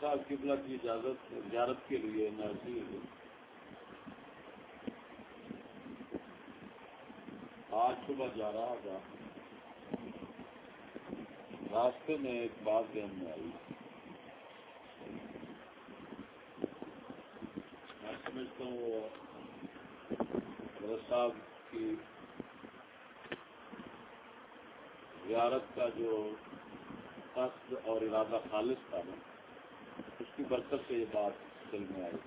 صاحب قبلہ کی اجازت زیارت کے لیے نرسی آج صبح جا رہا تھا۔ راستے میں ایک بات ذہن میں آئی میں سمجھتا ہوں وہ حضرت صاحب کی زیارت کا جو قصد اور ارادہ خالص تھا نا، اس کی برکت سے یہ بات دل میں آئی۔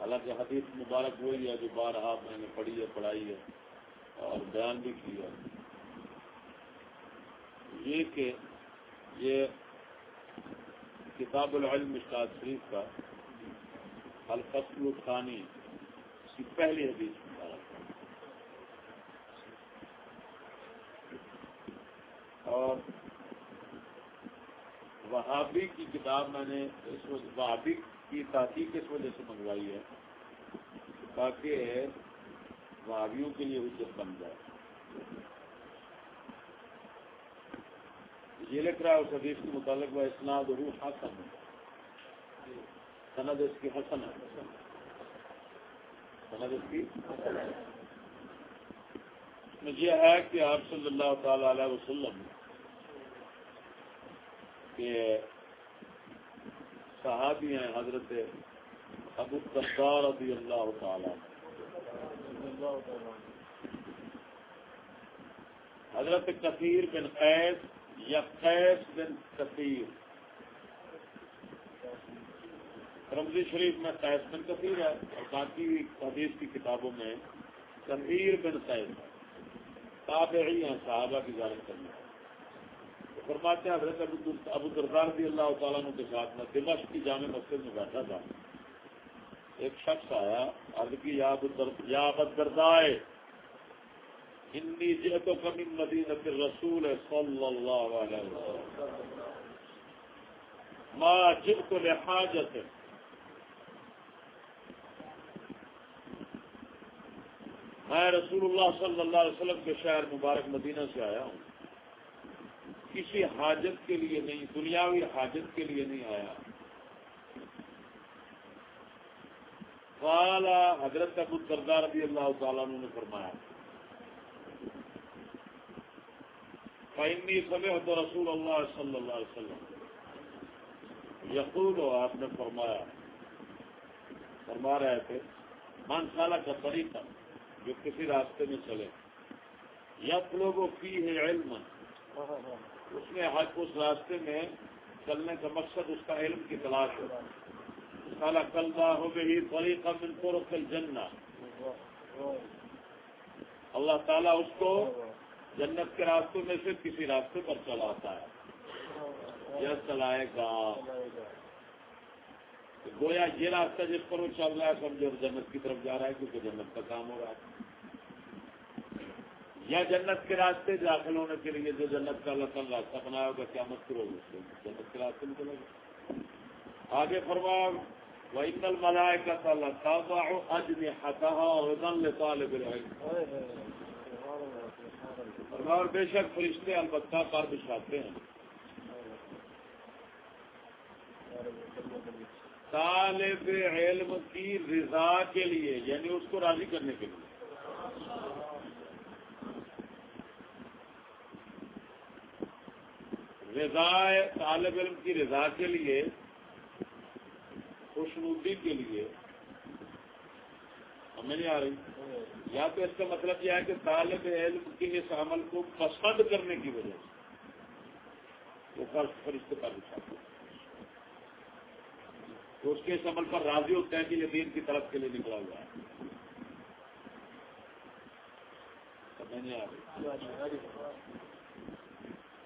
حالانکہ حدیث مبارک وہی ہے جو بارہا میں نے پڑھی ہے، پڑھائی ہے اور بیان بھی کیا یہ کہ یہ کتاب العلم اشتاد شریف کا الفصل الخانی کی پہلی حدیث اور وہابی کی کتاب میں نے اس وہابی کی تحقیق اس وجہ سے منگوائی ہے تاکہ وہابیوں کے لیے حجت بن جائے۔ یہ لکھ رہا ہے اس حدیث کے متعلق وہ اسناد روح حسن۔ سند اس کی حسن ہے۔ سند اس کی؟ یہ ہے کہ آپ صلی اللہ تعالی علیہ وسلم کہ صحابی ہیں، حضرت ابو رضی اللہ تعالی حضرت کثیر بن قیس یا قیس بن کثیر۔ رمضی شریف میں قیس بن کثیر ہے اور باقی حدیث کی کتابوں میں کثیر بن قیس تابعی ہیں، صحابہ کی زیارت کرنے۔ فرماتے ہیں، حضرت ابو دردار رضی اللہ تعالیٰ عنہ کے ساتھ میں دمشق کی جامع مسجد میں بیٹھا تھا۔ ایک شخص آیا، عرض کی، یا ابد دردائے ہندی جہتوں کا من مدینہ رسول صلی اللہ علیہ وسلم۔ ما جب کو لحاجت میں رسول اللہ صلی اللہ علیہ وسلم کے شہر مبارک مدینہ سے آیا ہوں۔ کسی حاجت کے لیے نہیں، دنیاوی حاجت کے لیے نہیں آیا۔ والا حضرت ابو سردار رضی اللہ تعالیٰ نے فرمایا فائنی سمے تو رسول اللہ صلی اللہ علیہ وسلم۔ یقول ہو آپ نے فرمایا، فرما رہے تھے، مان سالہ کا طریقہ۔ جو کسی راستے میں چلے۔ یا لوگوں کی ہے علم۔ اس میں حج اس راستے میں چلنے کا مقصد اس کا علم کی تلاش ہے۔ کالا کلبا ہو گئی طریقہ من کل جننا اللہ تعالیٰ اس کو جنت کے راستوں میں سے کسی راستے پر چلاتا ہے۔ یہ چلائے گا۔ گویا یہ راستہ جس پر وہ چل رہا ہے سمجھو جنت کی طرف جا رہا ہے کیونکہ جنت کا کام ہو رہا ہے۔ یا جنت کے راستے داخل ہونے کے لیے جو جنت کا اللہ تعالیٰ راستہ بنایا ہوگا کیا مت کرو گے جنت کے راستے میں چلے گا۔ آگے فرما وہی کل ملائے کا تعلق اج نے اور بے شک فرشتے البتہ پر بچھاتے ہیں۔ طالب علم کی رضا کے لیے یعنی اس کو راضی کرنے کے لیے۔ رضا طالب علم کی رضا کے لیے خوشنودی کے لیے۔ ہمیں نہیں آ رہی؟ یا تو اس کا مطلب یہ ہے کہ طالب علم کے اس عمل کو پسند کرنے کی وجہ سے۔ وہ فرض، فرشتے پر بچھاتے تو اس کے اس عمل پر راضی ہوتے ہیں کہ یہ دین کی طرف کے لیے نکلا ہوا ہے۔ سمجھ نہیں آ رہی؟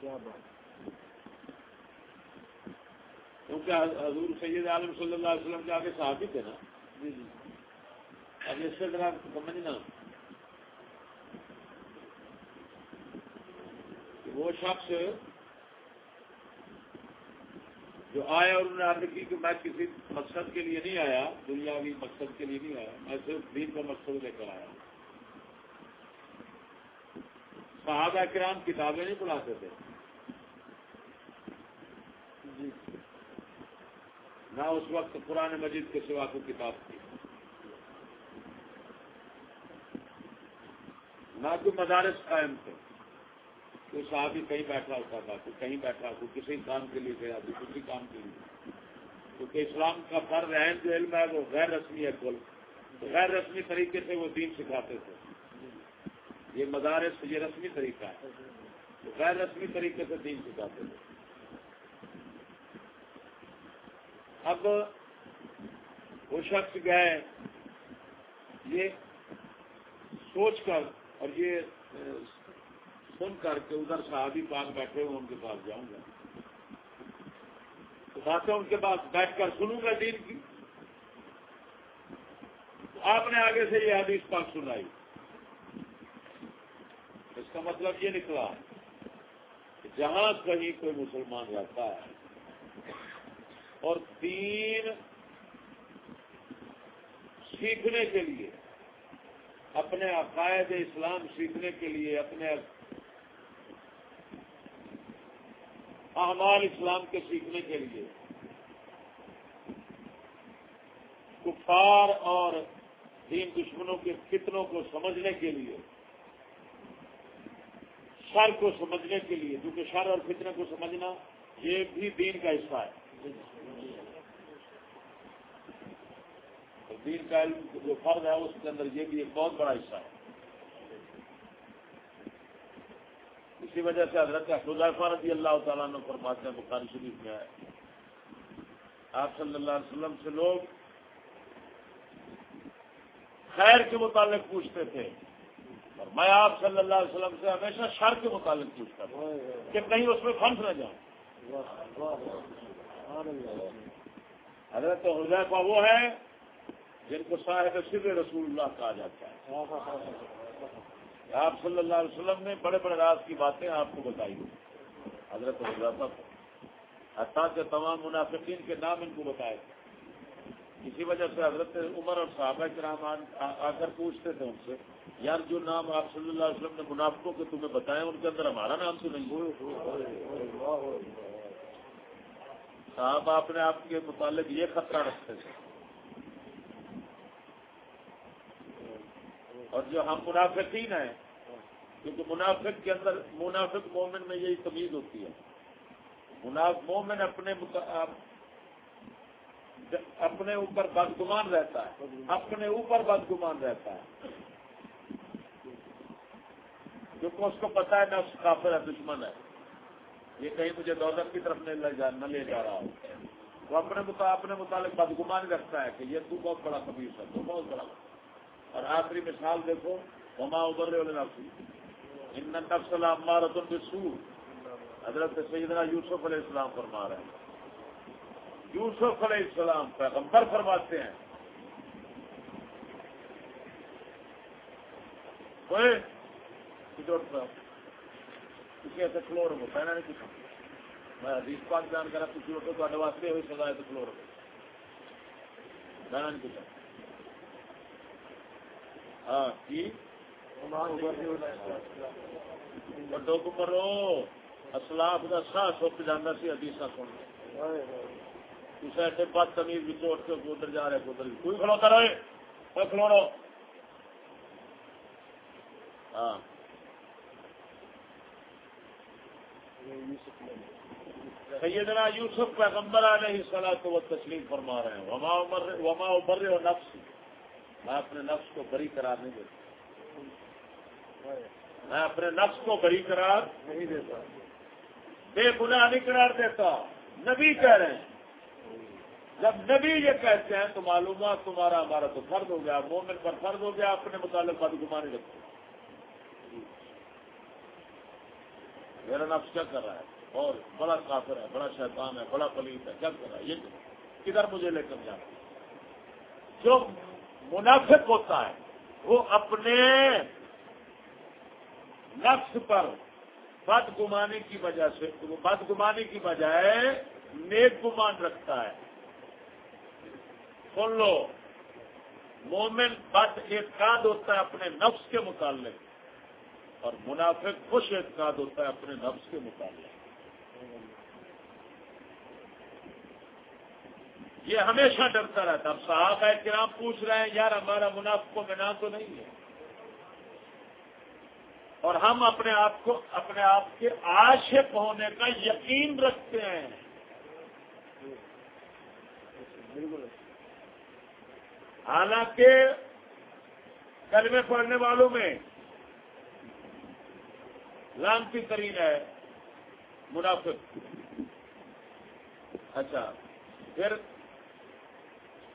کیا کیونکہ حضور سید عالم صلی اللہ علیہ وسلم کے آگے صحابی تھے نا۔ جی جی۔ اب اس سے ذرا سمجھنا وہ شخص جو آیا اور انہوں نے عرض کی کہ میں کسی مقصد کے لیے نہیں آیا دنیاوی مقصد کے لیے نہیں آیا میں صرف دین کا مقصد لے کر آیا۔ صحابہ کرام کتابیں نہیں پڑھاتے تھے۔ جی۔ نہ اس وقت پرانے مجید کے سوا کو کتاب تھی۔ نہ کوئی مدارس قائم تھے۔ کوئی صحابی کہیں بیٹھا ہوتا تھا، کوئی کہیں بیٹھا، کوئی کسی کام کے لیے گیا، کوئی کسی کام کے لیے۔ کیونکہ اسلام کا فرض رہن جو علم ہے، وہ غیر رسمی ہے، کل۔ غیر رسمی طریقے سے وہ دین سکھاتے تھے۔ یہ مدارس، یہ رسمی طریقہ ہے۔ غیر رسمی طریقے سے دین سکھاتے تھے۔ اب وہ شخص گئے یہ سوچ کر اور یہ سن کر کے ادھر صحابی پاک بیٹھے ہوئے، ان کے پاس جاؤں گا۔ تو باتیں ان کے پاس بیٹھ کر سنوں گا دین کی۔ تو آپ نے آگے سے یہ حدیث پاک سنائی۔ اس کا مطلب یہ نکلا کہ جہاں کہیں کوئی مسلمان رہتا ہے اور دین سیکھنے کے لیے، اپنے عقائد اسلام سیکھنے کے لیے، اپنے اعمال اسلام کے سیکھنے کے لیے۔ کفار اور دین دشمنوں کے فتنوں کو سمجھنے کے لیے، شر کو سمجھنے کے لیے کیونکہ شر اور فتنے کو سمجھنا یہ بھی دین کا حصہ ہے۔ دین کا علم جو فرض ہے اس کے اندر یہ بھی ایک بہت بڑا حصہ ہے۔ اسی وجہ سے حضرت حضیفہ رضی اللہ تعالیٰ نے فرماتے ہیں، بخاری شریف میں ہے۔ آپ صلی اللہ علیہ وسلم سے لوگ خیر کے متعلق پوچھتے تھے۔ اور میں آپ صلی اللہ علیہ وسلم سے ہمیشہ شر کے متعلق پوچھتا تھا کہ کہیں اس میں پھنس نہ جاؤں حضرت حضیفہ وہ ہے جن کو صاحب سر رسول اللہ کہا جاتا ہے۔ آپ صلی اللہ علیہ وسلم نے بڑے بڑے راز کی باتیں آپ کو بتائی۔ حضرت حضرت حتیٰ کے تمام منافقین کے نام ان کو بتائے۔ تھے اسی وجہ سے حضرت عمر اور صحابہ کے نام آ کر پوچھتے تھے ان سے، یار جو نام آپ صلی اللہ علیہ وسلم نے منافقوں کے تمہیں بتایا ان کے اندر ہمارا نام تو نہیں۔ صاحب اپنے آپ کے متعلق یہ خطرہ رکھتے تھے اور جو ہم منافقین ہیں، کیونکہ منافق کے اندر، منافق مومن میں یہی تمیز ہوتی ہے۔ منافق مومن اپنے اپنے اوپر بدگمان رہتا ہے۔ اپنے اوپر بدگمان رہتا ہے۔ کیونکہ اس کو پتا ہے نہ اس کافر ہے، دشمن ہے۔ یہ کہیں مجھے دولت کی طرف نہ لے جا رہا ہو۔ وہ اپنے اپنے متعلق بدگمان رکھتا ہے کہ یہ تو بہت بڑا کبیر ہے، تو بہت بڑا۔ اور آخری مثال دیکھو، وما ابر نفسی ان نفسل عمارت البسور حضرت سیدنا یوسف علیہ السلام فرما رہے ہیں۔ یوسف علیہ السلام پیغمبر فرماتے ہیں۔ کسی ایسے فلور کو پہنا نہیں کچھ میں حدیث پاک جان کر کسی لوگوں کو واسطے ہوئی سزا ہے تو فلور کو پہنا نہیں کچھ ہاں کی مرو اسلاف کا سا سک جانا سی حدیث سن کسی ایسے بد تمیز بھی چوٹ کے ادھر جا رہے ادھر کوئی کھلوتا رہے کوئی کھلو ہاں سیدنا یوسف پیغمبر علیہ سلا تو وہ تسلیم فرما رہے ہیں، وما عمر وما عمر و نفس. میں اپنے نفس کو بری قرار نہیں دیتا۔ میں اپنے نفس کو بری قرار نہیں دیتا۔ بے گناہ نہیں قرار دیتا۔ نبی کہہ رہے ہیں۔ جب نبی یہ کہتے ہیں تو معلومات تمہارا ہمارا تو فرد ہو گیا، مومن پر فرد ہو گیا، اپنے متعلق بدگمانی رکھو۔ میرا نفس کیا کر رہا ہے؟ اور بڑا کافر ہے، بڑا شیطان ہے، بڑا پلیت ہے، کیا کر رہا ہے؟ یہ کدھر مجھے لے کر جانا؟ جو منافق ہوتا ہے، وہ اپنے نفس پر بد گمانے کی وجہ سے بد گمانے کی بجائے نیک گمان رکھتا ہے۔ سن لو، مومن بد اعتقاد ہوتا ہے اپنے نفس کے متعلق۔ اور منافق خوش اعتقاد ہوتا ہے اپنے نفس کے متعلق یہ ہمیشہ ڈرتا رہتا اب صاحب ہے کہ پوچھ رہے ہیں، یار ہمارا منافق میں نام تو نہیں ہے۔ اور ہم اپنے آپ کو، اپنے آپ کے عاشق ہونے کا یقین رکھتے ہیں۔ حالانکہ کلمے پڑھنے والوں میں لانتی ترین ہے۔ منافق۔ اچھا پھر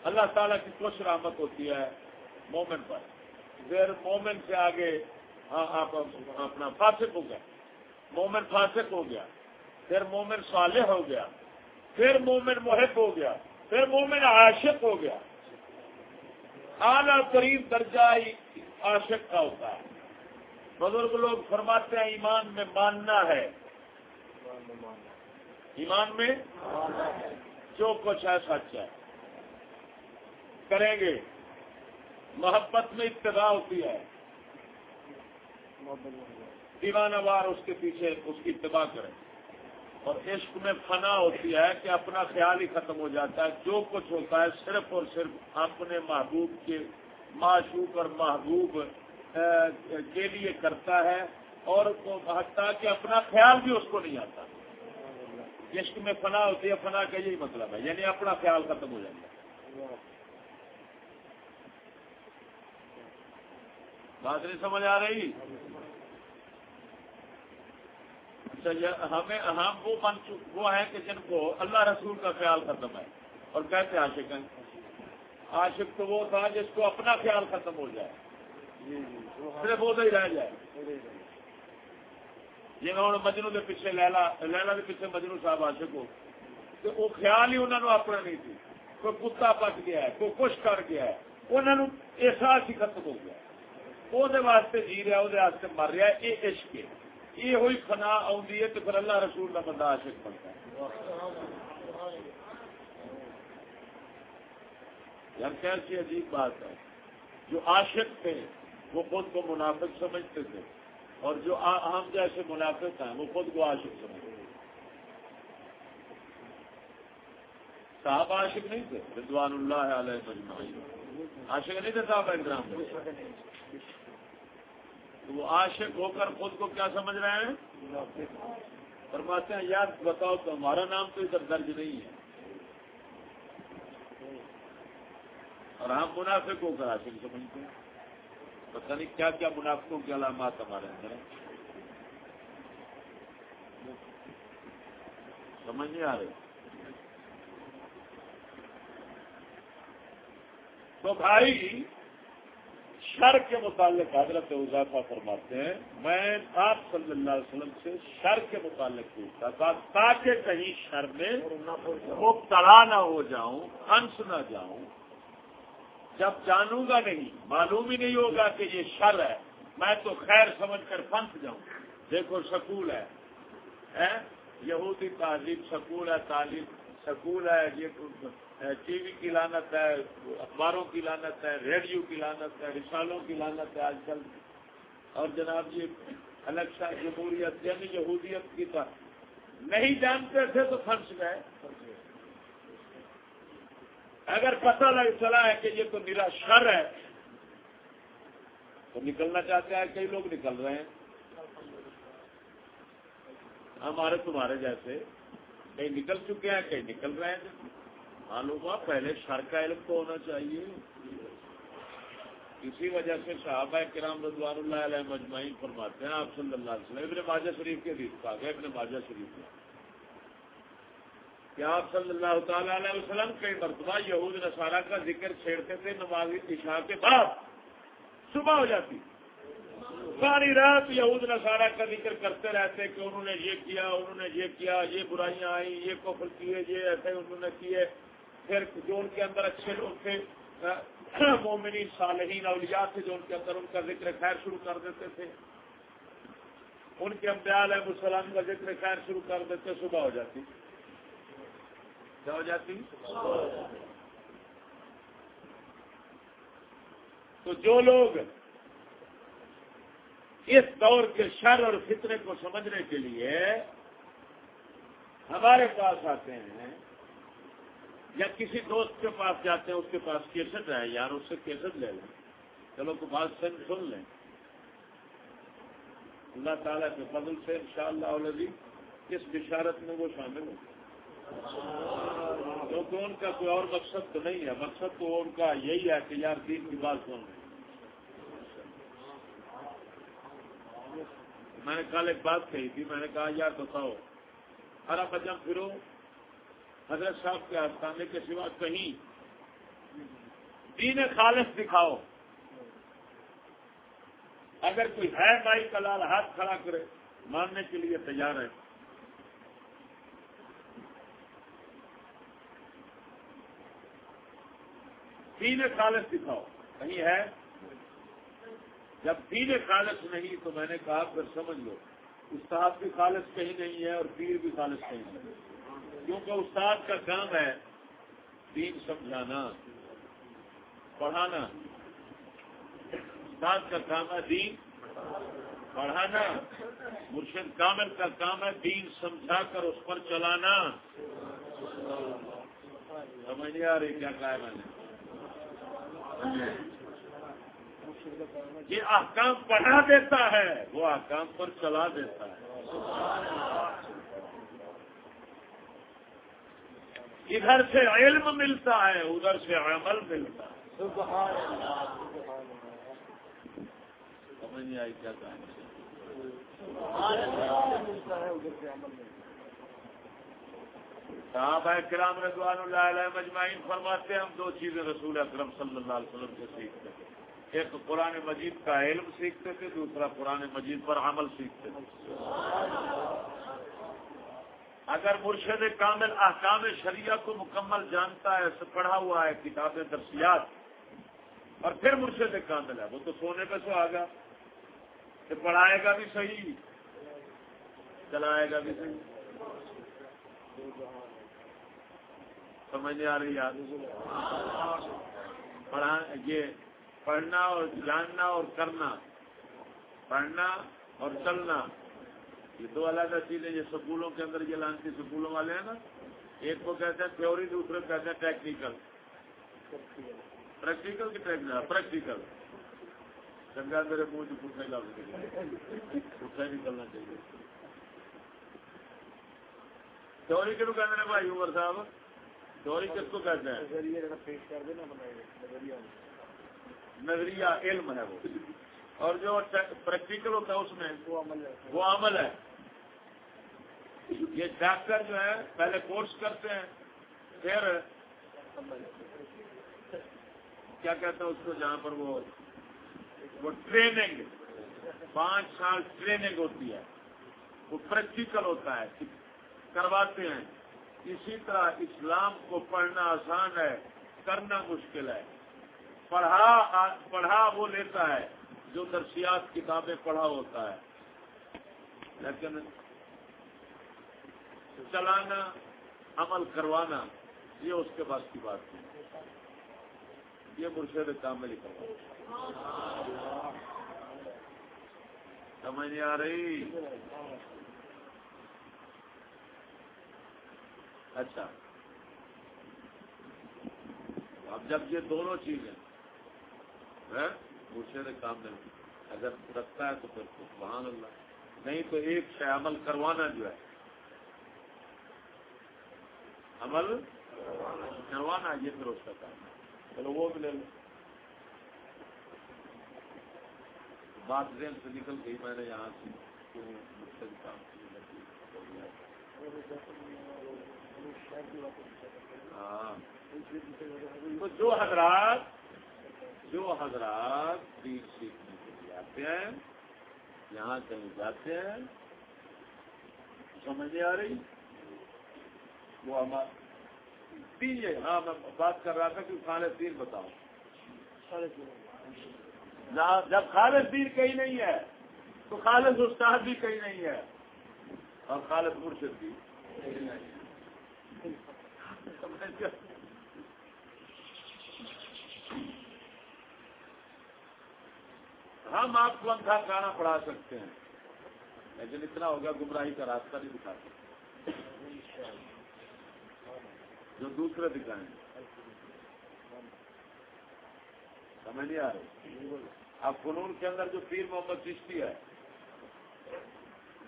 اللہ تعالیٰ کی کچھ رحمت ہوتی ہے مومن پر۔ پھر مومن سے آگے ہاں، آپ اپنا فاسق ہو گیا مومن فاسق ہو گیا۔ پھر مومن صالح ہو گیا۔ پھر مومن محب ہو گیا۔ پھر مومن عاشق ہو گیا۔ اعلیٰ قریب درجہ عاشق کا ہوتا ہے۔ بزرگ لوگ فرماتے ہیں، ایمان میں ماننا ہے۔ ایمان میں جو کچھ ہے، سچ ہے۔ کریں گے۔ محبت میں ابتدا ہوتی ہے۔ دیوانہ وار اس کے پیچھے اس کی اتباع کریں۔ اور عشق میں فنا ہوتی ہے کہ اپنا خیال ہی ختم ہو جاتا ہے۔ جو کچھ ہوتا ہے، صرف اور صرف اپنے محبوب کے معشوق اور محبوب کے لیے کرتا ہے اور حتیٰ کہ اپنا خیال بھی اس کو نہیں آتا۔ عشق میں فنا ہوتی ہے، فنا کا یہی مطلب ہے یعنی اپنا خیال ختم ہو جاتا ہے۔ بات نہیں سمجھ آ رہی؟ اچھا ہمیں، ہم وہ من وہ ہیں کہ جن کو اللہ رسول کا خیال ختم ہے۔ اور کہتے عاشق ہیں عاشق تو وہ تھا جس کو اپنا خیال ختم ہو جائے۔ صرف وہ ہی رہ جائے۔ جی ہوں مجنو کے پیچھے لیلا لیلا کے پیچھے مجنو صاحب عاشق ہو۔ تو وہ خیال ہی انہوں نے اپنا نہیں تھی۔ کوئی کتا پٹ گیا ہے، کوئی کچھ کر گیا ہے۔ انہوں نے احساس ہی ختم ہو گیا۔ وہ واسطے جی رہا، وہ مر رہا ہے۔ یہ عشق ہے۔ یہ ہوئی فنا آئی ہے تو پھر اللہ رسول کا بندہ عاشق بنتا ہے۔ یار کیسی عجیب بات ہے۔ جو عاشق تھے وہ خود کو منافق سمجھتے تھے۔ اور جو ہم جیسے منافق ہیں، وہ خود کو عاشق سمجھتے تھے۔ صاحب عاشق نہیں تھے، رضوان اللہ علیہ مجمعی عاشق نہیں تھے صاحب اکرام۔ تو وہ عاشق ہو کر خود کو کیا سمجھ رہے ہیں؟ فرماتے ہیں یاد بتاؤ تو ہمارا نام تو ادھر درج نہیں ہے۔ اور ہم منافق ہو کر عاشق سمجھتے ہیں۔ پتہ نہیں کیا کیا منافقوں کی علامات ہمارے اندر ہیں۔ سمجھ نہیں آ رہی۔ تو بھائی، شر کے متعلق حضرت اضافہ فرماتے ہیں، میں آپ صلی اللہ علیہ وسلم سے شر کے متعلق پوچھتا تھا، تاکہ کہیں شر میں مبتلا نہ ہو جاؤں ہنس نہ جاؤں جب جانوں گا نہیں، معلوم ہی نہیں ہوگا کہ یہ شر ہے۔ میں تو خیر سمجھ کر پھنس جاؤں۔ دیکھو، سکول ہے۔ یہودی تعلیم سکول ہے، تعلیم سکول ہے۔ یہ ٹی وی کی لانت ہے، اخباروں کی لانت ہے، ریڈیو کی لانت ہے، رسالوں کی لانت ہے آج کل۔ اور جناب، یہ الیکشن جمہوریت یعنی یہودیت کی طرح نہیں جانتے تھے تو پھنس گئے۔ اگر پتہ لگ چلا ہے کہ یہ تو میرا شر ہے، تو نکلنا چاہتے ہیں، کئی لوگ نکل رہے ہیں۔ ہمارے تمہارے جیسے کہیں نکل چکے ہیں کہیں نکل رہے ہیں۔ معلوم ہوا، پہلے شر کا علم تو ہونا چاہیے۔ اسی وجہ سے صحابہ کرام رضوان اللہ علیہ مجمعین فرماتے ہیں، آپ صلی اللہ علیہ وسلم، ابن ماجہ شریف کے حدیث گئے ابن ماجہ شریف میں کہ آپ صلی اللہ تعالی علیہ وسلم کئی مرتبہ یہود نصارہ کا ذکر چھیڑتے تھے نماز عشاء کے بعد۔ صبح ہو جاتی۔ ساری رات یہود نصارہ کا ذکر کرتے رہتے کہ انہوں نے یہ کیا، انہوں نے یہ کیا، یہ برائیاں آئیں، یہ کفر کیے، یہ ایسے انہوں نے کیے۔ پھر جو ان کے اندر اچھے لوگ تھے مومنی صالحین، اولیاء تھے جو ان کے اندر ان کا ذکر خیر شروع کر دیتے تھے۔ ان کے امتیال علیہ السلام کا ذکر خیر شروع کر دیتے صبح ہو جاتی۔ کیا ہو جاتی؟ تو جو لوگ اس دور کے شر اور فطرے کو سمجھنے کے لیے ہمارے پاس آتے ہیں یا کسی دوست کے پاس جاتے ہیں، اس کے پاس کیسٹ ہے یار اس سے کیسٹ لے لیں۔ چلو کو بات سن لیں۔ اللہ تعالیٰ کے فضل سے انشاءاللہ شاء اللہ اس بشارت میں وہ شامل ہوں کیونکہ ان کا کوئی اور مقصد تو نہیں ہے، مقصد تو ان کا یہی ہے کہ یار دین کی بات سن میں نے کل ایک بات کہی تھی، میں نے کہا، یار بتاؤ ہر بجم پھرو، حضرت صاحب کے آستانے کے سوا کہیں۔ دین خالص دکھاؤ۔ اگر کوئی ہے بھائی کلال، ہاتھ کھڑا کرے، ماننے کے لیے تیار ہے۔ دین خالص دکھاؤ۔ کہیں ہے؟ جب دین خالص نہیں تو میں نے کہا پھر سمجھ لو، استاد بھی خالص کہیں نہیں ہے اور پیر بھی خالص کہیں نہیں کیونکہ استاد کا کام ہے دین سمجھانا، پڑھانا۔ استاد کا کام ہے دین پڑھانا۔ مرشد کامل کا کام ہے دین سمجھا کر اس پر چلانا۔ سمجھ نہیں آ رہی کیا کہا ہے میں نے؟ یہ احکام پڑھا دیتا ہے، وہ احکام پر چلا دیتا ہے۔ ادھر سے علم ملتا ہے، ادھر سے عمل ملتا ہے۔ سمجھ نہیں آئی کیا صاحب کرام رضوان اللہ علیہ مجمعین فرماتے ہیں، ہم دو چیزیں رسول اکرم صلی اللہ علیہ وسلم سے سیکھتے تھے۔ ایک قرآن مجید کا علم سیکھتے تھے، دوسرا قرآن مجید پر عمل سیکھتے تھے۔ اگر مرشد کامل احکام شریعہ کو مکمل جانتا ہے پڑھا ہوا ہے، کتابیں، درسیات، اور پھر مرشد کامل ہے، وہ تو سونے پہ سو آگا۔ کہ پڑھائے گا بھی صحیح، چلائے گا بھی صحیح۔ سمجھ نہیں آ رہی یاد۔ پڑھا یہ پڑھنا اور جاننا اور کرنا۔ پڑھنا اور چلنا۔ یہ دو الگ چیزیں یہ سکولوں کے اندر یہ لانتی سکولوں والے ہیں نا، ایک کو کہتے ہیں تھیوری، دوسرے کو کہتے ہیں ٹیکنیکل پریکٹیکل کی ٹیکنیکل پریکٹیکل گنگا میرے منہ سے پوچھنے کا پوچھا نکلنا چاہیے۔ تھیوری کے کہتے ہیں بھائی عمر صاحب چوری کس کو کہتے ہیں نظریہ علم ہے وہ اور جو پریکٹیکل ہوتا ہے اس میں وہ عمل ہے یہ ڈاکٹر جو ہے پہلے کورس کرتے ہیں پھر کیا کہتے ہیں اس کو جہاں پر وہ وہ ٹریننگ پانچ سال ٹریننگ ہوتی ہے وہ پریکٹیکل ہوتا ہے کرواتے ہیں۔ اسی طرح اسلام کو پڑھنا آسان ہے، کرنا مشکل ہے۔ پڑھا پڑھا وہ لیتا ہے جو درسیات کتابیں پڑھا ہوتا ہے۔ لیکن چلانا، عمل کروانا، یہ اس کے بعد کی بات نہیں۔ یہ مرشد کام میں لکھا سمجھ نہیں آ رہی؟ اچھا۔ اب جب یہ دونوں چیزیں دوسرے کام میں اگر رکھتا ہے تو پھر سبحان اللہ۔ نہیں تو ایک سے عمل کروانا جو ہے۔ عمل کروانا، یہ پھر اس کا کام ہے۔ چلو وہ بھی لے لو۔ بات ذہن سے نکل گئی، میں نے یہاں سے کام ہاں ہاں۔ تو جو حضرات جو حضرات دین سیکھنے کے لیے آتے ہیں، یہاں کہیں جاتے ہیں، سمجھ نہیں آ رہی؟ وہ ہمارا تین ہاں میں بات کر رہا تھا کہ خالد دین بتاؤ جب خالد دین کہیں نہیں ہے، تو خالد استاد بھی کہیں نہیں ہے۔ اور خالد مرشد بھی۔ ہم آپ کو انکھا کھانا پڑھا سکتے ہیں۔ لیکن اتنا ہوگا گمراہی کا راستہ نہیں دکھا سکتے جو دوسرے دکھائیں۔ سمجھ نہیں آ رہی۔ اب فنون کے اندر جو پیر محمد چشتی ہے،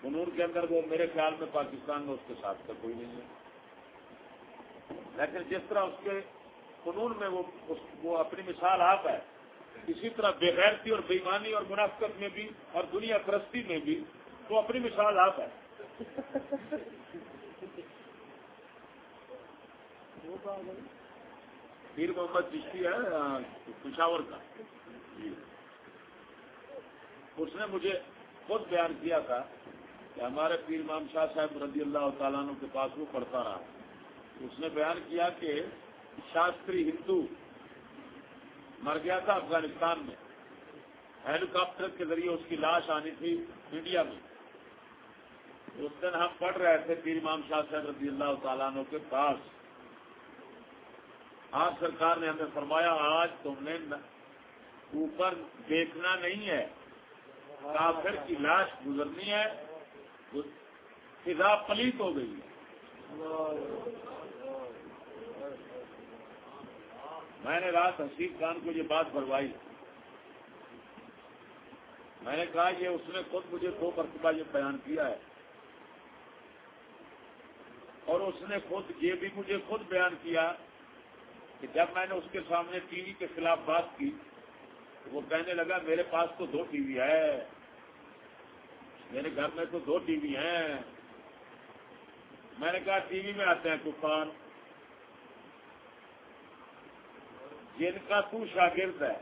فنون کے اندر وہ میرے خیال میں پاکستان میں اس کے ساتھ کا کوئی نہیں ہے۔ لیکن جس طرح اس کے فنون میں وہ وہ اپنی مثال آپ ہے، اسی طرح بےغیرتی اور بےمانی اور منافقت میں بھی اور دنیا پرستی میں بھی وہ اپنی مثال آپ ہے۔ پیر محمد چشتی ہے پشاور کا۔ اس نے مجھے خود بیان کیا تھا کہ ہمارے پیر امام شاہ صاحب رضی اللہ تعالیٰ کے پاس وہ پڑھتا رہا۔ اس نے بیان کیا کہ شاستری ہندو مر گیا تھا افغانستان میں۔ ہیلی کاپٹر کے ذریعے اس کی لاش آنی تھی انڈیا میں۔ اس دن ہم پڑھ رہے تھے پیر امام شاہ صاحب رضی اللہ تعالیٰ عنہ کے پاس۔ آج سرکار نے ہمیں فرمایا، آج تم نے اوپر دیکھنا نہیں ہے۔ کافر کی لاش گزرنی ہے۔ فضا پلیت ہو گئی ہے۔ میں نے رات حسیب خان کو یہ بات بھروائی۔ میں نے کہا یہ اس نے خود مجھے دو مرتبہ یہ بیان کیا ہے۔ اور اس نے خود یہ بھی مجھے خود بیان کیا کہ جب میں نے اس کے سامنے ٹی وی کے خلاف بات کی، تو وہ کہنے لگا، میرے پاس تو دو ٹی وی ہے۔ میرے گھر میں تو دو ٹی وی ہیں۔ میں نے کہا ٹی وی میں آتے ہیں طوفان جن کا تو شاگرد ہے۔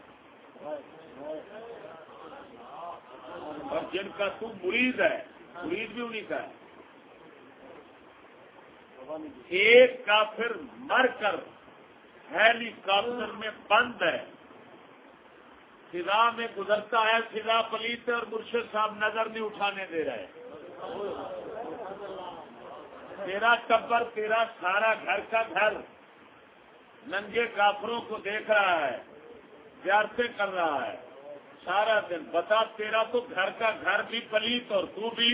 اور جن کا تو مرید ہے۔ مرید بھی انہیں کا ہے۔ ایک کا پھر مر کر ہیلی کاپٹر میں بند ہے۔ فضا میں گزرتا ہے فضا پلیت اور مرشد صاحب نظر نہیں اٹھانے دے رہے۔ تیرا ٹبر تیرا سارا گھر کا گھر۔ ننگے کافروں کو دیکھ رہا ہے پیار سے کر رہا ہے۔ سارا دن۔ بتا، تیرا تو گھر کا گھر بھی پلیت اور تو بھی۔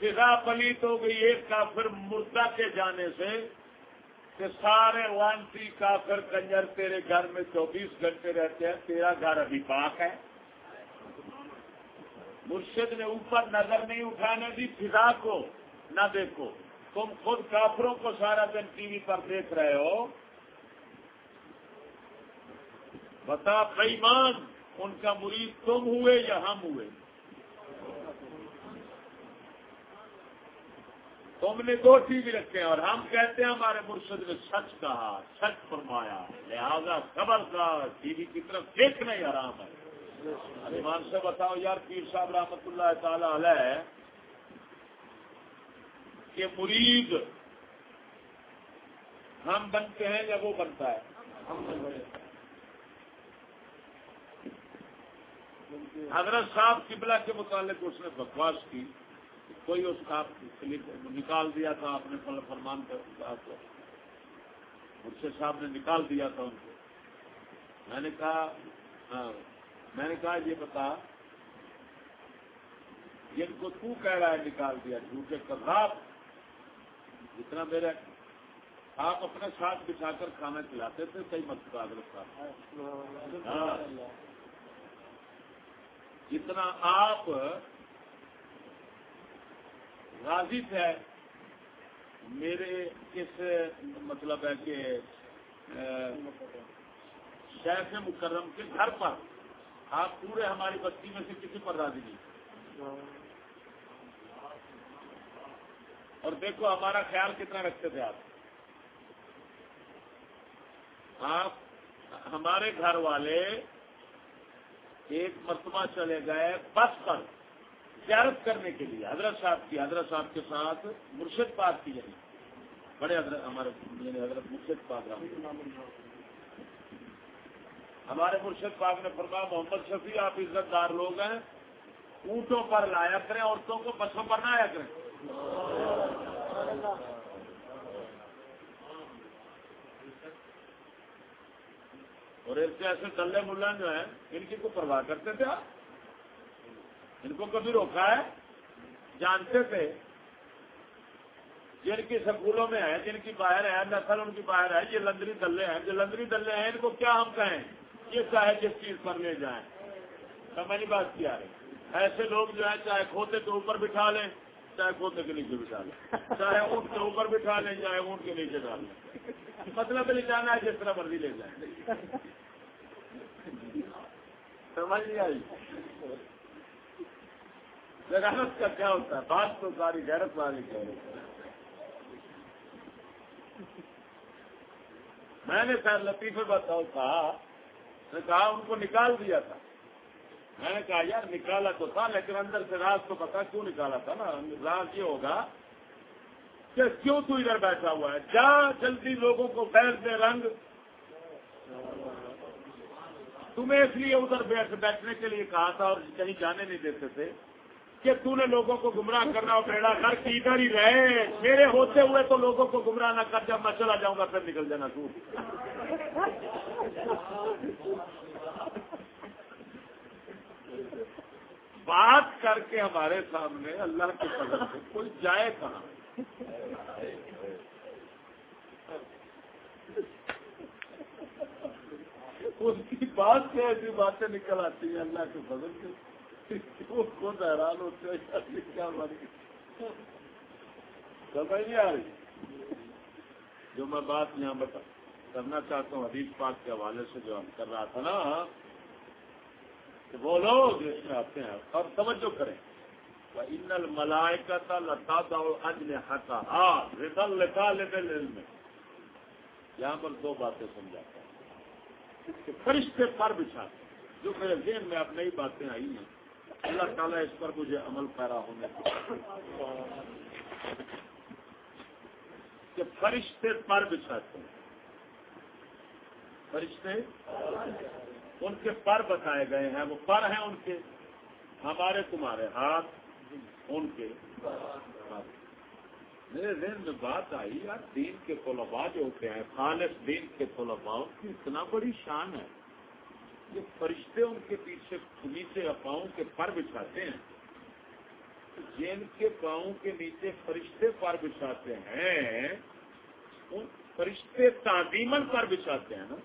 فضا پلیت ہو گئی ایک کافر مردہ کے جانے سے کہ سارے وانسی کافر کنجر تیرے گھر میں چوبیس گھنٹے رہتے ہیں، تیرا گھر ابھی پاک ہے۔ مرشد نے اوپر نظر نہیں اٹھانے دی، فضا کو نہ دیکھو۔ تم خود کافروں کو سارا دن ٹی وی پر دیکھ رہے ہو۔ بتا بےمان ان کا مرید تم ہوئے یا ہم ہوئے؟ تم نے دو ٹی وی رکھے ہیں اور ہم کہتے ہیں ہمارے مرشد نے سچ کہا، سچ فرمایا، لہذا خبردار، ٹی وی کی طرف دیکھنا ہی آرام ہے۔ ایمان سے بتاؤ یار، پیر صاحب رحمت اللہ تعالی علیہ، کہ مرید ہم بنتے ہیں یا وہ بنتا ہے؟ حضرت صاحب قبلہ کے متعلق اس نے بکواس کی، کوئی اس کا نکال دیا تھا، اپنے فرمان کر مرشد صاحب نے نکال دیا تھا ان کو۔ میں نے کہا ہاں۔ میں نے کہا یہ بتا جن کو تو کہہ رہا ہے نکال دیا، جھوٹے کذاب جتنا میرے آپ اپنے ساتھ بچھا کر کھانا کھلاتے تھے کئی مت حضرت صاحب ہاں۔ جتنا آپ راضی تھے، میرے کس مطلب ہے کہ شیخ مکرم کے گھر پر آپ پورے ہماری بستی میں سے کسی پر راضی نہیں۔ اور دیکھو ہمارا خیال کتنا رکھتے تھے آپ۔ آپ، ہمارے گھر والے ایک مرتبہ چلے گئے بس پر زیارت کرنے کے لیے، حضرت صاحب کی، حضرت صاحب کے ساتھ مرشد پاک کی یعنی بڑے حضرت، ہمارے یعنی حضرت مرشد پاک ہمارے مرشد پاک نے فرمایا، محمد شفیع، آپ عزت دار لوگ ہیں، اونٹوں پر لایا کریں، عورتوں کو بسوں پر نہ آیا کریں۔ اور ایسے ایسے ڈلے ملا جو ہیں، ان کی کو پرواہ کرتے تھے آپ؟ ان کو کبھی روکا ہے؟ جانتے تھے؟ جن کی سکولوں میں ہے جن کی باہر ہے نسل ان کی باہر ہے، یہ لندری دلے ہیں۔ جو لندری دلے ہیں، ان کو کیا ہم کہیں؟ یہ چاہے جس چیز پر لے جائیں۔ سمجھ بات کیا ہے۔ ایسے لوگ جو ہے چاہے کھوتے کے اوپر بٹھا لیں، چاہے کھوتے کے نیچے بٹھا لیں۔ چاہے اونٹ کے اوپر بٹھا لیں، چاہے اونٹ کے نیچے ڈال لیں۔ مطلب لے جانا ہے جس طرح مرضی لے جائیں۔ سمجھ نہیں آئی؟ غیرت کا کیا ہوتا ہے؟ بات تو ساری غیرت والی کہہ رہی میں نے سر لطیفے بتاؤ، کہا نے کہا ان کو نکال دیا تھا۔ میں نے کہا، یار نکالا تو تھا، لیکن اندر سے راز تو پتا کیوں نکالا تھا نا؟ راز یہ ہوگا کہ کیوں تو ادھر بیٹھا ہوا ہے؟ جا جلدی لوگوں کو بیٹھ دے رنگ۔ تمہیں اس لیے ادھر بیٹھنے کے لیے کہا تھا اور کہیں جانے نہیں دیتے تھے۔ کہ تو نے لوگوں کو گمراہ کرنا اور بیڑا گھر کی ادھر ہی رہے۔ میرے ہوتے ہوئے تو لوگوں کو گمراہ نہ کر، جب میں چلا جاؤں گا پھر نکل جانا تو۔ بات کر کے ہمارے سامنے اللہ کے فضل سے کوئی جائے کہاں؟ اس کی بات سے ایسی باتیں نکل آتی ہیں، اللہ کے فضل سے۔ خود حیران ہوتے سمجھ نہیں آ رہی جو میں بات یہاں بتا کرنا چاہتا ہوں حدیث پاک کے حوالے سے جو ہم کر رہا تھا نا، کہ وہ لوگ اس میں آتے ہیں، اور توجہ کریں۔ ان الملائے کا تھا لتا تھا اج نے ہٹا ہاں لکھا لیتے میں یہاں پر دو باتیں سمجھاتا ہوں۔ فرشتے پر بچھاتے جو میرے ذہن میں اب نئی باتیں آئی ہیں اللہ تعالیٰ اس پر مجھے عمل پیرا ہونے کہ فرشتے پر بچھاتے ہیں۔ فرشتے ان کے پر بتائے گئے ہیں، وہ پر ہیں ان کے۔ ہمارے تمہارے ہاتھ، ان کے۔ میرے ذہن میں بات آئی، یار، دین کے طلباء جو ہوتے ہیں، خالص دین کے طلباء کی اتنا بڑی شان ہے۔ یہ فرشتے ان کے پیچھے نیچے پاؤں کے پر بچھاتے ہیں، جن کے پاؤں کے نیچے فرشتے پر بچھاتے ہیں، ان فرشتے تعظیمن پر بچھاتے ہیں نا۔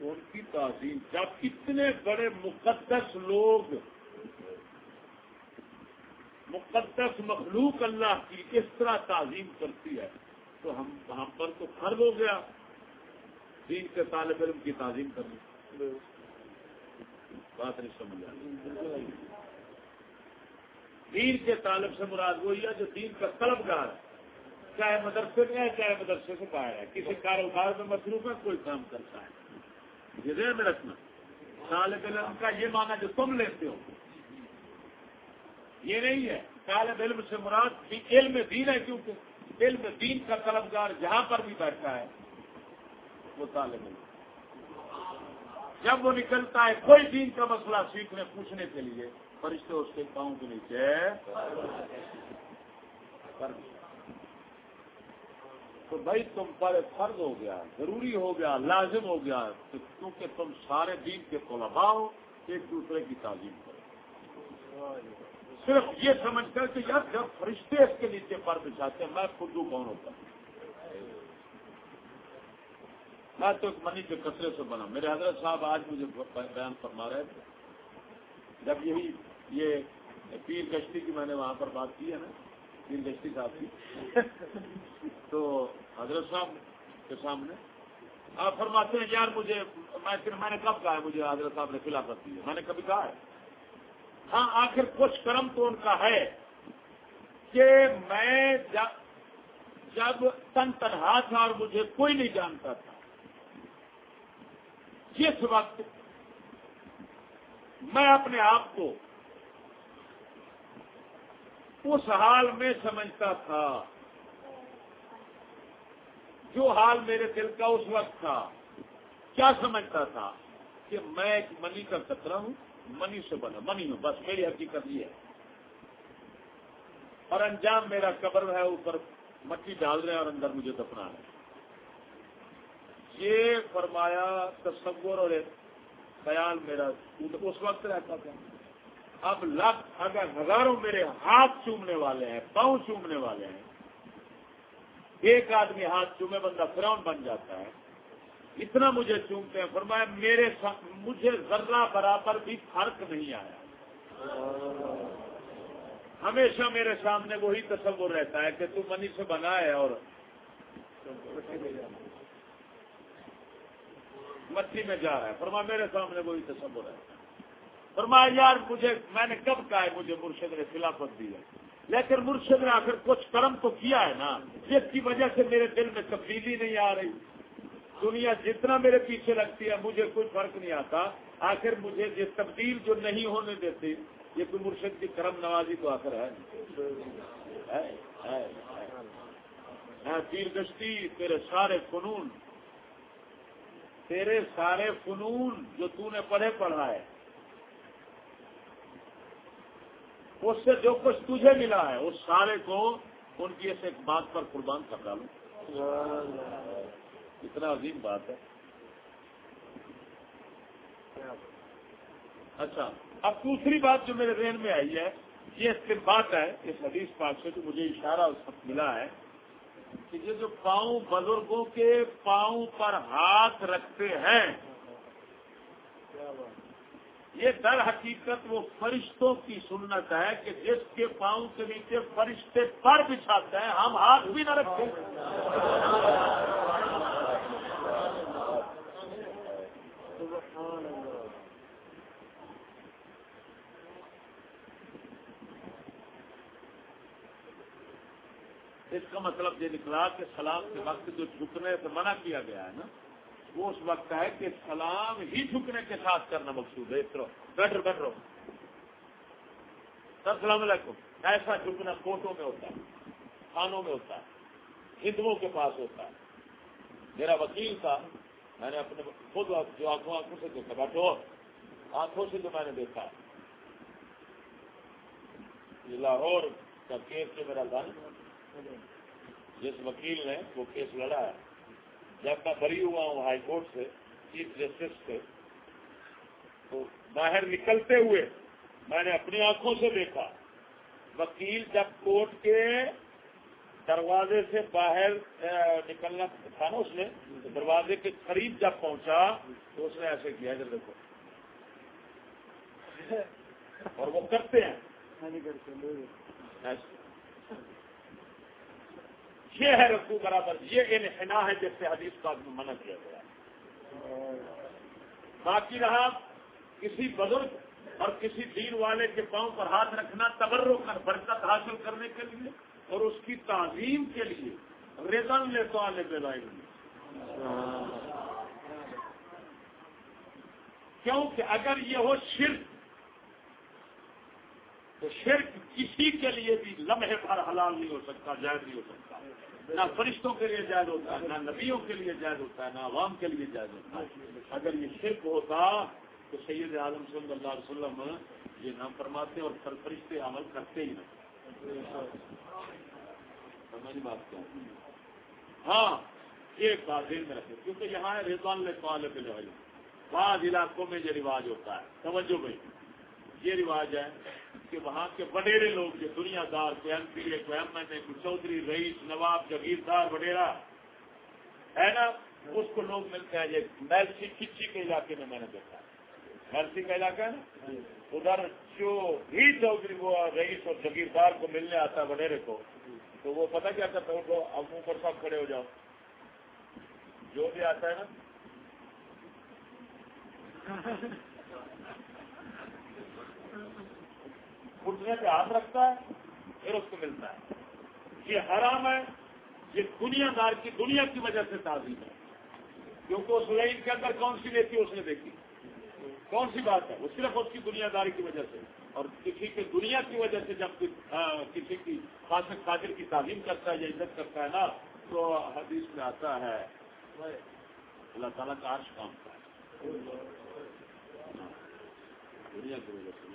ان کی تعظیم، جب اتنے بڑے مقدس لوگ، مقدس مخلوق اللہ کی اس طرح تعظیم کرتی ہے، تو ہم ہم پر تو فرض ہو گیا۔ دین کے طالب علم کی تعظیم کرنی بات نہیں سمجھ آئی دین کے طالب سے مراد وہی ہے جو دین کا طلبگار ہے۔ چاہے مدرسے میں ہے، چاہے مدرسے سے باہر ہے۔ کسی کاروبار میں مصروف ہے، کوئی کام کرتا ہے۔ یہ ذہن میں رکھنا۔ طالب علم کا یہ مانا جو تم لیتے ہو۔ یہ نہیں ہے۔ طالب علم سے مراد علم دین ہے کیونکہ علم دین کا طلبگار جہاں پر بھی بیٹھا ہے وہ طالب علم جب وہ نکلتا ہے، کوئی دین کا مسئلہ سیکھنے، پوچھنے کے لیے، فرشتے اس کے پاؤں کے نیچے تو بھائی تم پر فرض ہو گیا، ضروری ہو گیا، لازم ہو گیا کیونکہ تم سارے دین کے طلباء ہو، ایک دوسرے کی تعلیم کرو۔ صرف یہ سمجھ کر کہ یار جب فرشتے اس کے نیچے پر بچھاتے ہیں، میں خود کون ہوتا ہوں میں تو ایک منی کے کچرے سے بنا۔ میرے حضرت صاحب آج مجھے بیان فرما رہے تھے جب یہی یہ پیر کشتی کی میں نے وہاں پر بات کی ہے نا دستی صاحب کی۔ تو حضرت صاحب کے سامنے آپ فرماتے ہیں، یار مجھے، میں نے کب کہا ہے، مجھے حضرت صاحب نے خلافت دی ہے۔ میں نے کبھی کہا ہے۔ ہاں آخر کچھ کرم تو ان کا ہے کہ میں جب تن تنہا تھا اور مجھے کوئی نہیں جانتا تھا۔ جس وقت میں اپنے آپ کو اس حال میں سمجھتا تھا جو حال میرے دل کا اس وقت تھا۔ کیا سمجھتا تھا کہ میں ایک منی کا کترا ہوں؟ منی سے بنا، منی ہوں بس، میری حقیقت یہ ہے۔ اور انجام میرا قبر ہے، اوپر مٹی ڈال رہے ہیں اور اندر مجھے دفنا ہے یہ فرمایا تصور اور خیال میرا اس وقت رہتا تھا۔ اب لاکھ اگر ہزاروں میرے ہاتھ چومنے والے ہیں، پاؤں چومنے والے ہیں، ایک آدمی ہاتھ چومے بندہ فراؤن بن جاتا ہے، اتنا مجھے چومتے ہیں۔ فرمایا میرے مجھے ذرہ برابر بھی فرق نہیں آیا۔ ہمیشہ میرے سامنے وہی تصور رہتا ہے کہ تو منی سے بنا ہے اور مچھی میں جا رہا ہے۔ فرما میرے سامنے وہی تصور ہے۔ فرمایا، یار، مجھے، میں نے کب کہا ہے، مجھے مرشد نے خلافت دی ہے۔ لیکن مرشد نے آخر کچھ کرم تو کیا ہے نا، جس کی وجہ سے میرے دل میں تبدیلی نہیں آ رہی۔ دنیا جتنا میرے پیچھے لگتی ہے، مجھے کوئی فرق نہیں آتا۔ آخر مجھے یہ تبدیل جو نہیں ہونے دیتے یہ کوئی مرشد کی کرم نوازی تو آخر ہے۔ تیر گشتی تیرے سارے فنون تیرے سارے فنون جو تو نے پڑھے پڑھا ہے، اس سے جو کچھ تجھے ملا ہے، اس سارے کو ان کی اس ایک بات پر قربان کر ڈالوں اتنا عظیم بات ہے۔ اچھا اب دوسری بات جو میرے ذہن میں آئی ہے، یہ اس بات ہے، اس حدیث پاک سے جو مجھے اشارہ اس وقت ملا ہے۔ کہ یہ جو پاؤں بزرگوں کے پاؤں پر ہاتھ رکھتے ہیں، یہ در حقیقت وہ فرشتوں کی سنت ہے کہ جس کے پاؤں کے نیچے فرشتے پر بچھاتے ہیں، ہم ہاتھ بھی نہ رکھیں۔ اس کا مطلب یہ نکلا کہ سلام کے وقت جو جھکنے سے منع کیا گیا ہے نا، وہ اس وقت ہے کہ سلام ہی جھکنے کے ساتھ کرنا مقصود ہے بیٹھو بیٹھ رہو سر السلام علیکم۔ ایسا جھکنا کوٹوں میں ہوتا ہے تھانوں میں ہوتا ہے ہندوؤں کے پاس ہوتا ہے۔ میرا وکیل تھا، میں نے اپنے خود جو آنکھوں آنکھوں سے دیکھا، بیٹھو۔ آنکھوں سے جو میں نے دیکھا۔ یہ لاہور کا کیس جو میرا تھا جس وکیل نے وہ کیس لڑا ہے۔ جب میں بری ہوا ہوں ہائی کورٹ سے چیف جسٹس سے تو باہر نکلتے ہوئے میں نے اپنی آنکھوں سے دیکھا۔ وکیل جب کورٹ کے دروازے سے باہر نکلنا تھا نا اس نے دروازے کے قریب جب پہنچا تو اس نے ایسے کیا جب دیکھو۔ اور وہ کرتے ہیں۔ یہ ہے رسو برابر، یہ انحنا ہے جس سے حدیث کا منع کیا گیا۔ باقی رہا، کسی بزرگ اور کسی دین والے کے پاؤں پر ہاتھ رکھنا تبرو کر برکت حاصل کرنے کے لیے اور اس کی تعظیم کے لیے۔ ریزن لے تو آنے پہ لائے کیونکہ اگر یہ ہو شرک، تو شرک کسی کے لیے بھی لمحے پر حلال نہیں ہو سکتا، جائز نہیں ہو سکتا۔ نہ فرشتوں کے لیے جائز ہوتا ہے، نہ نبیوں کے لیے جائز ہوتا ہے، نہ عوام کے لیے جائز ہوتا ہے۔ اگر یہ شرک ہوتا تو سید اعظم صلی اللہ علیہ وسلم یہ نہ فرماتے اور فرشتے عمل کرتے ہی نہ بات کیا؟ ہاں ایک بات دل میں رکھے کیونکہ یہاں رضوان والے پہ لوگ بعض علاقوں میں یہ رواج ہوتا ہے، توجہ بھائی، یہ رواج ہے کہ وہاں کے وڈیرے لوگ جو دنیا دار کوئی ایم پی اے، کوئی ایم این اے، کوئی چودھری، رئیس، نواب، جگیردار وڈیرا ہے نا؟ اس کو لوگ ملتے ہیں، یہ میلسی کچی کے علاقے میں میں نے دیکھا۔ میلسی کا علاقہ ہے نا؟ ادھر جو بھی چودھری وہ رئیس اور جگیردار کو ملنے آتا ہے وڈیرے کو، تو وہ پتہ کیا کرتا ہے؟ وہ اب اوپر سب کھڑے ہو جاؤ۔ جو بھی آتا ہے نا؟ گھٹنے پہ ہاتھ رکھتا ہے، پھر اس کو ملتا ہے۔ یہ حرام ہے، یہ دنیا دار کی دنیا کی وجہ سے تعظیم ہے۔ کیونکہ اس لائن کے اندر کون سی لیتی اس نے دیکھی؟ کون سی بات ہے؟ وہ صرف اس کی دنیا داری کی وجہ سے۔ اور کسی کے دنیا کی وجہ سے جب کسی کی فاسق فاضر کی تعلیم کرتا ہے یا عزت کرتا ہے نا، تو حدیث میں آتا ہے، اللہ تعالیٰ کا عرش کام کا ہے۔ دنیا کی وجہ سے۔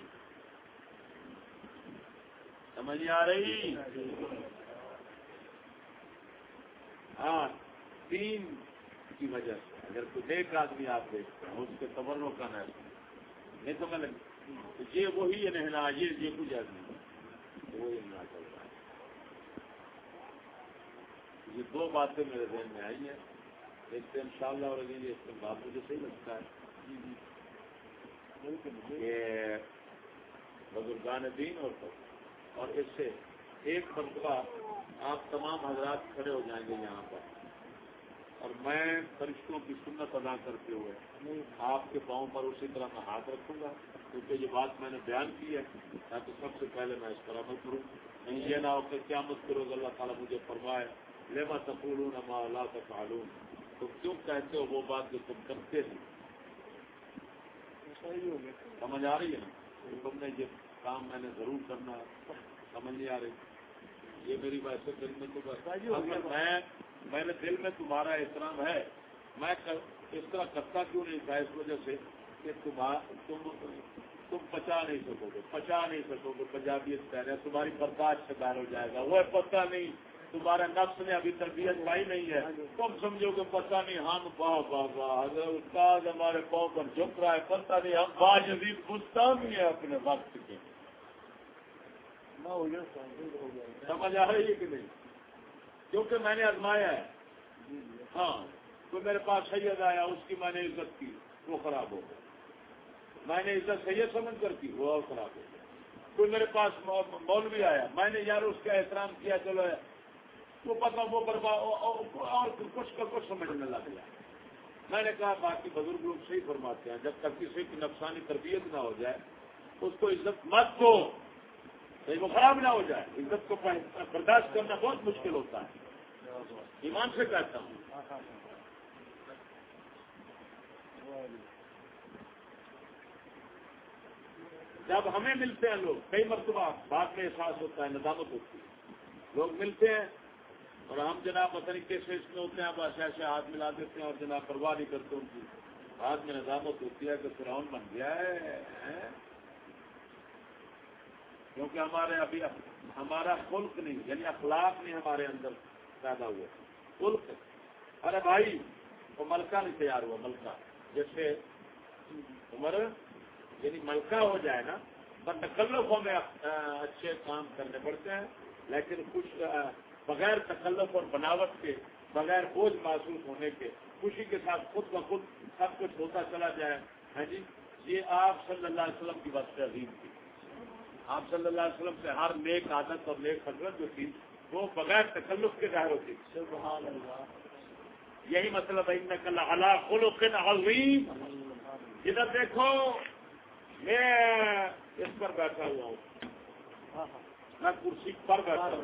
سمجھ آ رہی؟ ہاں تین کی وجہ سے۔ اگر کوئی ایک آدمی آپ دیکھتے ہیں اس کے تبروں کا نہ نہیں تو میں یہ وہی ہے نہنا یہ یہ کچھ آدمی۔ وہی نہ چل رہا ہے۔ یہ دو باتیں میرے ذہن میں آئی ہیں۔ ایک تو ان شاء اللہ اور یہ اس کے بات مجھے صحیح لگتا ہے بزرگان دین اور اور اس سے ایک مرتبہ آپ تمام حضرات کھڑے ہو جائیں گے یہاں پر۔ اور میں فرشتوں کی سنت ادا کرتے ہوئے آپ کے پاؤں پر اسی طرح میں ہاتھ رکھوں گا، کیونکہ یہ بات میں نے بیان کی ہے۔ تاکہ سب سے پہلے میں اس پر عمل کروں۔ نہیں یہ نہ ہو کہ کیا مت کرو گا اللہ تعالیٰ مجھے فرمائے لیما تقول اللہ کا معلوم تو کیوں کہتے ہو وہ بات جو تم کرتے ہیں سمجھ آ رہی ہے نا؟ تم نے یہ کام میں نے ضرور کرنا سمجھ نہیں آ رہی۔ یہ میری ویسے دل میں تو میں میں نے دل میں تمہارا احترام ہے۔ میں اس طرح کرتا کیوں نہیں؟ تھا اس وجہ سے کہ تم تم پچا نہیں سکو گے پچا نہیں سکو گے پنجابی کہہ رہے تمہاری برداشت سے باہر ہو جائے گا۔ وہ پتہ نہیں۔ تمہارا نفس نے ابھی تربیت پائی نہیں ہے۔ تم سمجھو کہ پتہ نہیں۔ ہم باہ باہ باہ اگر استاد ہمارے پاؤں پر جھک رہا ہے پتہ نہیں۔ ہم باج ابھی پوچھتا بھی ہے اپنے وقت کے۔ سمجھ آ رہی ہے کہ نہیں؟ کیونکہ میں نے آزمایا ہے۔ ہاں تو میرے پاس سید آیا اس کی میں نے عزت کی وہ خراب ہو گیا۔ میں نے عزت سید سمجھ کر کی وہ اور خراب ہو گیا۔ کوئی میرے پاس مولوی آیا میں نے یار اس کا احترام کیا چلو۔ وہ پتا وہ برباد اور کچھ کا کچھ سمجھنے لگ گیا۔ میں نے کہا باقی بزرگ لوگ صحیح فرماتے ہیں جب تک کسی کی نفسانی تربیت نہ ہو جائے اس کو عزت مت دو۔ وہ خراب نہ ہو جائے۔ عزت کو برداشت کرنا بہت مشکل ہوتا ہے۔ ایمان سے کہتا ہوں۔ جب ہمیں ملتے ہیں لوگ، کئی مرتبہ بعد میں احساس ہوتا ہے، ندامت ہوتی ہے۔ لوگ ملتے ہیں اور ہم جناب پتہ نہیں کیسے اس میں ہوتے ہیں بس ایسے ہاتھ ملا دیتے ہیں اور جناب پرواہ نہیں کرتے ان کی۔ بعد میں ندامت ہوتی ہے کہ فراؤن بن گیا ہے کیونکہ ہمارے ابھی ہمارا ملک نہیں یعنی اخلاق نہیں ہمارے اندر پیدا ہوئے۔ ملک۔ ارے بھائی، وہ ملکہ نہیں تیار ہوا، ملکہ۔ جیسے عمر یعنی ملکہ ہو جائے نا تکلفوں میں اچھے کام کرنے پڑتے ہیں، لیکن کچھ بغیر تکلف اور بناوٹ کے، بغیر بوجھ محسوس ہونے کے، خوشی کے ساتھ خود بخود سب کچھ ہوتا چلا جائے۔ ہاں جی یہ آپ صلی اللہ علیہ وسلم کی بات عظیم تھی۔ آپ صلی اللہ علیہ وسلم سے ہر نیک عادت اور نیک حضرت جو تھی وہ بغیر تکلف کے ظاہر ہوتی۔ یہی مطلب ہے ان کل اللہ خلق عظیم۔ ادھر دیکھو میں اس پر بیٹھا ہوا ہوں۔ میں کرسی پر بیٹھا ہوں۔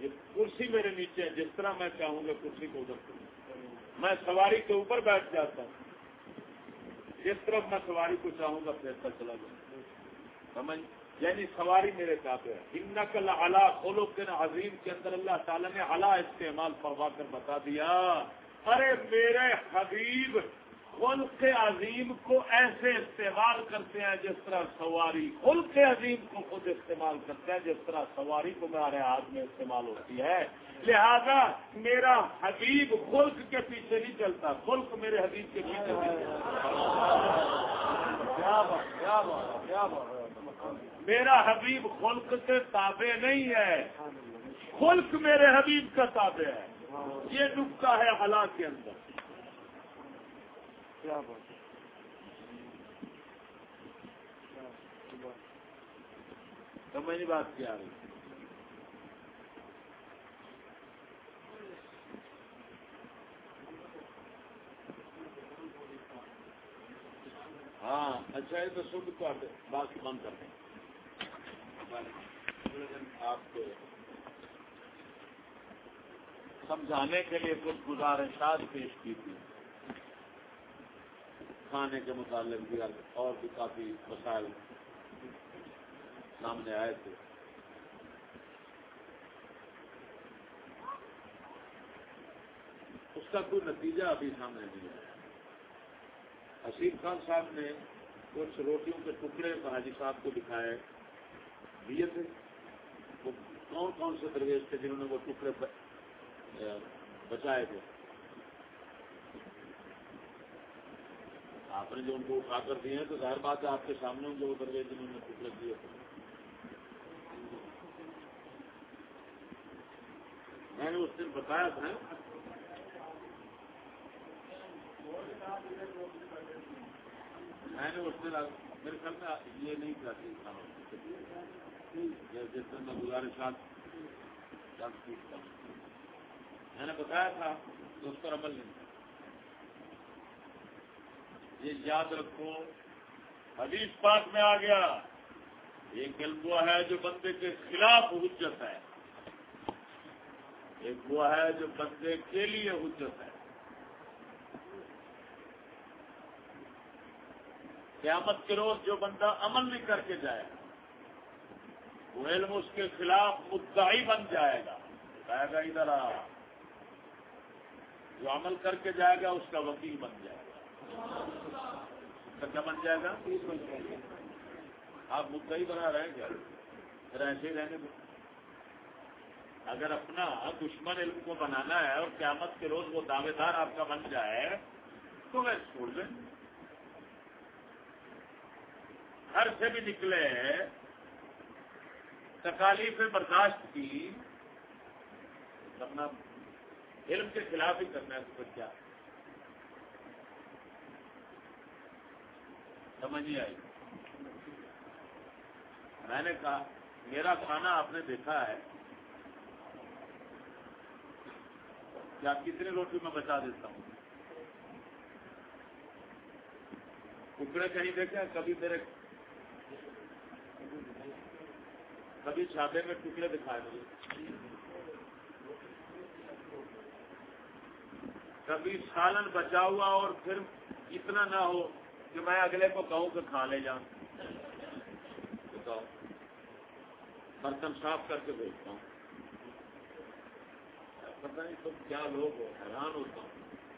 یہ کرسی میرے نیچے ہے جس طرح میں چاہوں گا کرسی کو ادھر کروں۔ میں سواری کے اوپر بیٹھ جاتا ہوں۔ جس طرف میں سواری کو چاہوں گا پھر چلا جاؤں سمجھ یعنی سواری میرے کافی ہے۔ ان نقل اللہ کھولو کے عظیم کے اندر اللہ تعالیٰ نے اللہ استعمال فرما کر بتا دیا۔ ارے میرے حبیب، خلق عظیم کو ایسے استعمال کرتے ہیں جس طرح سواری خلق عظیم کو خود استعمال کرتے ہیں جس طرح سواری کو میرے ہاتھ میں استعمال ہوتی ہے۔ لہذا میرا حبیب خلق کے پیچھے نہیں چلتا۔ خلق میرے حبیب کے پیچھے میرا حبیب خلق کے تابع نہیں ہے۔ خلق میرے حبیب کا تابع ہے۔ یہ ڈبتا ہے حالات کے اندر۔ سمجھ بات کیا رہی ہاں اچھا یہ تو سب کو باقی بند کر دیں۔ آپ کو سمجھانے کے لیے کچھ گزارشات پیش کی تھی۔ کھانے کے متعلق بھی اور بھی کافی مسائل سامنے آئے تھے۔ اس کا کوئی نتیجہ ابھی سامنے نہیں آیا حسیب خان صاحب نے کچھ روٹیوں کے ٹکڑے حاجی صاحب کو دکھائے، دیے تھے۔ وہ کون کون سے درویش تھے جنہوں نے وہ ٹکڑے بچائے تھے؟ آپ نے جو ان کو اٹھا کر دیے ہیں تو ظاہر بات ہے آپ کے سامنے ہوں جو درویش جنہوں نے ٹکڑے دیے تھے۔ میں نے اس دن بتایا تھا۔ میں نے اس دن میرے خیال میں یہ نہیں چاہتی جس دن میں گزارشات میں نے بتایا تھا کہ اس پر عمل نہیں۔ یہ یاد رکھو، حدیث پاک میں آ گیا، ایک علم وہ ہے جو بندے کے خلاف حجت ہے۔ ایک وہ ہے جو بندے کے لیے حجت ہے۔ قیامت کے روز جو بندہ عمل نہیں کر کے جائے وہ علم اس کے خلاف مدعی بن جائے گا، کہے گا ادھر آ۔ جو عمل کر کے جائے گا، اس کا وکیل بن جائے گا۔ کیا بن جائے گا؟ آپ مدعی بنا رہے ہیں کیا؟ پھر ایسے ہی رہنے دو۔ اگر اپنا دشمن علم کو بنانا ہے اور قیامت کے روز وہ دعوے دار آپ کا بن جائے، تو میں چھوڑ دیں۔ گھر سے بھی نکلے تکالیف برداشت کی، اپنا علم کے خلاف ہی کرنا ہے، تو کیا؟ سمجھ نہیں آئی۔ میں نے کہا، میرا کھانا آپ نے دیکھا ہے۔ کہ آپ کتنی روٹی میں بچا دیتا ہوں؟ ٹکڑے کہیں دیکھے کبھی میرے کبھی چھاپے میں ٹکڑے دکھائے مجھے۔ کبھی سالن بچا ہوا اور پھر اتنا نہ ہو کہ میں اگلے کو کہوں کہ کھا لے جاؤں بتاؤ۔ برتن صاف کر کے بھیجتا ہوں۔ پتہ نہیں تو کیا لوگ ہو حیران ہوتا ہوں۔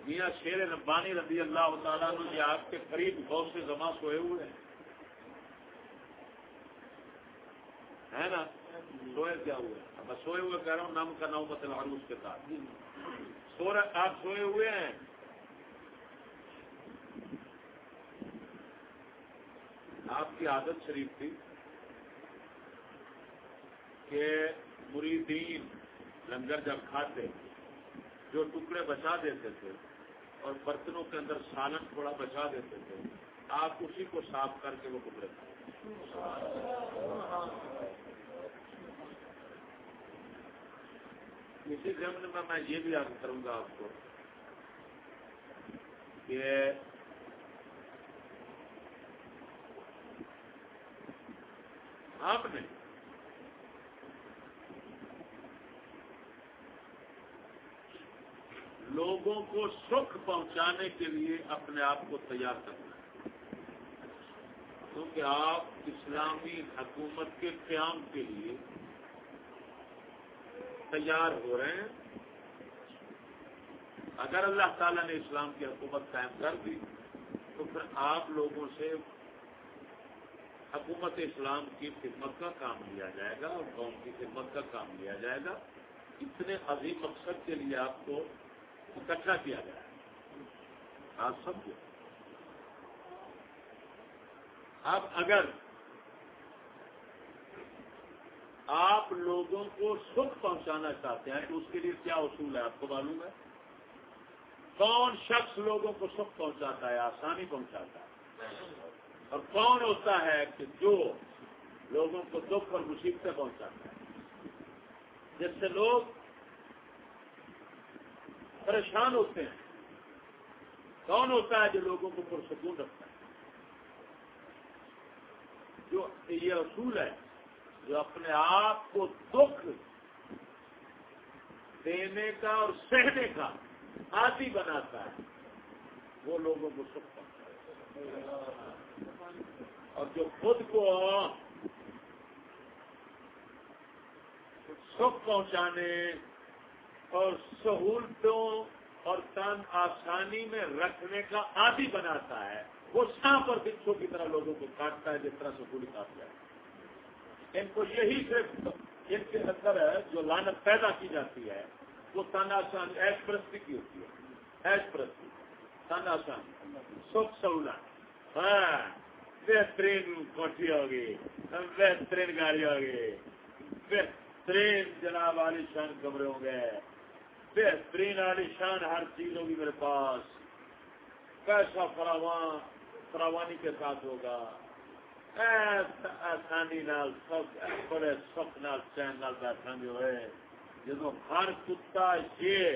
میاں شیر ربانی رضی اللہ تعالیٰ نے آپ کے قریب بہت سے جمع سوئے ہوئے ہیں۔ ہے نا؟ سوئے کیا ہوئے؟ اب سوئے ہوئے کہہ رہا ہوں نام کا نام مطلب عروس کے ساتھ۔ سو رہے آپ سوئے ہوئے ہیں؟ آپ کی عادت شریف تھی کہ مریدین لنگر جب کھاتے، جو ٹکڑے بچا دیتے تھے اور برتنوں کے اندر سالن تھوڑا بچا دیتے تھے، آپ اسی کو صاف کر کے وہ ٹکڑے کھاتے۔ اسی ضمن میں میں یہ بھی یاد کروں گا آپ کو کہ آپ نے لوگوں کو سکھ پہنچانے کے لیے اپنے آپ کو تیار کرنا کیونکہ آپ اسلامی حکومت کے قیام کے لیے تیار ہو رہے ہیں؟ اگر اللہ تعالیٰ نے اسلام کی حکومت قائم کر دی، تو پھر آپ لوگوں سے حکومت اسلام کی خدمت کا کام لیا جائے گا اور قوم کی خدمت کا کام لیا جائے گا۔ اتنے عظیم مقصد کے لیے آپ کو اکٹھا کیا گیا۔ ہے آپ سمجھو اب اگر آپ لوگوں کو سکھ پہنچانا چاہتے ہیں تو اس کے لیے کیا اصول ہے؟ آپ کو معلوم ہے؟ کون شخص لوگوں کو سکھ پہنچاتا ہے، آسانی پہنچاتا ہے؟ اور کون ہوتا ہے کہ جو لوگوں کو دکھ اور مصیبتیں پہنچاتا ہے؟ جس سے لوگ پریشان ہوتے ہیں۔ کون ہوتا ہے جو لوگوں کو پرسکون رکھتا ہے؟ جو یہ اصول ہے، جو اپنے آپ کو دکھ دینے کا اور سہنے کا عادی بناتا ہے، وہ لوگوں کو سکھ پہنچتا اور جو خود کو سکھ پہنچانے اور سہولتوں اور تن آسانی میں رکھنے کا عادی بناتا ہے وہ سانپ اور بچوں کی طرح لوگوں کو کاٹتا ہے، جس طرح سے پوری کاٹ جائے ان کو یہی صرف ان کے اندر جو لانت پیدا کی جاتی ہے، وہ تن آسان ایش پرستی کی ہوتی ہے۔ ایش پرستی تن آسان سکھ سہولت۔ ہاں بہترین کوٹھی ہوگی بہترین گاڑی ہوگی بہترین جناب عالی شان کمرے ہوں گے۔ بہترین عالی شان ہر چیز ہوگی میرے پاس۔ پیسہ فراوان۔ فراوانی کے ساتھ ہوگا۔ آسانی نال بڑے سخت نال، چین نال بیٹھا گے ہوئے۔ جب ہر کتا یہ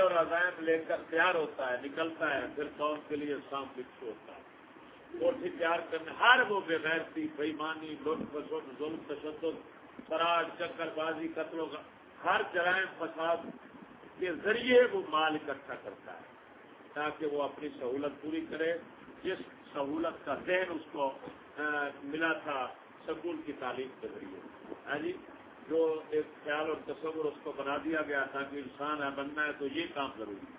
اور عزائم لے کر تیار ہوتا ہے، نکلتا ہے، پھر قوم کے لیے شام فکس ہوتا ہے۔ کوٹھی تیار کرنے، ہر وہ بےغیرتی بےمانی لطف ظلم، تشدد فراج چکر بازی قتلوں کا ہر جرائم فساد کے ذریعے وہ مال اکٹھا کرتا ہے۔ تاکہ وہ اپنی سہولت پوری کرے۔ جس سہولت کا ذہن اس کو ملا تھا، سکول کی تعلیم کے ذریعے۔ ہاں جی؟ جو ایک خیال اور تصور اس کو بنا دیا گیا تھا کہ انسان ہے، بننا ہے، تو یہ کام ضروری ہے۔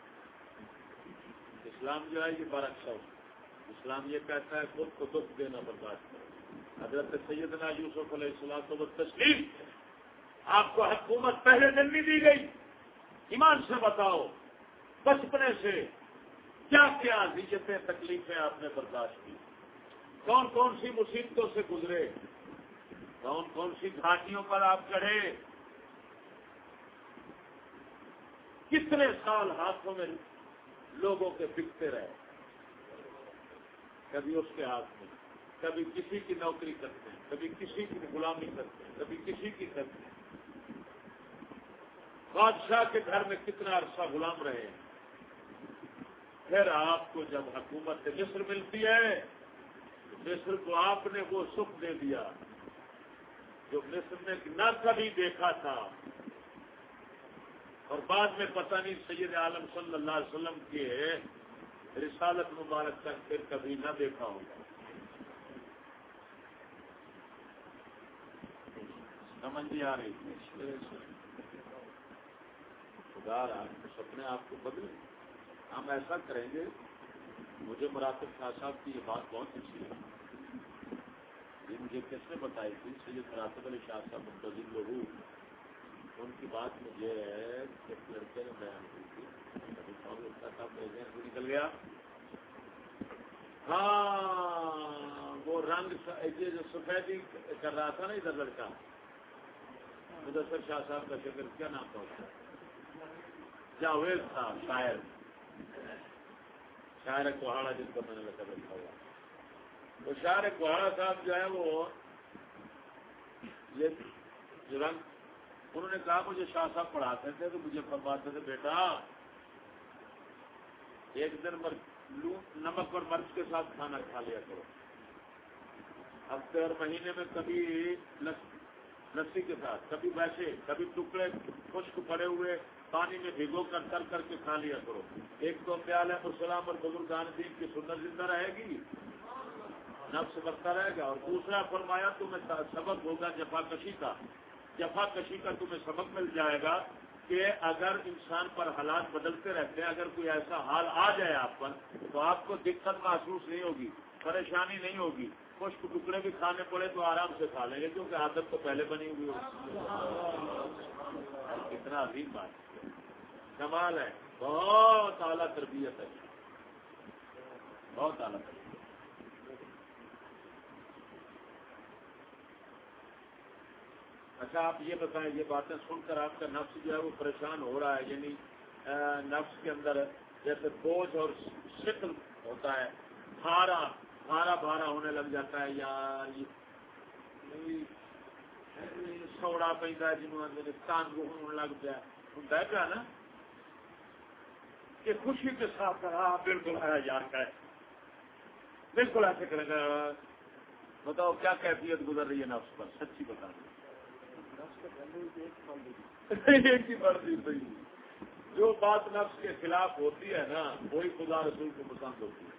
اسلام جو ہے، یہ برعکس اچھا ہے۔ اسلام یہ کہتا ہے، خود کو دکھ دینا برداشت کرو۔ حضرت سیدنا یوسف علیہ السلام تو تسلیم آپ کو حکومت پہلے دن نہیں دی گئی۔ ایمان سے بتاؤ، بچپنے سے۔ کیا کیا نیچتیں تکلیفیں آپ نے برداشت کی؟ کون کون سی مصیبتوں سے گزرے؟ کون کون سی گھاٹیوں پر آپ چڑھے؟ کتنے سال ہاتھوں میں لوگوں کے بکتے رہے؟ کبھی اس کے ہاتھ میں، کبھی کسی کی نوکری کرتے ہیں، کبھی کسی کی غلامی کرتے ہیں، کبھی کسی کی کرتے ہیں۔ بادشاہ کے گھر میں کتنا عرصہ غلام رہے ہیں؟ پھر آپ کو جب حکومت مصر ملتی ہے، مصر کو آپ نے وہ سکھ دے دیا جو مصر نے نہ کبھی دیکھا تھا۔ اور بعد میں پتہ نہیں سید عالم صلی اللہ علیہ وسلم کے رسالت مبارک تک پھر کبھی نہ دیکھا ہوگا۔ سمجھ نہیں آ رہی۔ خدا سپنے آپ کو بدلے ہم ایسا کریں گے، مجھے مراتب شاہ صاحب کی یہ بات بہت اچھی ہے یہ مجھے کس نے بتائی تھی، سید فراطب علی شاہ صاحب منتظر لہو ان کی بات مجھے ایک لڑکے نے بیان کی تھی۔ کبھی نکل گیا۔ ہاں وہ رنگ جو سفیدی کر رہا تھا نا ادھر لڑکا۔ مدثر شاہ صاحب کا شکر کیا نام تھا جاوید تھا شاعر۔ شاعر کوہاڑا جس کو میں نے لگا رکھا ہوا وہ شاہ کوہارا صاحب جو ہے وہ یہ رنگ، انہوں نے کہا مجھے شاہ صاحب پڑھاتے تھے تو مجھے فرماتے تھے، بیٹا، ایک دن نمک اور مرچ کے ساتھ کھانا کھا لیا کرو۔ ہفتے اور مہینے میں کبھی لسی کے ساتھ، کبھی ویسے، کبھی ٹکڑے خشک پڑے ہوئے پانی میں بھگو کر کر کر کے کھا لیا کرو۔ ایک تو پیال ہے مسلام اور بزرگان دین کی سندر زندہ رہے گی۔ نفس بڑھتا رہے گا۔ اور دوسرا فرمایا، تمہیں سبق ہوگا جفا کشی کا۔ جفا کشی کا تمہیں سبق مل جائے گا کہ اگر انسان پر حالات بدلتے رہتے ہیں، اگر کوئی ایسا حال آ جائے آپ پر، تو آپ کو دقت محسوس نہیں ہوگی، پریشانی نہیں ہوگی۔ کچھ ٹکڑے بھی کھانے پڑے تو آرام سے کھا لیں گے، کیونکہ عادت تو پہلے بنی ہوئی ہوگی۔ کتنا عظیم بات۔ ہے کمال ہے بہت اعلیٰ تربیت ہے بہت اعلیٰ تربیت۔ اچھا آپ یہ بتائیں، یہ باتیں سن کر آپ کا نفس جو ہے وہ پریشان ہو رہا ہے یعنی نفس کے اندر جیسے بوجھ اور شکل ہوتا ہے، بھارا بھارا بھارا ہونے لگ جاتا ہے یار یعنی، سوڑا پہ جنہوں کان ہونے لگ پیا ہوں پیا نا؟ کہ خوشی کے ساتھ ہاں بالکل ہے یار کا بالکل ایسے کرے گا۔ بتاؤ کیا کیفیت گزر رہی ہے نفس پر؟ سچی بتا رہی جو بات نفس کے خلاف ہوتی ہے نا وہی خدا رسول کو پسند ہوتی ہے۔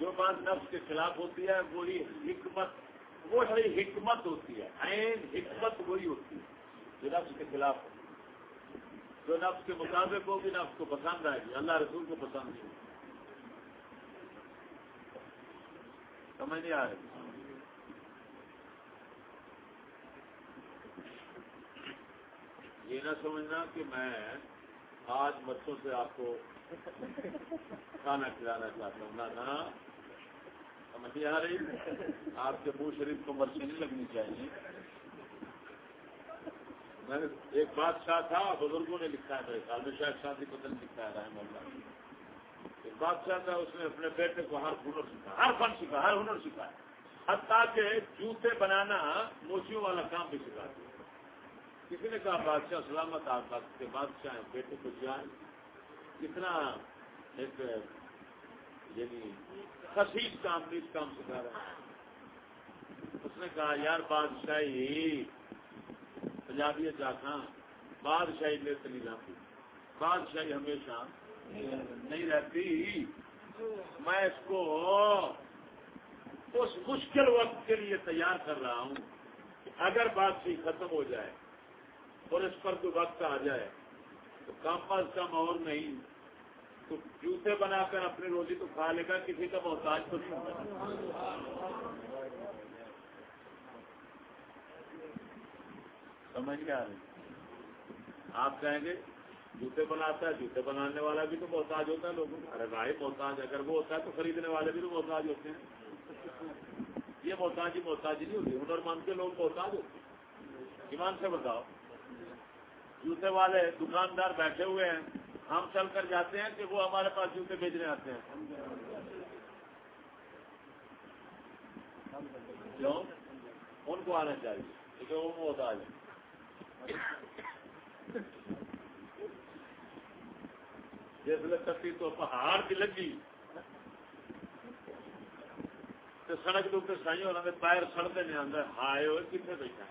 جو بات نفس کے خلاف ہوتی ہے وہی حکمت وہ ساری حکمت ہوتی ہے۔ عین حکمت وہی ہوتی ہے جو نفس کے خلاف ہوتی جو نفس کے مطابق ہوگی نفس کو پسند آئے گی۔ اللہ رسول کو پسند ہوگی سمجھ نہیں آ رہی۔ یہ نہ سمجھنا کہ میں آج بچوں سے آپ کو کھانا کھلانا چاہتا ہوں۔ نہ سمجھ آ رہی؟ آپ کے منہ شریف کو مرچی نہیں لگنی چاہیے۔ میں نے ایک بادشاہ تھا، بزرگوں نے لکھا ہے میرے خیال میں شاید شادی جی پتن لکھا ہے، رحم اللہ۔ ایک بادشاہ تھا، اس نے اپنے بیٹے کو ہر ہنر سکھا ہر فن سکھا ہر ہنر سکھا حتیٰ کہ جوتے بنانا موچیوں والا کام بھی سکھا دیا۔ کسی نے کہا، بادشاہ سلامت آپ کے بادشاہ بیٹے کو جائیں کتنا ایک یعنی خصیص کام نیچ کام سکھا رہا ہے۔ اس نے کہا، یار بادشاہی پنجابی چاہتا بادشاہی لے نہیں جاتی۔ بادشاہی ہمیشہ نہیں رہتی۔ میں اس کو اس مشکل وقت کے لیے تیار کر رہا ہوں اگر بادشاہی ختم ہو جائے اور اس پر کوئی وقت آ جائے تو کم از کم اور نہیں، تو جوتے بنا کر اپنی روزی تو کھا لے گا، کسی کا محتاج تو نہیں ہوگا۔ سمجھ گیا آپ کہیں گے، جوتے بناتا ہے، جوتے بنانے والا بھی تو محتاج ہوتا ہے لوگوں کو۔ ارے بھائی، محتاج اگر وہ ہوتا ہے تو خریدنے والے بھی تو محتاج ہوتے ہیں۔ یہ محتاجی محتاجی نہیں ہوتی، ہنر مان کے لوگ محتاج ہوتے ہیں۔ ایمان سے بتاؤ۔ جوتے والے دکاندار بیٹھے ہوئے ہیں، ہم چل کر جاتے ہیں کہ وہ ہمارے پاس جوتے بیچنے آتے ہیں۔ کیوں؟ ان کو آنا چاہیے، کیونکہ وہ محتاج ہے جس کسی تو پہاڑ کی لگی تو سڑک کے اوپر سائی ہونا پیر سڑتے نہیں آتا ہائے ہوئے کتنے بیٹھا؟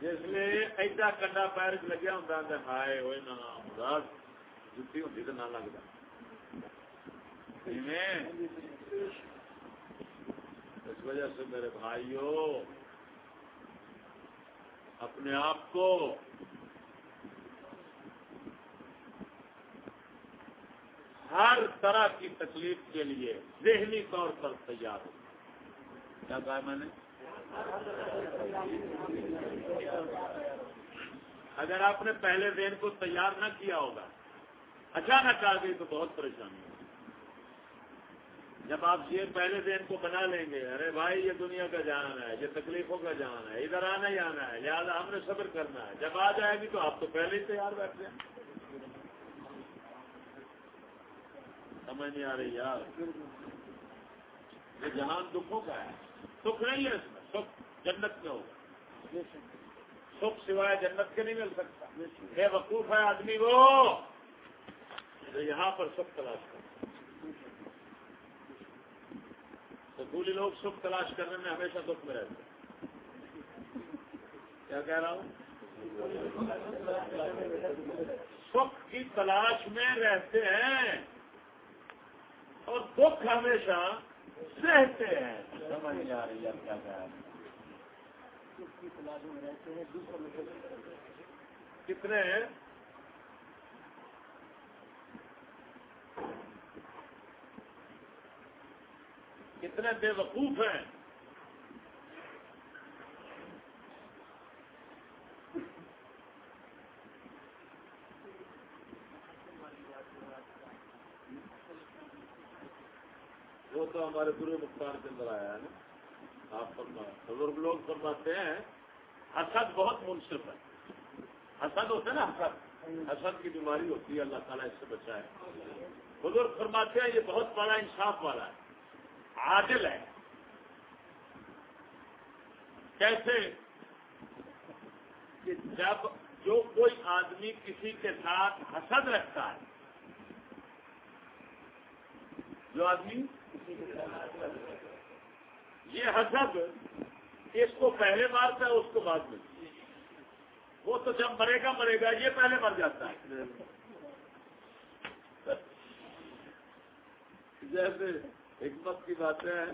جس لیے ایڈا کنڈا پیر چ لگیا ہوں ہائے ہوئے نہ مراد جتی ہوتی تو نہ لگتا اس وجہ سے میرے بھائیوں اپنے آپ کو ہر طرح کی تکلیف کے لیے ذہنی طور پر تیار ہو۔ کیا کہا میں نے؟ اگر آپ نے پہلے دن کو تیار نہ کیا ہوگا، اچانک آ گئی تو بہت پریشانی ہوگی۔ جب آپ یہ پہلے دن کو بنا لیں گے، ارے بھائی، یہ دنیا کا جان ہے، یہ تکلیفوں کا جان ہے، ادھر آنا ہی آنا ہے، لہٰذا ہم نے صبر کرنا ہے۔ جب آ جائے گی تو آپ تو پہلے ہی تیار بیٹھ جائیں سمجھ نہیں آ رہی یار۔ یہ جہان دکھوں کا ہے۔ سکھ نہیں ہے اس میں، سکھ جنت میں ہوگا۔ سکھ سوائے جنت کے نہیں مل سکتا۔ بے وقوف ہے آدمی وہ یہاں پر سکھ تلاش کرتا سکولی لوگ سکھ تلاش کرنے میں ہمیشہ دکھ میں رہتے کیا کہہ رہا ہوں؟ سکھ کی تلاش میں رہتے ہیں اور دکھ ہمیشہ رہتے ہیں۔ سمجھ نہیں آ رہی ہے کیا کہہ رہا کتنے کتنے بے وقوف ہیں۔ وہ تو ہمارے گرو مختار کے اندر آیا ہے نا۔ آپ فرما بزرگ لوگ فرماتے ہیں، حسد بہت منصف ہے۔ حسد ہوتا ہے نا حسد۔ حسد کی بیماری ہوتی ہے، اللہ تعالیٰ اس سے بچائے۔ بزرگ فرماتے ہیں، یہ بہت بڑا انصاف والا ہے۔ عادل ہے۔ کیسے؟ کہ جب جو کوئی آدمی کسی کے ساتھ حسد رکھتا ہے، جو آدمی یہ حسد اس کو پہلے مارتا ہے، اس کو بعد میں۔ وہ تو جب مرے گا مرے گا، یہ پہلے مر جاتا ہے۔ جیسے حکمت کی باتیں ہیں،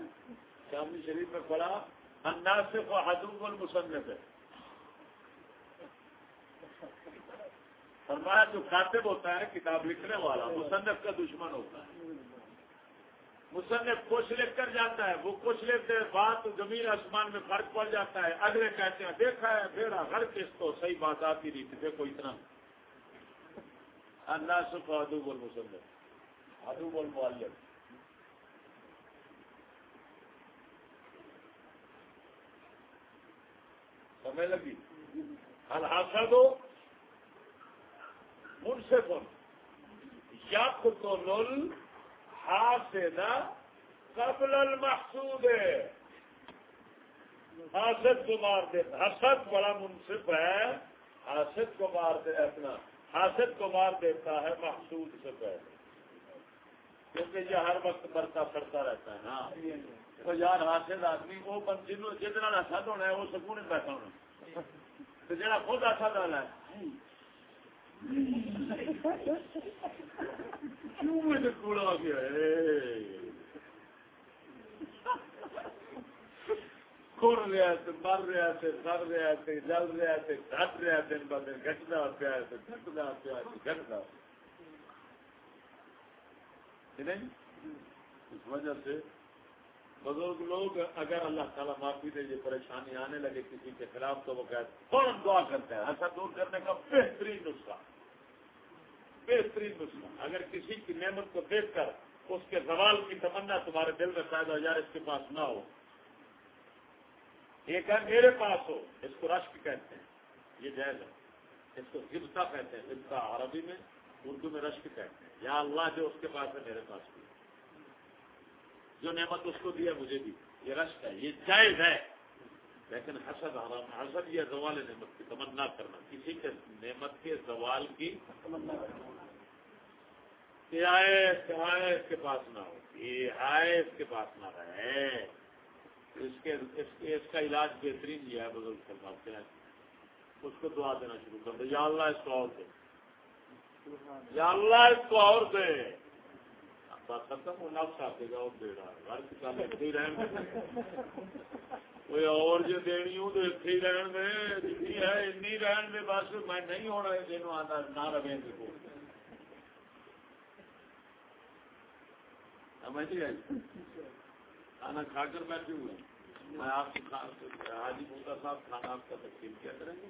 شامی شریف میں پڑا انداز سے کو حدوم المصنف ہے۔ فرمایا جو کاتب ہوتا ہے، کتاب لکھنے والا، مصنف کا دشمن ہوتا ہے۔ مصنف کچھ لکھ کر جاتا ہے، وہ کچھ لکھتے بات زمین آسمان میں فرق پڑ جاتا ہے۔ اگلے کہتے ہیں، دیکھا ہے پھر ہر کس کو صحیح بات آتی نہیں تھی، دیکھو اتنا۔ انداز سے ادوب المصنف ادوب المعلم سمجھ لگی؟ الحاصل دو منصف یا خود لل قبل المحسود۔ حاسد کو مار دے۔ حسد بڑا منصف ہے۔ حاسد کو مار دے اپنا۔ حاسد کو مار دیتا ہے محسود سے پہلے۔ کیونکہ یہ ہر وقت برتا پڑتا رہتا ہے نا۔ تو یار حاسد آدمی وہ جنوں جتنا حسد ہونا ہے وہ سکون بیٹھا ہونا تو جہاں خود حسد والا ہے گیا کھڑ رہا مر رہا سر رہا جل رہا گھٹ رہا دن ب دن پیا پیا نہیں اس وجہ سے بزرگ لوگ اگر اللہ تعالیٰ معافی دے، یہ پریشانی آنے لگے کسی کے خلاف، تو وہ کہتے فوراً دعا کرتے ہیں۔ ایسا دور کرنے کا بہترین نسخہ بہترین نسخہ۔ اگر کسی کی نعمت کو دیکھ کر اس کے زوال کی تمنا تمہارے دل میں پیدا ہو جائے اس کے پاس نہ ہو۔ ایک ہے میرے پاس ہو۔ اس کو رشک کہتے ہیں، یہ جائز ہے۔ اس کو ہبتا کہتے ہیں ہبتا عربی میں، اردو میں رشک کہتے ہیں۔ یا اللہ جو اس کے پاس ہے، میرے پاس بھی جو نعمت اس کو دیا مجھے بھی یہ رشک ہے یہ جائز ہے. لیکن حسد حرام، حسد یہ زوال نعمت کی تمنا کرنا. کسی کے نعمت کے زوال کی آئے اس کے پاس نہ ہو. یہ آئے اس کے پاس نہ رہے. اس کے، اس کا علاج بہترین یہ ہے بزرگ فرماتے ہیں. اس کو دعا دینا شروع کر دو. یا اللہ اس کو اور دے. یا اللہ اس کو اور دے. ختم وہ نفس آتے گا اور دے رہا ہے ہر کسی رہن کوئی اور جو دینی ہوں تو اتنے ہی رہن دے۔ جی ہے انی رہن دے، بس میں نہیں ہونا یہ دن آتا نہ رہے کو۔ سمجھ آئی؟ کھانا کھا کر بیٹھے ہوئے میں آپ سے حاجی موتا صاحب، کھانا آپ کا تقسیم کیا کریں گے؟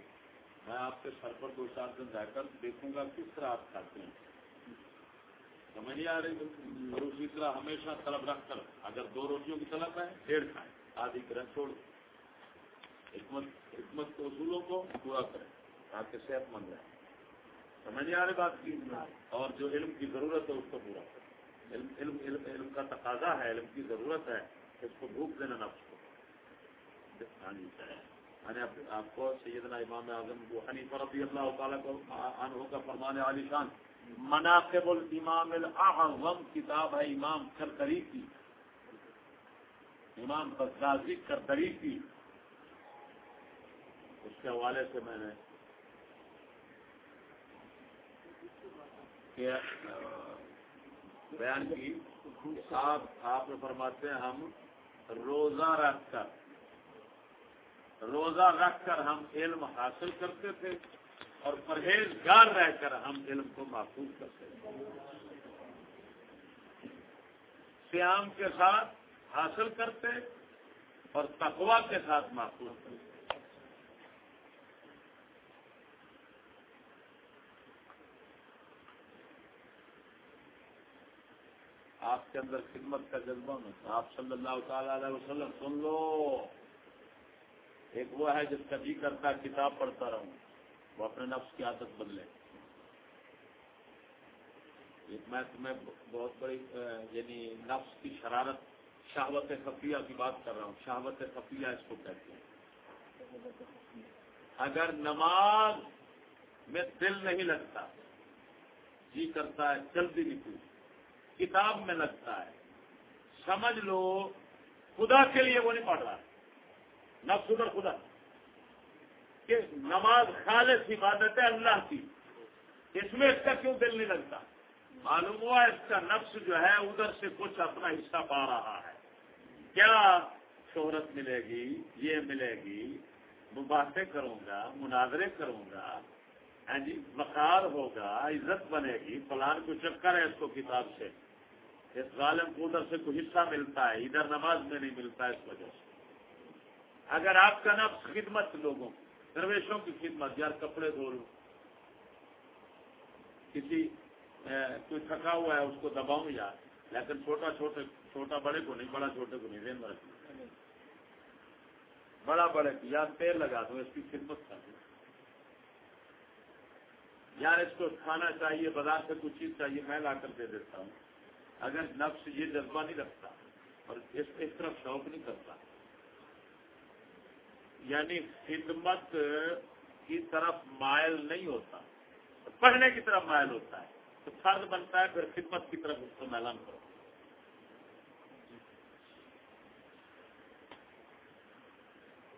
میں آپ کے سر پر دو چار دن رہ کر دیکھوں گا کس طرح آپ کھاتے ہیں۔ سمجھ نہیں آ رہی دوسری طرح ہمیشہ طلب رکھ کر، اگر دو روٹیوں کی طلب ہے ڈیڑھ کھائیں۔ آدھی کریں چھوڑ حکمت حکمت کے اصولوں کو پورا کریں تاکہ صحت مند رہے۔ سمجھ نہیں آ رہی بات؟ کی اور جو علم کی ضرورت ہے، اس کو پورا کریں۔ علم علم علم علم کا تقاضا ہے، علم کی ضرورت ہے، اس کو بھوک دینا نفس کو ہاں جی، میں نے آپ کو سیدنا امام اعظم وہ حنیف رضی اللہ تعالیٰ کو عنہ کا فرمان علی شان مناقب الامام الاعظم کتاب ہے امام کرکری کی امام بزازی کرکری کی اس کے حوالے سے میں نے بیان کی۔ آپ آپ فرماتے ہیں ہم روزہ رکھ کر، روزہ رکھ کر ہم علم حاصل کرتے تھے۔ اور پرہیزگار رہ کر ہم علم کو محفوظ کرتے تھے سیام کے ساتھ حاصل کرتے اور تقوا کے ساتھ محفوظ کرتے آپ کے اندر خدمت کا جذبہ میں آپ صلی اللہ تعالی علیہ وسلم، سن لو، ایک وہ ہے جس کا جی کرتا، کتاب پڑھتا رہوں۔ وہ اپنے نفس کی عادت بدلے۔ ایک میں تمہیں بہت بڑی یعنی نفس کی شرارت، شہوت خفیہ کی بات کر رہا ہوں۔ شہوت خفیہ اس کو کہتے ہیں۔ اگر نماز میں دل نہیں لگتا جی کرتا ہے، جلدی نکلو، کتاب میں لگتا ہے، سمجھ لو، خدا کے لیے وہ نہیں پڑھ رہا۔ نفس ادھر، خدا۔ کہ نماز خالص عبادت ہے اللہ کی، اس میں اس کا کیوں دل نہیں لگتا؟ معلوم ہوا اس کا نفس جو ہے ادھر سے کچھ اپنا حصہ پا رہا ہے۔ کیا شہرت ملے گی؟ یہ ملے گی۔ باتیں کروں گا، مناظرے کروں گا ہاں جی وقار ہوگا، عزت بنے گی، فلان کو چکر ہے اس کو کتاب سے۔ اس ظالم کو ادھر سے کوئی حصہ ملتا ہے، ادھر نماز میں نہیں ملتا اس وجہ سے۔ اگر آپ کا نفس خدمت لوگوں درویشوں کی خدمت، یار کپڑے دھو لو۔ کسی کوئی تھکا ہوا ہے، اس کو دباؤں یار۔ لیکن چھوٹا، چھوٹے، چھوٹا بڑے کو نہیں، بڑا، چھوٹے کو نہیں دین بڑا، بڑے کو، یار پیر لگا دو، اس کی خدمت کر دو۔ یار اس کو کھانا چاہیے، بازار سے کچھ چیز چاہیے، میں لا کر دے دیتا ہوں۔ اگر نفس یہ جذبہ نہیں رکھتا اور اس طرف شوق نہیں کرتا یعنی خدمت کی طرف مائل نہیں ہوتا، پڑھنے کی طرف مائل ہوتا ہے۔ تو فرض بنتا ہے پھر خدمت کی طرف اس کو میلان کرو۔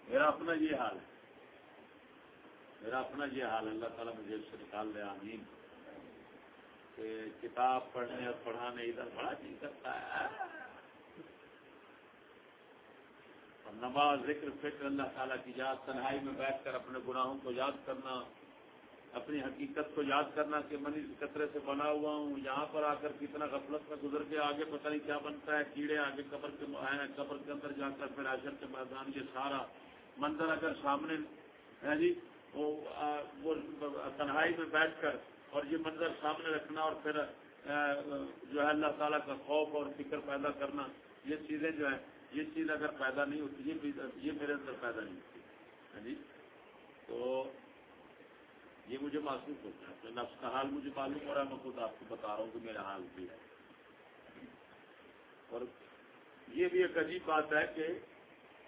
میرا اپنا یہ حال ہے۔ میرا اپنا یہ حال ہے۔ اللہ تعالیٰ مجھے اس سے نکال لے، آمین۔ کہ کتاب پڑھنے اور پڑھانے ادھر بڑا چیز کرتا ہے۔ اور نماز ذکر فکر اللہ تعالیٰ کی یاد، تنہائی میں بیٹھ کر اپنے گناہوں کو یاد کرنا، اپنی حقیقت کو یاد کرنا کہ منی قطرے سے بنا ہوا ہوں، یہاں پر آ کر کتنا غفلت میں گزر کے آگے پتہ نہیں کیا بنتا ہے، کیڑے آگے قبر کے قبر کے اندر جا کر پھر آشر کے میدان یہ سارا منظر اگر سامنے ہے جی وہ تنہائی میں بیٹھ کر اور یہ منظر سامنے رکھنا اور پھر جو ہے اللہ تعالیٰ کا خوف اور فکر پیدا کرنا، یہ چیزیں جو ہے یہ چیز اگر پیدا نہیں ہوتی، یہ میرے اندر پیدا نہیں ہوتی۔ ہے جی؟ تو یہ مجھے محسوس ہوتا ہے۔ نفس کا حال مجھے معلوم ہو رہا ہے، میں خود آپ کو بتا رہا ہوں کہ میرا حال بھی ہے۔ اور یہ بھی ایک عجیب بات ہے کہ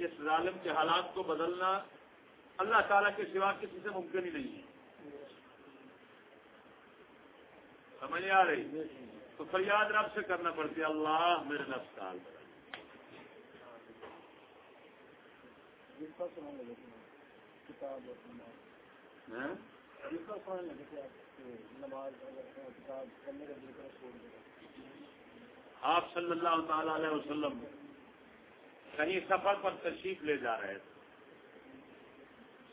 اس ظالم کے حالات کو بدلنا اللہ تعالیٰ کے سوا کسی سے ممکن ہی نہیں ہے۔ سمجھ آ رہی؟ تو فریاد رب سے کرنا پڑتی ہے، اللہ میرے نفس کا حال۔ آپ صلی اللہ تعالی علیہ وسلم کہیں سفر پر تشریف لے جا رہے تھے۔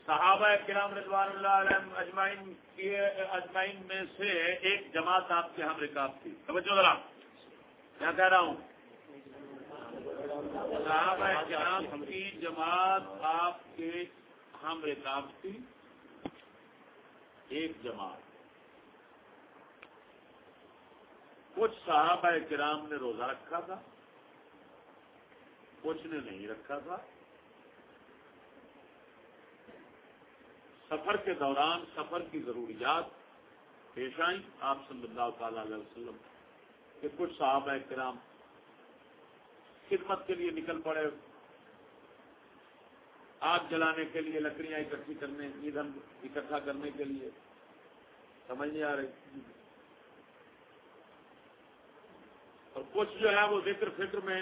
صحابہ کرام رضوان اللہ علیہ اجمائن کی اجمائن میں سے ایک جماعت آپ کے ہم رکاب تھی۔ توجہ ذرا کیا کہہ رہا ہوں صحابہ کرام کی جماعت آپ کے ہم رکاب تھی ایک جماعت۔ کچھ صحابہ کرام نے روزہ رکھا تھا، کچھ نے نہیں رکھا تھا۔ سفر کے دوران سفر کی ضروریات پیش آئیں۔ آپ صلی اللہ تعالی علیہ وسلم کہ کچھ صحابہ کرام خدمت کے لیے نکل پڑے۔ آگ جلانے کے لیے لکڑیاں اکٹھی کرنے، ایندھن اکٹھا کرنے کے لیے۔ سمجھ نہیں آ رہی۔ اور کچھ جو ہے وہ ذکر فکر میں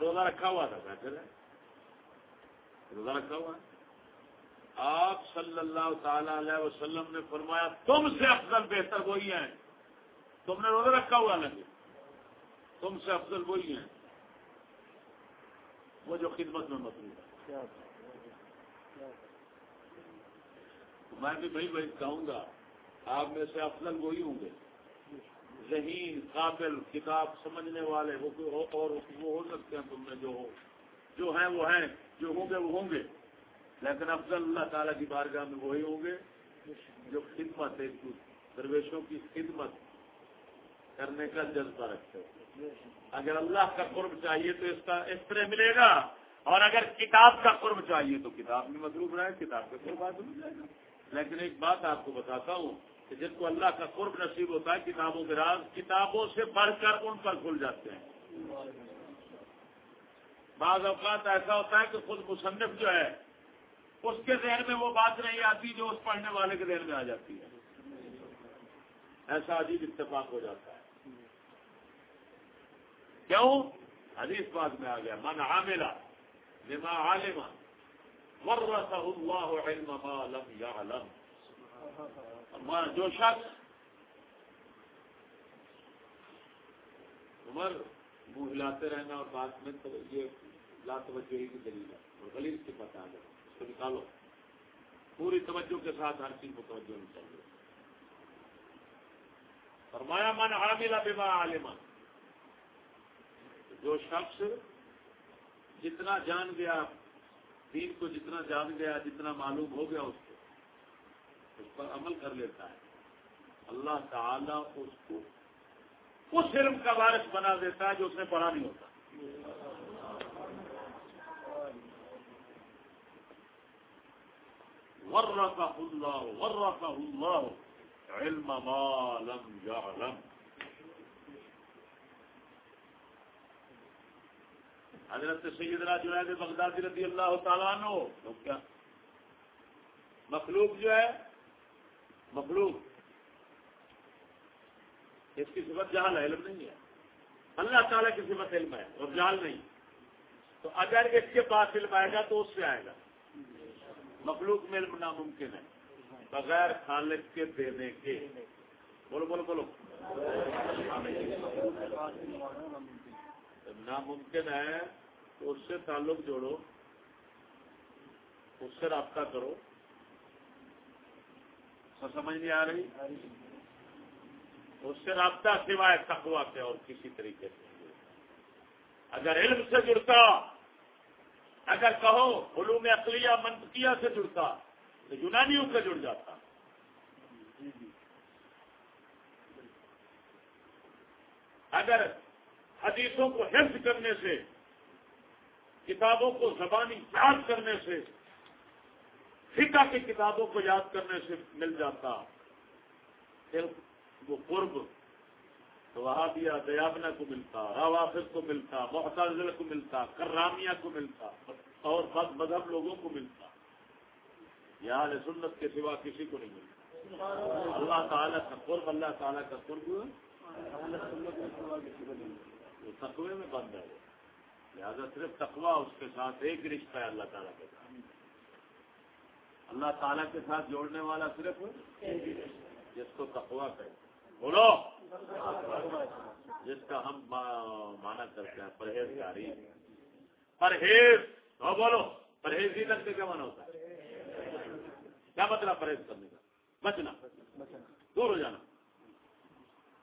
روزہ رکھا ہوا تھا بہتر ہے روزہ رکھا ہوا ہے۔ آپ صلی اللہ تعالی علیہ وسلم نے فرمایا، تم سے افضل بہتر وہی ہیں۔ تم نے روزہ رکھا ہوا لگے۔ تم سے افضل وہی ہیں۔ وہ جو خدمت میں مطلوب ہے۔ میں بھی بھائی بھائی کہوں گا آپ میں سے افضل وہی ہوں گے۔ ذہین قابل کتاب سمجھنے والے اور وہ ہو سکتے ہیں تم میں جو ہو۔ جو ہیں وہ ہیں جو ہوں گے وہ ہوں گے۔ لیکن افضل اللہ تعالیٰ کی بارگاہ میں وہی ہوں گے جو خدمت ہے۔ درویشوں کی خدمت کرنے کا جذبہ رکھتے اگر اللہ کا قرب چاہیے تو اس کا اس طرح ملے گا۔ اور اگر کتاب کا قرب چاہیے تو کتاب میں مضروب رہے، کتاب کا قرب آدمی مل جائے گا۔ لیکن ایک بات آپ کو بتاتا ہوں کہ جس کو اللہ کا قرب نصیب ہوتا ہے، کتابوں کے راز کتابوں سے بڑھ کر ان پر کھل جاتے ہیں۔ بعض اوقات ایسا ہوتا ہے کہ خود مصنف جو ہے، اس کے ذہن میں وہ بات نہیں آتی جو اس پڑھنے والے کے ذہن میں آ جاتی ہے۔ ایسا عجیب اتفاق ہو جاتا ہے۔ کیوں؟ حدیث بات میں آ گیا، من عاملہ لما عالما ورثہ اللہ علم ما لم يعلم. جو شخص عمر منہ ہلاتے رہنا اور بات میں تو یہ لا توجہ کی دلیل ہے، اور غلیظ کی پتہ ہے اس کو نکالو۔ پوری توجہ کے ساتھ ہر چیز کو توجہ نہیں چاہیے۔ فرمایا، من عاملہ بما عالما جو شخص جتنا جان گیا، دین کو جتنا جان گیا، جتنا معلوم ہو گیا اس کو، اس پر عمل کر لیتا ہے۔ اللہ تعالی اس کو اس علم کا وارث بنا دیتا ہے جو اس نے پڑھا نہیں ہوتا۔ ورثہ اللہ ورثہ اللہ علم ما لم يعلم۔ حضرت سیدنا جنید بغدادی رضی اللہ تعالیٰ عنہ تو کیا؟ مخلوق جو ہے مخلوق۔ اس کی صفت ہے علم نہیں ہے۔ اللہ تعالیٰ کی صفت علم ہے اور جہال نہیں۔ تو اگر اس کے پاس علم آئے گا تو اس سے آئے گا۔ مخلوق میں علم ناممکن ہے بغیر خالق کے دینے کے۔ بولو بولو بولو۔ ناممکن ہے۔ تو اس سے تعلق جوڑو، اس سے رابطہ کرو۔ سمجھ نہیں آ رہی؟ اس سے رابطہ سوائے تقوا کے اور کسی طریقے سے اگر علم سے جڑتا، اگر کہو علوم اقلیہ منطقیہ سے جڑتا، تو یونانیوں سے جڑ جاتا۔ اگر حدیثوں کو حفظ کرنے سے کتابوں کو زبانی یاد کرنے سے، فقہ کی کتابوں کو یاد کرنے سے مل جاتا۔ پھر وہ قرب تو دیابنا کو ملتا روافظ کو ملتا محتاضل کو ملتا، کرامیہ کو ملتا، اور بد مذہب لوگوں کو ملتا۔ یہاں سنت کے سوا کسی کو نہیں ملتا۔ اللہ تعالیٰ کا قرب، اللہ تعالیٰ کا قرب۔ وہ تقوی میں بند ہے۔ لہٰذا صرف تقوا اس کے ساتھ، ایک رشتہ ہے اللہ تعالیٰ کے ساتھ۔ اللہ تعالیٰ کے ساتھ جوڑنے والا صرف جس کو تقوا کہ بولو! جس کا ہم مانا کرتے ہیں پرہیز پرہیزگاری۔ پرہیز! بولو! پرہیز ہی کرتے کیا مانا ہوتا ہے؟ کیا مطلب پرہیز کرنے کا؟ بچنا۔ دور ہو جانا۔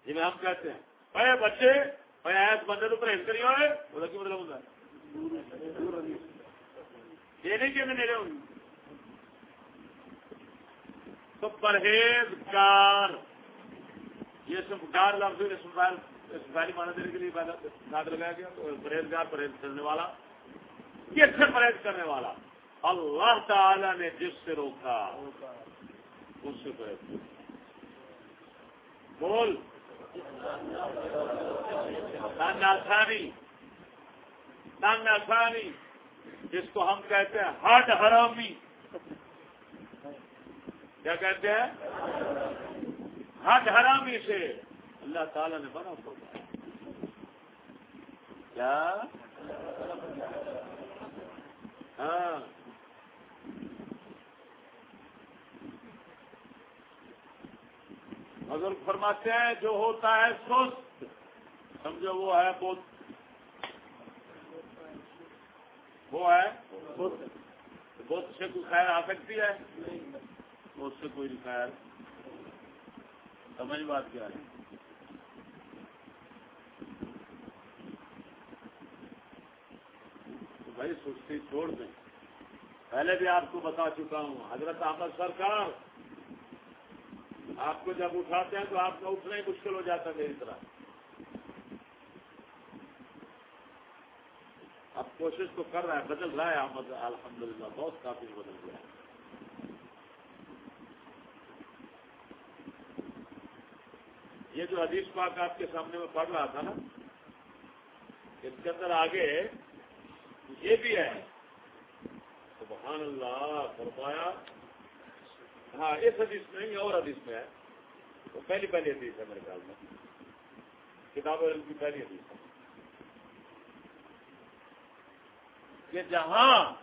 جی میں ہم کہتے ہیں پہ بچے! ایس بندے تو پرہیز کری ہوئے وہ کی مطلب ہوتا ہے یہ نہیں کہ میرے تو پرہیزگار یہ سب گار لفظ اسماعیلی مانا دینے کے لیے داد لگایا گیا پرہیزگار پرہیز کرنے والا کس سے پرہیز کرنے والا اللہ تعالی نے جس سے روکا اس سے پرہیز بول آسانی تنگ جس کو ہم کہتے ہیں ہٹ حرامی۔ کیا کہتے ہیں؟ ہٹ حرامی سے۔ اللہ تعالیٰ نے بنا ہوگا کیا؟ ہاں۔ بزرگ فرماتے ہیں، جو ہوتا ہے سست۔ سمجھو، وہ ہے بہت وہ ہے بہت سے کوئی خیر آ سکتی ہے؟ اس سے کوئی خیر۔ سمجھ بات کیا ہے؟ بھائی، سستی چھوڑ دیں۔ پہلے بھی آپ کو بتا چکا ہوں، حضرت احمد سرکار آپ کو جب اٹھاتے ہیں تو آپ کا اٹھنا ہی مشکل ہو جاتا ہے میری طرح۔ اب کوشش تو کر رہا ہے، بدل رہا ہے احمد الحمد للہ بہت کافی بدل گیا ہے۔ یہ جو حدیث پاک آپ کے سامنے میں پڑھ رہا تھا نا، اس کے اندر آگے یہ بھی ہے، سبحان اللہ، فرمایا ہاں اس حدیث میں اور حدیث میں ہے۔ وہ پہلی پہلی حدیث ہے میرے خیال میں۔ کتاب علم کی پہلی حدیث ہے۔ کہ جہاں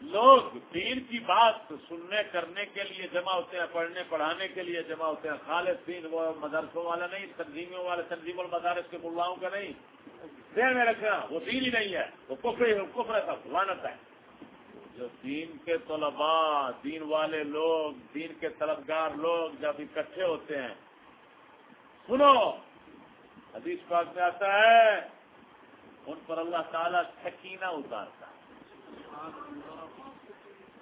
لوگ دین کی بات سننے، کرنے کے لیے جمع ہوتے ہیں، پڑھنے، پڑھانے کے لیے جمع ہوتے ہیں، خالص دین وہ مدرسوں والا نہیں، تنظیموں والے تنظیم المدارس کے ملاؤں کا نہیں۔ دین میں رکھنا، وہ دین ہی نہیں ہے، وہ کفر کفر ہے وانت ہے۔ جو دین کے طلباء، دین والے لوگ، دین کے طلبگار لوگ جب اکٹھے ہوتے ہیں، سنو، حدیث پاک میں آتا ہے، ان پر اللہ تعالیٰ سکینہ اتارتا ہے۔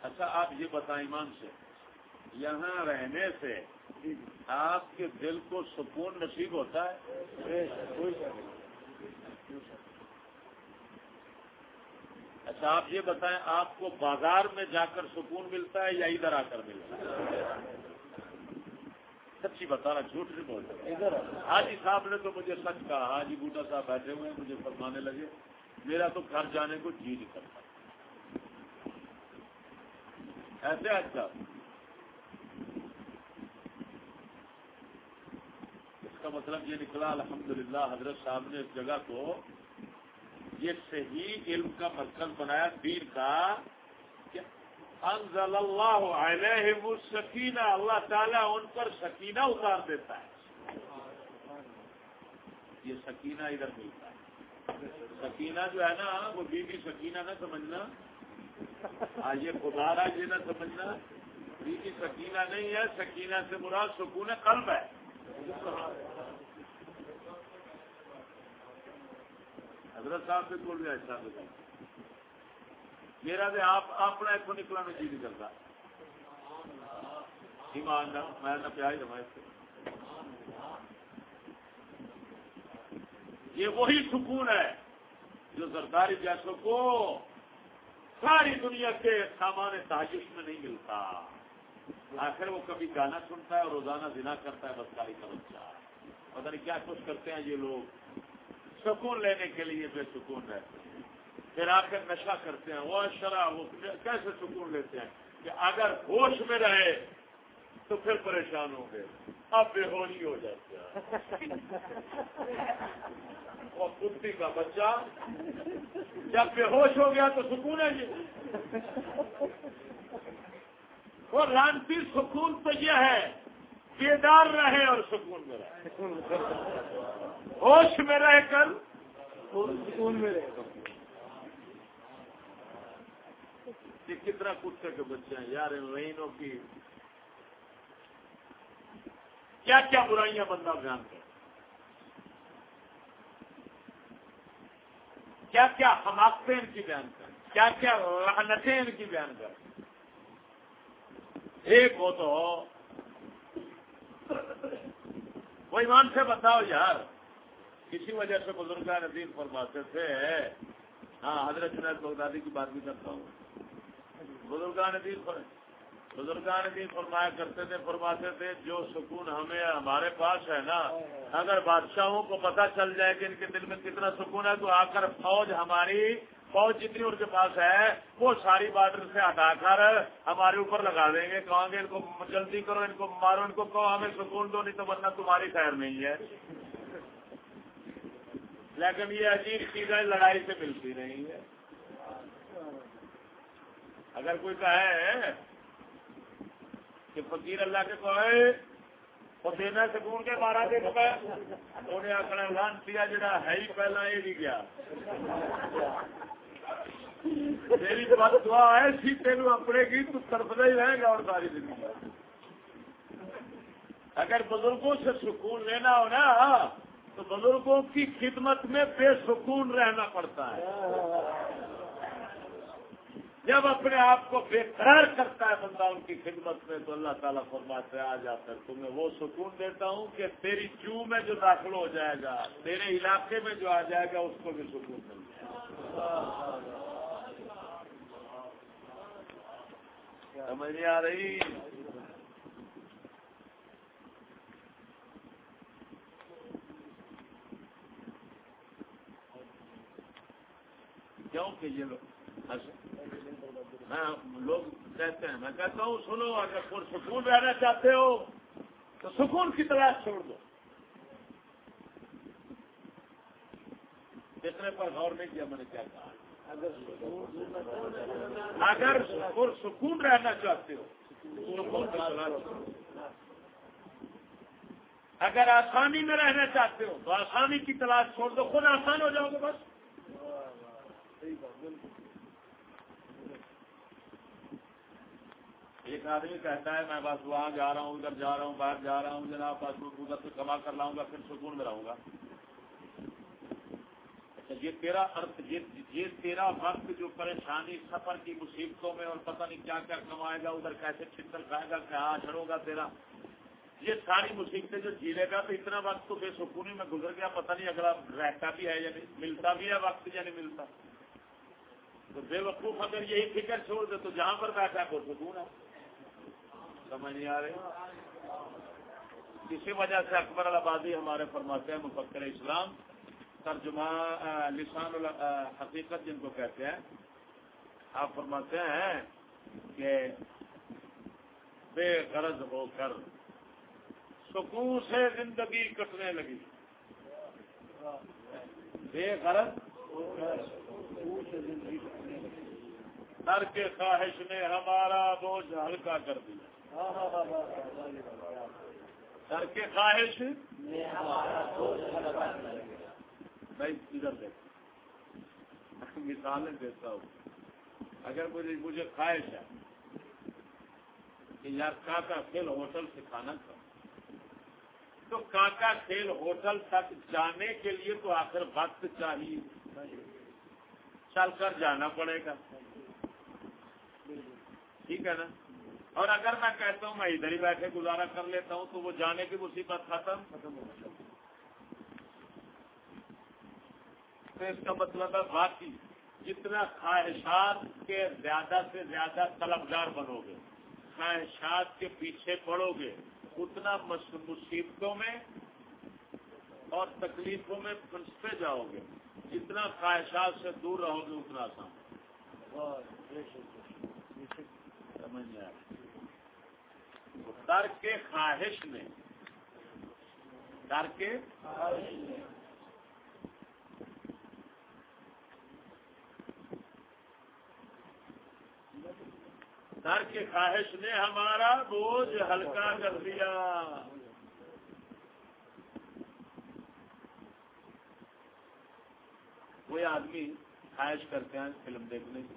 اچھا آپ یہ بتائیں ایمان سے، یہاں رہنے سے آپ کے دل کو سکون نصیب ہوتا ہے؟ اچھا آپ یہ بتائیں آپ کو بازار میں جا کر سکون ملتا ہے یا ادھر آ کر ملتا ہے؟ سچی بتا رہا جھوٹ نہیں بولتا حاجی صاحب نے تو مجھے سچ کہا حاجی بوٹا صاحب بیٹھے ہوئے ہیں مجھے فرمانے لگے میرا تو گھر جانے کو جی نہیں کرتا۔ ایسے اچھا۔ اس کا مطلب یہ نکلا الحمدللہ حضرت صاحب نے اس جگہ کو یہ صحیح علم کا مرکز بنایا دین کا انزل اللہ علیہ سکینہ اللہ تعالیٰ ان پر سکینہ اتار دیتا ہے۔ یہ سکینہ ادھر ملتا ہے۔ سکینہ جو ہے نا، وہ بی بی سکینہ نہ سمجھنا۔ آج یہ خدا یہ نہ سمجھنا۔ بی بی سکینہ نہیں ہے، سکینہ سے مراد سکون قلب ہے۔ حضرت صاحب سے بول رہا ایسا بتا میرا تو آپ اپنا ایک نکلا میں جی نہیں کرتا۔ ایمان نہ میں نہ پیاز ہمارے یہ وہی سکون ہے جو سرکاری جیسوں کو ساری دنیا کے سامان تاجش میں نہیں ملتا۔ آخر وہ کبھی گانا سنتا ہے اور روزانہ زنا کرتا ہے بدکاری کا بچہ پتہ نہیں کیا کچھ کرتے ہیں یہ لوگ۔ سکون لینے کے لیے بے سکون رہتے ہیں۔ پھر آ کر نشہ کرتے ہیں۔ وہ شراب وہ کیسے سکون لیتے ہیں؟ کہ اگر ہوش میں رہے تو پھر پریشان ہوں گے۔ اب بے ہوشی ہو جاتے ہیں۔ اور کتی کا بچہ جب بے ہوش ہو گیا تو سکون ہے جی۔ اور رانتی سکون تو یہ ہے بیدار رہے اور سکون میں رہے۔ ہوش میں رہ کر سکون میں رہے یہ کتنا کتے کے بچے ہیں؟ یار، ان لائنوں کی کیا کیا برائیاں بندہ بیان کر کیا کیا حماقتیں ان کی بیان کر کیا کیا لعنتیں ان کی بیان کر ایک ہو تو وہ ایمان سے بتاؤ یار، کسی وجہ سے بزرگان دین فرماتے تھے ہاں حضرت جنید بغدادی کی بات بھی کرتا ہوں۔ بزرگان دین بزرگان دین فرمایا کرتے تھے، فرماتے تھے، جو سکون ہمیں ہمارے پاس ہے نا، اگر بادشاہوں کو پتہ چل جائے کہ ان کے دل میں کتنا سکون ہے، تو آ کر فوج ہماری فوج جتنی ان کے پاس ہے، وہ ساری بارڈر سے ہٹا کر ہمارے اوپر لگا دیں گے کہیں گے ان کو جلدی کرو، ان کو مارو، ان کو کہو، ہمیں سکون دو، نہیں تو ورنہ تمہاری خیر نہیں ہے۔ لیکن یہ عجیب چیزیں لڑائی سے ملتی نہیں ہے اگر کوئی کہے کہ فقیر اللہ کے کہے، وہ دینا سکون کے مارا دے انہیں آخر اعلان کیا، جڑا ہے ہی پہلا، یہ بھی گیا میری بات دعا ایسی تین اپنے کی، تو ترفتا ہی رہے گا اور ساری زندگی۔ اگر بزرگوں سے سکون لینا ہو نا، تو بزرگوں کی خدمت میں بے سکون رہنا پڑتا ہے۔ جب اپنے آپ کو بے قرار کرتا ہے بندہ ان کی خدمت میں، تو اللہ تعالیٰ فرماتے آ جا کر تمہیں وہ سکون دیتا ہوں کہ تیری جو میں جو داخل ہو جائے گا، تیرے علاقے میں جو آ جائے گا، اس کو بھی سکون مل جائے گا۔ سمجھ نہیں آ رہی؟ کیوں کہ یہ لوگ میں لوگ کہتے ہیں، میں کہتا ہوں، سنو، اگر پرسکون رہنا چاہتے ہو، تو سکون کی تلاش چھوڑ دو۔ اتنے پر غور نہیں کیا، میں نے کیا کہا؟ اگر سکون رہنا چاہتے ہو، سکون کی تلاش اگر آسانی میں رہنا چاہتے ہو، تو آسانی کی تلاش چھوڑ دو۔ خود آسان ہو جاؤ گے بس۔ ایک آدمی کہتا ہے، میں بس وہاں جا رہا ہوں، ادھر جا رہا ہوں، باہر جا رہا ہوں، جناب بس ادھر سے کما کر لاؤں گا، پھر سکون میں رہوں گا۔ اچھا یہ تیرا ارتھ یہ تیرا وقت جو پریشانی، سفر کی مصیبتوں میں اور پتہ نہیں کیا کیا کمائے گا، ادھر کیسے چھتر کھائے گا، کیا چڑھو گا تیرا، یہ ساری مصیبتیں جو جیلے گا، تو اتنا وقت تو بے سکونی میں گزر گیا، پتہ نہیں اگر رہتا بھی ہے یا نہیں، ملتا بھی ہے وقت یا نہیں ملتا۔ تو بے وقوف اگر یہی فکر چھوڑ دے تو جہاں پر بیٹھا کو سکون ہے۔ سمجھ نہیں آ رہی۔ کسی وجہ سے اکبر البادی ہمارے فرماتے ہیں، مفکر اسلام، ترجمہ لسان حقیقت جن کو کہتے ہیں، آپ فرماتے ہیں کہ بے غرض ہو کر سکون سے زندگی کٹنے لگی۔ بے غرض در کے خواہش نے ہمارا بوجھ ہلکا کر دیا۔ در کے خواہش؟ بھائی، ادھر دیکھ۔ مثالیں دیتا ہوں۔ اگر مجھے مجھے خواہش ہے کہ یار کا کھیل ہوٹل سے کھانا کھاؤ۔ تو کاکا کھیل ہوٹل تک جانے کے لیے تو آخر وقت چاہیے۔ چل کر جانا پڑے گا۔ ٹھیک ہے نا؟ اور اگر میں کہتا ہوں میں ادھر ہی بیٹھے گزارا کر لیتا ہوں تو وہ جانے کی مصیبت ختم تو اس کا مطلب ہے باقی جتنا خواہشات کے زیادہ سے زیادہ طلبگار بنو گے خواہشات کے پیچھے پڑو گے اتنا مصیبتوں میں اور تکلیفوں میں پھنستے جاؤ گے۔ جتنا خواہشات سے دور رہو گے اتنا آسان۔ سمجھ میں در کے خواہش میں۔ در کے در کی خواہش نے ہمارا بوجھ ہلکا کر دیا۔ کوئی آدمی خواہش کرتے ہیں فلم دیکھنے کی۔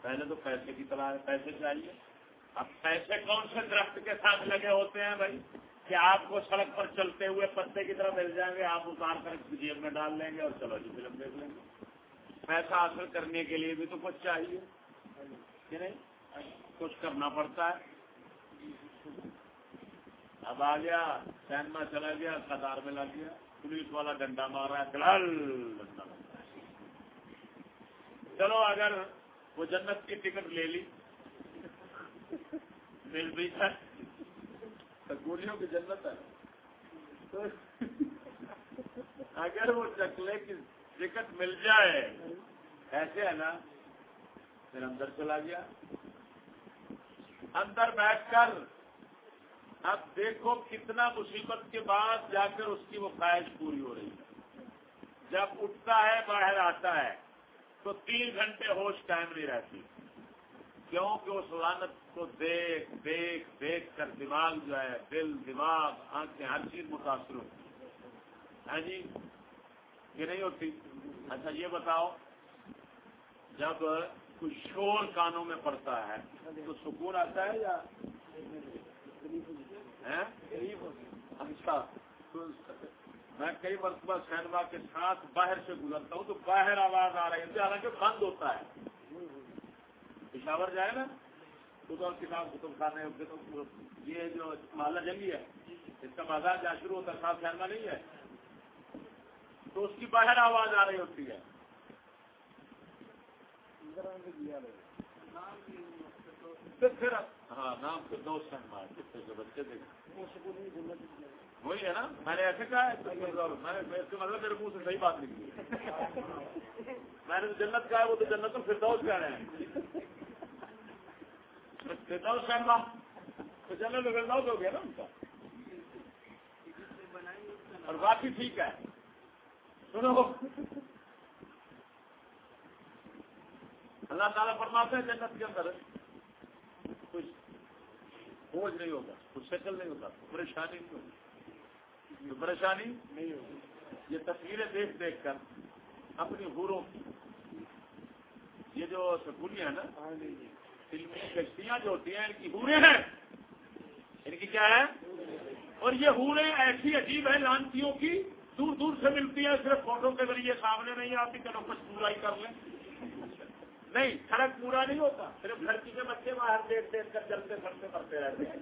پہلے تو پیسے کی طرح پیسے چاہیے۔ اب پیسے کون سے درخت کے ساتھ لگے ہوتے ہیں بھائی؟ کہ آپ کو سڑک پر چلتے ہوئے پتے کی طرح مل جائیں گے، آپ اتار کر جیب میں ڈال لیں گے اور چلو جی فلم دیکھ لیں گے۔ پیسہ حاصل کرنے کے لیے بھی تو کچھ چاہیے۔ کہ نہیں؟ کچھ کرنا پڑتا ہے۔ اب آ گیا، سینما چلا گیا، قطار میں لگ گیا۔ پولیس والا ڈنڈا مار رہا ہے، فلحال ڈنڈا چلو، اگر وہ جنت کی ٹکٹ لے لی مل بھی ہے۔ گولیوں کی جنت ہے۔ اگر وہ چکلے کی ٹکٹ مل جائے، ایسے ہے نا، پھر اندر چلا گیا۔ اندر بیٹھ کر اب دیکھو کتنا مصیبت کے بعد جا کر اس کی وہ خواہش پوری ہو رہی ہے۔ جب اٹھتا ہے، باہر آتا ہے، تو تین گھنٹے ہوش ٹائم نہیں رہتی۔ کیوں؟ کہ اس لانت کو دیکھ دیکھ دیکھ کر دماغ جو ہے، دل، دماغ، آنکھیں ہر چیز متاثر ہوتی ہے ہاں جی؟ یہ نہیں ہوتی۔ اچھا یہ بتاؤ، جب کچھ شور کانوں میں پڑتا ہے، تو سکون آتا ہے یا؟ ہاں؟ اچھا میں کئی مرتبہ سینما کے ساتھ باہر سے گزرتا ہوں تو باہر آواز آ رہی ہے، حالانکہ بند ہوتا ہے۔ پشاور جائے نا؟ ادھر کتاب کتب خانے یہ جو محلہ جنگی ہے، اس کا بازار جہاں شروع ہوتا ہے ساتھ سینما نہیں ہے۔ تو اس کی باہر آواز آ رہی ہوتی ہے۔ پھر ہاں نام کے دو سنمان بچے دیکھیں۔ وہی ہے نا؟ میں نے ایسے کہا ہے میں نے اس کا مطلب میرے منہ سے صحیح بات نکلی میں نے جنت کہا ہے، وہ تو جنت تو فردوس کہہ رہے ہیں۔ فردوس شرما تو تو ہو گیا نا ان کا۔ اور باقی ٹھیک ہے۔ سنو۔ اللہ تعالیٰ فرماتے ہیں جنت کے اندر کچھ بوجھ نہیں ہوگا کچھ شکل نہیں ہوگا پریشانی نہیں ہوگی پریشانی نہیں ہوگی یہ تصویریں دیکھ دیکھ کر اپنی حوروں کی، یہ جو سکولیاں ہیں نا ہاں، جی، جی۔ فلمی کشتیاں جو ہوتی ہیں، ان کی حوریں ہیں۔ ان کی کیا ہے؟ اور یہ حوریں ایسی عجیب ہیں لانچیوں کی دور دور سے ملتی ہیں، صرف فوٹو کے ذریعے سامنے نہیں آتی، چلو کچھ پورا ہی کر لیں۔ نہیں، سڑک پورا نہیں ہوتا، صرف لڑکی کے بچے باہر دیکھ دیکھ کر چلتے پھرتے پڑتے رہتے ہیں۔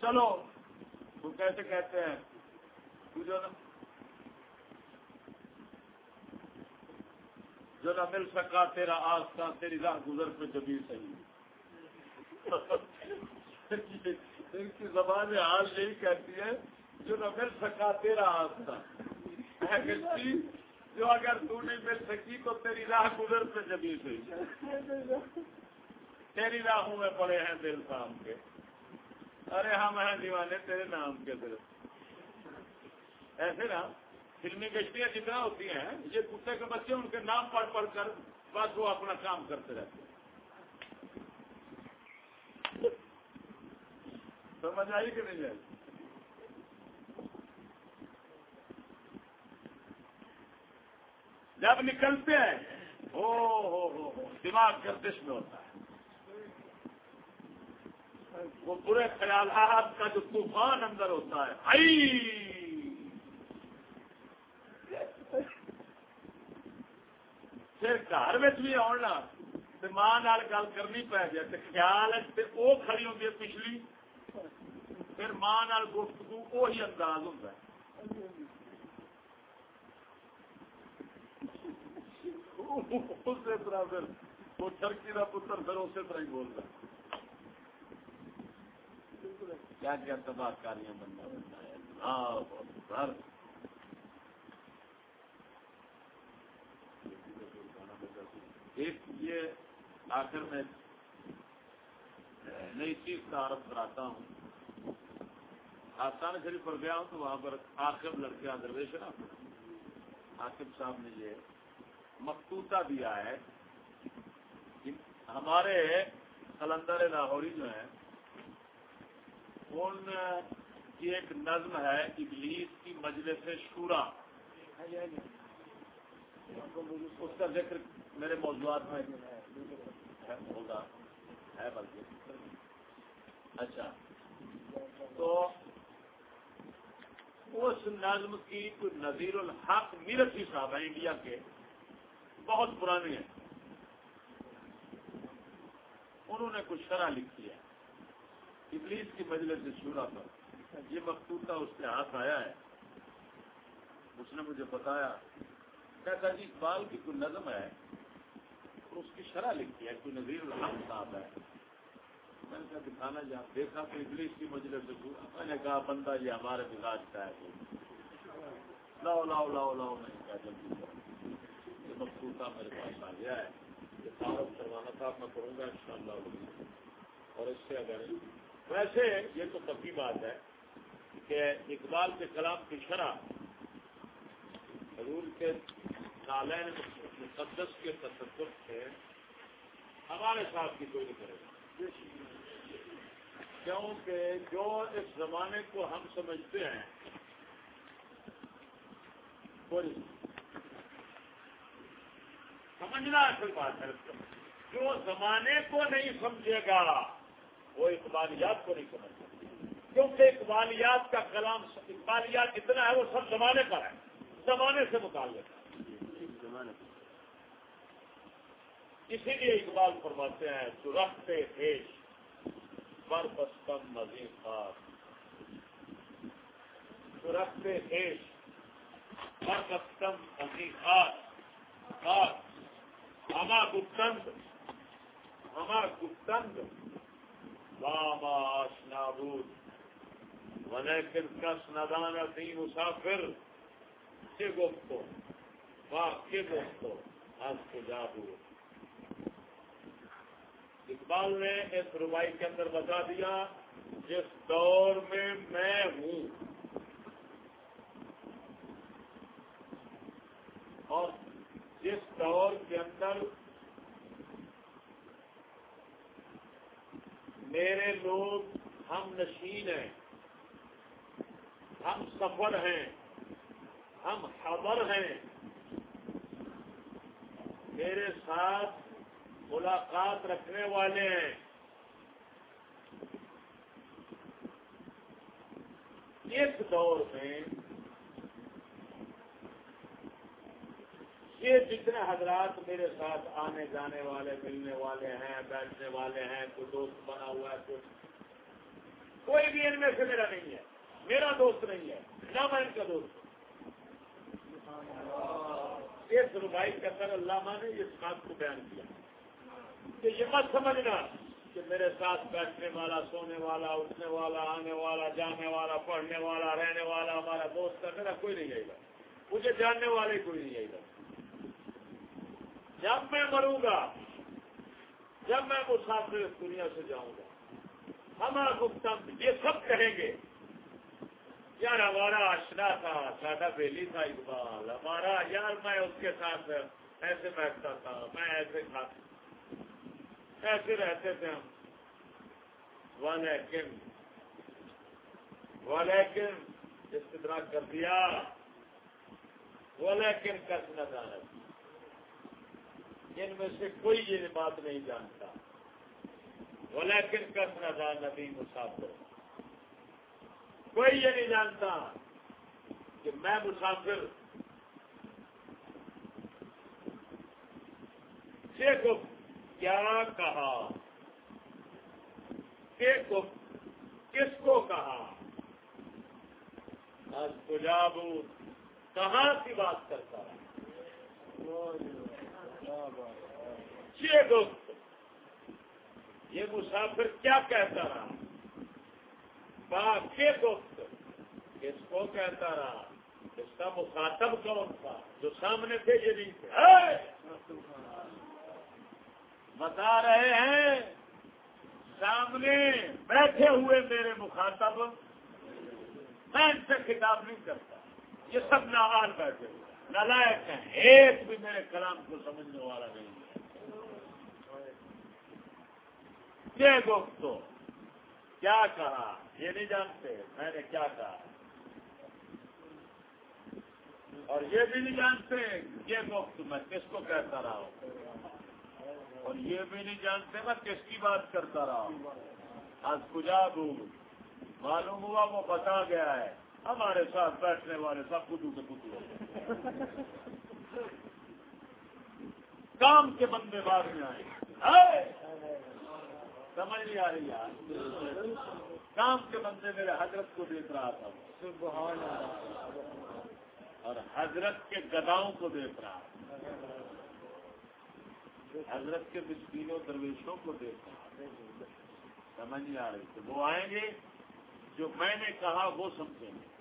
چلو۔ وہ کیسے کہتے ہیں؟ جو جو نہ مل سکا تیرا آس کا تیری راہ گزر پہ جبھی صحیح ان کی زبان حال یہی کہتی ہے، جو نہ مل سکا تیرا آستا جی، جو اگر تو نہیں مل سکی تو تیری راہ گزر پہ جبھی سے تیری راہوں میں پڑے ہیں دل شام کے۔ ارے ہم ہیں دیوانے، تیرے نام کے دل ایسے نا، فلمی کشتیاں جتنا ہوتی ہیں، یہ کتے کے بچے، ان کے نام پڑھ پڑھ کر بس وہ اپنا کام کرتے رہتے ہیں۔ سمجھ آئی کہ نہیں جائے جب نکلتے ہیں ہو ہو ہو، دماغ گردش میں ہوتا ہے۔ وہ برے خیالات کا جو طوفان اندر ہوتا ہے۔ آئی پھر گھر میں بھی آنا ماں گل کرنی پی جائے خیال ہے وہ کھڑی ہوتی ہے پچھلی۔ پھر ماں گفتگو وہی انداز ہوتا ہے۔ اسی طرح پھر، وہ ٹرکی کا پتر پھر اسی طرح ہی بولتا کیا کیا تباہ کاریاں بننا بننا ہے۔ ایک یہ آخر میں نئی چیز کا عرب کراتا ہوں۔ آسان شریف پر گیا ہوں تو وہاں پر آخر لڑکے درویش نا آصف صاحب نے یہ مکتوتا دیا ہے۔ ہمارے قلندر لاہوری جو ہیں ان کی ایک نظم ہے، ابلیس کی مجلس شورا۔ اس کا ذکر میرے موضوعات میں ہوگا، ہے بلکہ۔ اچھا۔ تو اس نظم کی کوئی نذیر الحق میرٹھی جی صاحب ہیں انڈیا کے، بہت پرانے ہیں۔ انہوں نے کچھ شرح لکھی ہے۔ ابلیس کی مجلس سے شورا پر یہ مقصودہ اس کے ہاتھ آیا ہے۔ اس نے مجھے بتایا کہتا جی اقبال کی کوئی نظم ہے؟ اس کی شرح لکھی ہے، کوئی نظیر الحق صاحب ہے۔ میں نے کہا، دکھانا جی، جا دیکھا تو انگلش کی مجلس سے میں نے کہا، بندہ یہ ہمارے مزاج کا ہے۔ لاؤ لاؤ لاؤ لاؤ، میں نے کہا، جلدی یہ مقصودہ میرے پاس آ گیا ہے۔ یہ تعارف کروانا تھا میں کروں گا ان شاء اللہ اور اس سے اگر ویسے یہ تو پکی بات ہے کہ اقبال کے کلام کی شرح حضور کے نالین مقدس کے تصور سے ہمارے ساتھ کی کوئی نہیں کرے گا۔ کیونکہ جو اس زمانے کو ہم سمجھتے ہیں کوئی سمجھنا اصل بات ہے۔ جو زمانے کو نہیں سمجھے گا وہ اقبالیات کو نہیں سمجھے کیونکہ اقبالیات کا کلام اقبالیات اتنا ہے، وہ سب زمانے پر ہے۔ زمانے سے متعلق۔ ہے اسی لیے اقبال فرماتے ہیں، جو رکھتے پیش بر بستم مزید خاص درخت خیش برکتم اسی خاص خاص ہما گپتند ہما گپتند باما آشنا بود ولیکن کس ندان تی مسافر؟ چه گفتو؟ واہ کے گفتو؟ از کجا بود اقبال نے اس ربائی کے اندر بتا دیا، جس دور میں میں ہوں۔ اور جس دور کے اندر میرے لوگ ہم نشین ہیں، ہم سفر ہیں، ہم خبر ہیں۔ میرے ساتھ ملاقات رکھنے والے ہیں۔ اس دور میں یہ جتنے حضرات میرے ساتھ آنے جانے والے، ملنے والے ہیں، بیٹھنے والے ہیں، کوئی دوست بنا ہوا ہے، کوئی کوئی بھی ان میں سے میرا نہیں ہے۔ میرا دوست نہیں ہے، نہ میں ان کا دوست اس ربائی کے اندر علامہ نے اس بات کو بیان کیا۔ کہ یہ مت سمجھنا کہ میرے ساتھ بیٹھنے والا، سونے والا، اٹھنے والا، آنے والا، جانے والا، پڑھنے والا، رہنے والا ہمارا دوست ہے، میرا کوئی نہیں آئے گا مجھے جاننے والے کوئی نہیں آئے گا جب میں مروں گا، جب میں مسافر اس دنیا سے جاؤں گا۔ ہمارا گفتم، یہ سب کہیں گے، یار ہمارا آشنا تھا، سادہ بیلی تھا اقبال۔ ہمارا یار میں اس کے ساتھ ایسے بیٹھتا تھا، میں ایسے کھاتا ایسے رہتے تھے ہم۔ ولیکن ولیکن استدراک کر دیا۔ ولیکن کس نہ جانا ان میں سے کوئی یہ بات نہیں جانتا۔ ولیکن کس نہ نبی مسافر۔ کوئی یہ نہیں جانتا کہ میں مسافر۔ کو کیا کہا؟ کو کس کو کہا؟ آج پجاب کہاں کی بات کرتا گفت یہ مسافر کیا کہتا رہا؟ با کے گفت کس کو کہتا رہا؟ اس کا مخاطب کون تھا؟ جو سامنے تھے یہ نہیں تھے۔ بتا رہے ہیں، سامنے بیٹھے ہوئے میرے مخاطب، میں ان سے خطاب نہیں کرتا۔ یہ سب ناوال بیٹھے ہوئے۔ نلائق ہیں۔ ایک بھی میرے کلام کو سمجھنے والا نہیں ہے۔ یہ گفتو کیا کہا؟ یہ نہیں جانتے میں نے کیا کہا۔ اور یہ بھی نہیں جانتے یہ گفت میں کس کو کہتا رہا ہوں؟ اور یہ بھی نہیں جانتے میں کس کی بات کرتا رہا ہوں۔ آج کجا دور معلوم ہوا وہ بتا گیا ہے۔ ہمارے ساتھ بیٹھنے والے سب کدو کے کدو کام کے بندے بعد میں آئے سمجھ نہیں آ رہی یار کام کے بندے میرے حضرت کو دیکھ رہا تھا اور حضرت کے گداؤں کو دیکھ رہا تھا حضرت کے مسکینوں درویشوں کو دیکھ رہا سمجھ نہیں آ رہی تھی وہ آئیں گے جو میں نے کہا وہ سمجھیں گے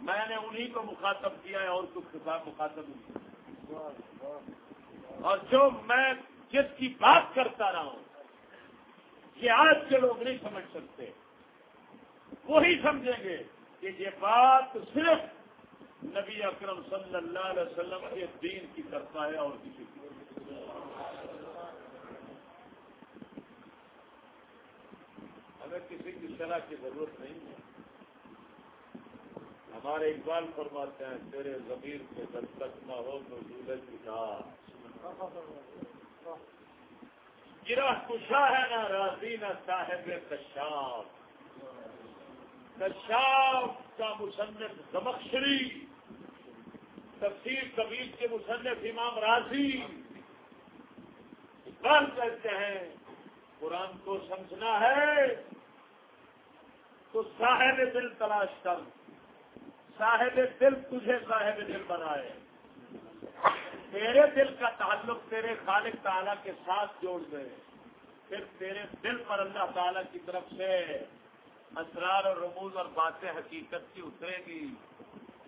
میں نے انہیں کو مخاطب کیا ہے اور کچھ خطاب مخاطب نہیں اور جو میں جس کی بات کرتا رہا ہوں، یہ آج کے لوگ نہیں سمجھ سکتے۔ وہی سمجھیں گے کہ یہ بات صرف نبی اکرم صلی اللہ علیہ وسلم کے دین کی کرتا ہے اور کسی کی۔ ہمیں کسی کی شرح کی ضرورت نہیں ہے۔ ہمارے اقبال فرماتے ہیں، تیرے ضمیر کے تک نہ ہو تو سورج کی گرا کشا ہے نہ راضی، نہ صاحب کشاف۔ کشاف کا مصنف زمکشری تفسیر کبیر کے مصنف امام راضی اقبال کہتے ہیں، قرآن کو سمجھنا ہے۔ تو صاحب دل تلاش کر۔ صاحب دل تجھے صاحب دل بنائے۔ تیرے دل کا تعلق تیرے خالق تعالیٰ کے ساتھ جوڑ دے۔ پھر تیرے دل پر اللہ تعالیٰ کی طرف سے اسرار اور رموز اور باتیں حقیقت کی اترے گی۔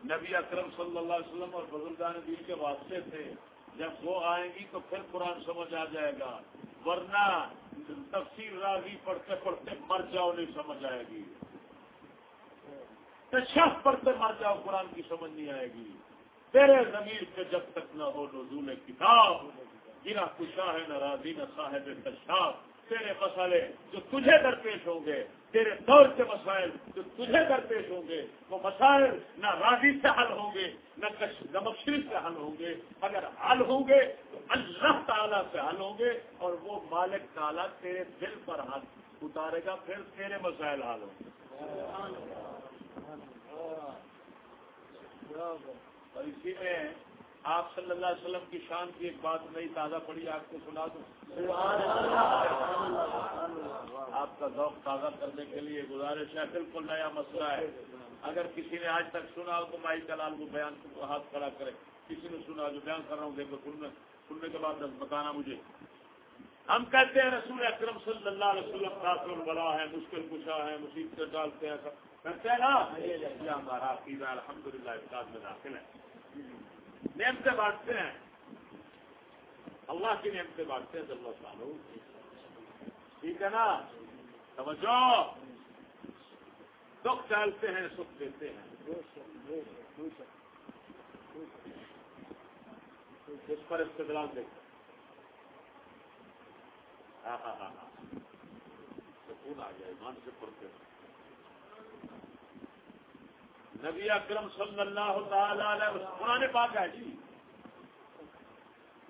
نبی اکرم صلی اللہ علیہ وسلم اور بزرگان دین کے واسطے تھے۔ جب وہ آئیں گی تو پھر قرآن سمجھ آ جائے گا۔ ورنہ تفسیر راضی پڑھتے پڑھتے مر جاؤ، نہیں سمجھ آئے گی۔ شخص پڑھتے مر جاؤ، قرآن کی سمجھ نہیں آئے گی۔ تیرے زمین پہ جب تک نہ ہو نزول کتاب گرا کشا ہے، نہ راضی، نہ صاحب کشاف۔ تیرے مسئلے جو تجھے درپیش ہوں گے، تیرے دور کے مسائل جو تجھے درپیش ہوں گے، وہ مسائل نہ راضی سے حل ہوں گے، نہ نمکشری سے حل ہوں گے۔ اگر حل ہوں گے، تو اللہ تعالیٰ سے حل ہوں گے اور وہ مالک تعالیٰ تیرے دل پر ہاتھ اتارے گا، پھر تیرے مسائل حل ہوں گے۔ اور اسی میں آپ صلی اللہ علیہ وسلم کی شان کی ایک بات نئی تازہ پڑی، آپ کو سنا دوں۔ آپ کا ذوق تازہ کرنے کے لیے گزارش ہے، بالکل نیا مسئلہ ہے۔ اگر کسی نے آج تک سنا ہو تو مائی کلال کو بیان کو ہاتھ کھڑا کرے۔ کسی نے سنا جو بیان کر رہا ہوں، دیکھو، سننے کے بعد بتانا مجھے۔ ہم کہتے ہیں رسول اکرم صلی اللہ علیہ وسلم کافر بڑا ہے، مشکل کشا ہے مصیبتیں ڈالتے ہیں کرتے ہیں نا ہمارا عقیدہ الحمد للہ میں داخل ہے۔ نعمتیں بانٹتے ہیں۔ اللہ کی نعمتیں بانٹتے ہیں جب سالوں ٹھیک ہے نا؟ سمجھو دکھ ڈالتے ہیں، سکھ دیتے ہیں۔ اس پر استدلال دیکھتے ہاں سکون آ جائے ایمان سے پڑھتے نبی اکرم صلی اللہ تعالی علیہ وسلم پاک ہے جی۔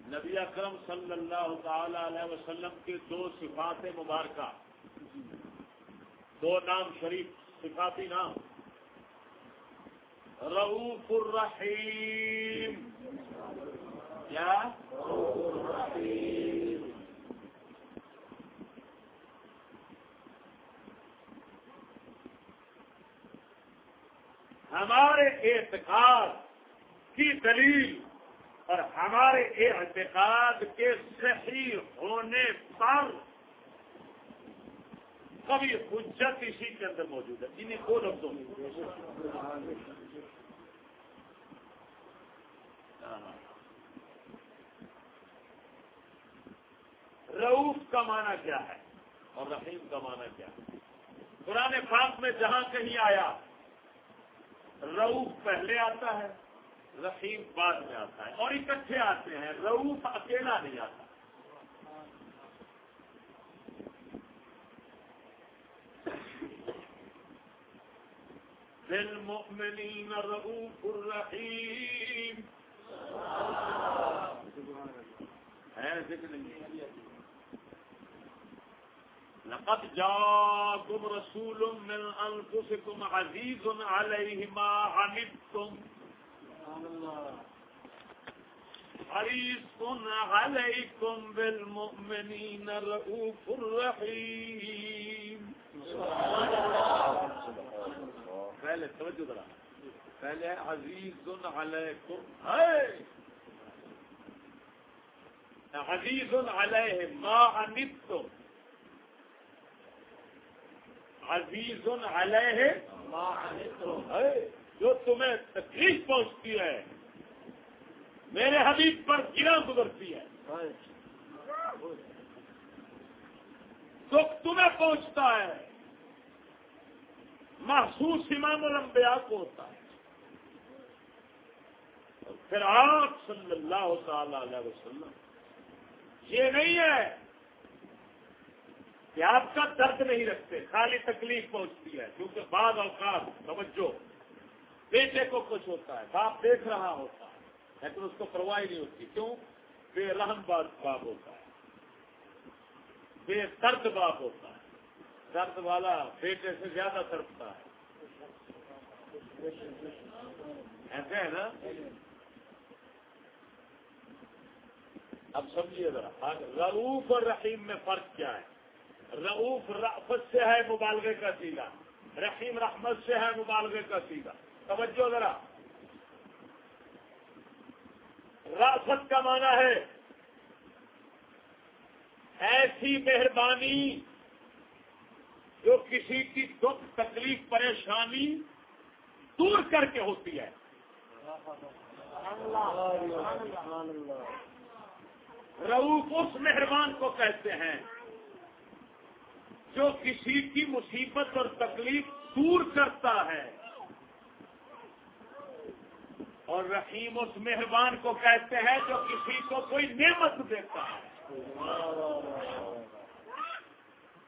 نبی اکرم صلی اللہ تعالی علیہ وسلم کے دو صفات مبارکہ۔ دو نام شریف، صفاتی نام۔ رعوف الرحیم۔ کیا؟ ہمارے اعتقاد کی دلیل اور ہمارے اعتقاد کے صحیح ہونے پر کبھی حجت اسی کے اندر موجود ہے۔ جنہیں کو لفظوں روف کا معنی کیا ہے اور رحیم کا معنی کیا ہے؟ قرآن پاک میں جہاں کہیں آیا روف پہلے آتا ہے رحیم بعد میں آتا ہے اور اکٹھے آتے ہیں روف اکیلا نہیں آتا۔ بالمؤمنین رؤوف الرحیم۔ ہے ذکر نہیں۔ لقد جاءكم رسول من انفسكم عزيز عليه ما عنتم. حريص عليكم بالمؤمنين رؤوف رحيم. پہلے توجہ ذرا. پہلے عزیز علیکم. عزیز علیہ ما عنتم. عزیز علیہ جو تمہیں تکلیف پہنچتی ہے، میرے حبیب پر گرا گزرتی ہے۔ دکھ تمہیں پہنچتا ہے۔ محسوس امام الانبیاء کو ہوتا ہے۔ پھر آپ صلی اللہ تعالی علیہ وسلم، یہ نہیں ہے کہ آپ کا درد نہیں رکھتے، خالی تکلیف پہنچتی ہے، کیونکہ بعض اوقات، توجہ، بیٹے کو کچھ ہوتا ہے، باپ دیکھ رہا ہوتا ہے، لیکن اس کو پرواہ نہیں ہوتی، کیوں؟ بے رحم باپ ہوتا ہے، بے درد باپ ہوتا ہے، درد والا بیٹے سے زیادہ تڑپتا ہے۔ ایسے ہے نا؟ اب سمجھیے ذرا روف اور رحیم میں فرق کیا ہے؟ رعوف رافت سے ہے مبالغے کا سیلا رحیم رحمت سے ہے مبالغے کا سیدھا۔ توجہ ذرا۔ راست کا معنی ہے ایسی مہربانی جو کسی کی دکھ، تکلیف، پریشانی دور کر کے ہوتی ہے۔ روف اس مہربان کو کہتے ہیں۔ جو کسی کی مصیبت اور تکلیف دور کرتا ہے۔ اور رحیم اس مہربان کو کہتے ہیں جو کسی کو کوئی نعمت دیتا ہے۔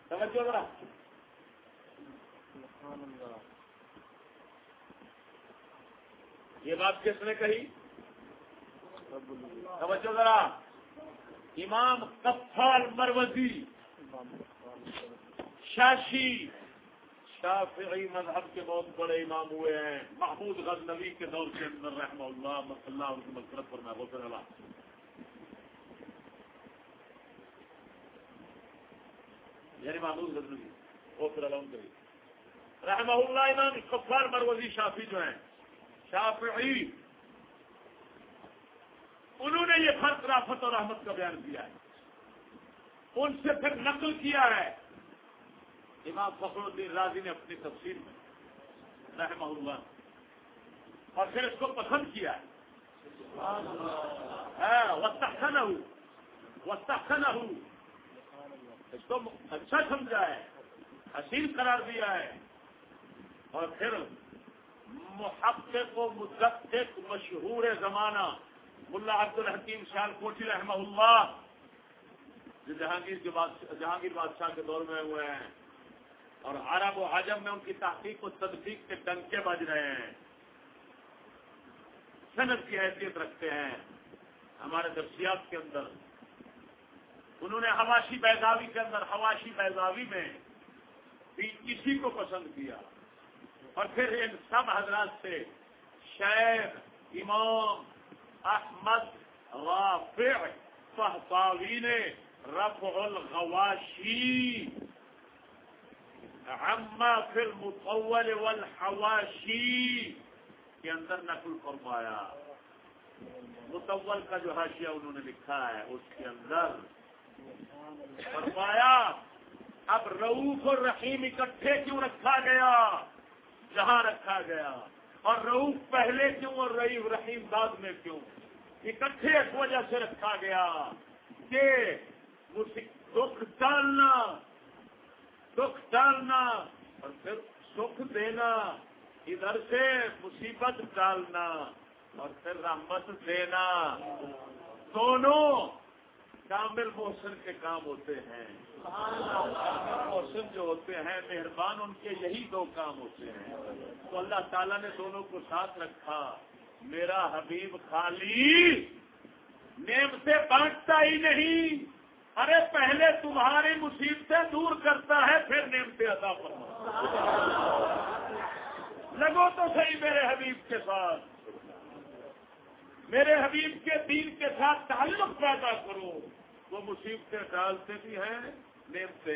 سمجھو ذرا۔ یہ بات کس نے کہی؟ توجہ ذرا۔ امام کفال مروزی۔ شاشی شافعی مذہب کے بہت بڑے امام ہوئے ہیں۔ محمود غزنوی کے دور کے اندر رحمہ اللہ اللہ ان کی مقصد پر میں ہوتے رہا یعنی محمود غزنوی وہ پھر علم رحمہ اللہ امام کفار مروزی شافی جو ہیں، شافعی، انہوں نے یہ فرق رافت اور رحمت کا بیان کیا ہے۔ ان سے پھر نقل کیا ہے۔ امام فخر الدین راضی نے اپنی تفصیل میں رحمہ اللہ اور پھر اس کو پسند کیا ہے۔ نہ ہوں اس کو اچھا سمجھا ہے، حسین قرار دیا ہے۔ اور پھر محقق و مدقق مشہور زمانہ ملا عبد الحکیم شال کوٹھی رحمہ اللہ، جو جہانگیر کے جہانگیر بادشاہ کے دور میں ہوئے ہیں۔ اور عرب و حجم میں ان کی تحقیق و تصدیق کے ڈنکے بج رہے ہیں۔ صنعت کی حیثیت رکھتے ہیں۔ ہمارے درسیات کے اندر۔ انہوں نے حواشی بیضاوی کے اندر، حواشی بیضاوی میں بھی کسی کو پسند کیا۔ اور پھر ان سب حضرات سے شیخ، امام احمد رافع فہطاوی نے رفع الغواشی عما فی المطول والحواشی کے اندر نقل فرمایا۔ متول کا جو حاشیہ انہوں نے لکھا ہے، اس کے اندر فرمایا، اب روف اور رحیم اکٹھے کیوں رکھا گیا؟ جہاں رکھا گیا۔ اور روف پہلے کیوں اور رعیف رحیم بعد میں کیوں؟ اکٹھے اس وجہ سے رکھا گیا کہ دکھ ڈالنا دکھ ڈالنا اور پھر سکھ دینا، ادھر سے مصیبت ڈالنا اور پھر رحمت دینا۔ دونوں کامل محسن کے کام ہوتے ہیں۔ محسن جو ہوتے ہیں، مہربان ان کے یہی دو کام ہوتے ہیں۔ تو اللہ تعالیٰ نے دونوں کو ساتھ رکھا۔ میرا حبیب خالی نیم سے بانٹتا ہی نہیں۔ ارے پہلے تمہاری مصیبتیں دور کرتا ہے، پھر نیم سے ادا فرما لگو تو صحیح میرے حبیب کے ساتھ۔ میرے حبیب کے دین کے ساتھ تعلق پیدا کرو۔ وہ مصیبتیں ڈالتے بھی ہیں نیم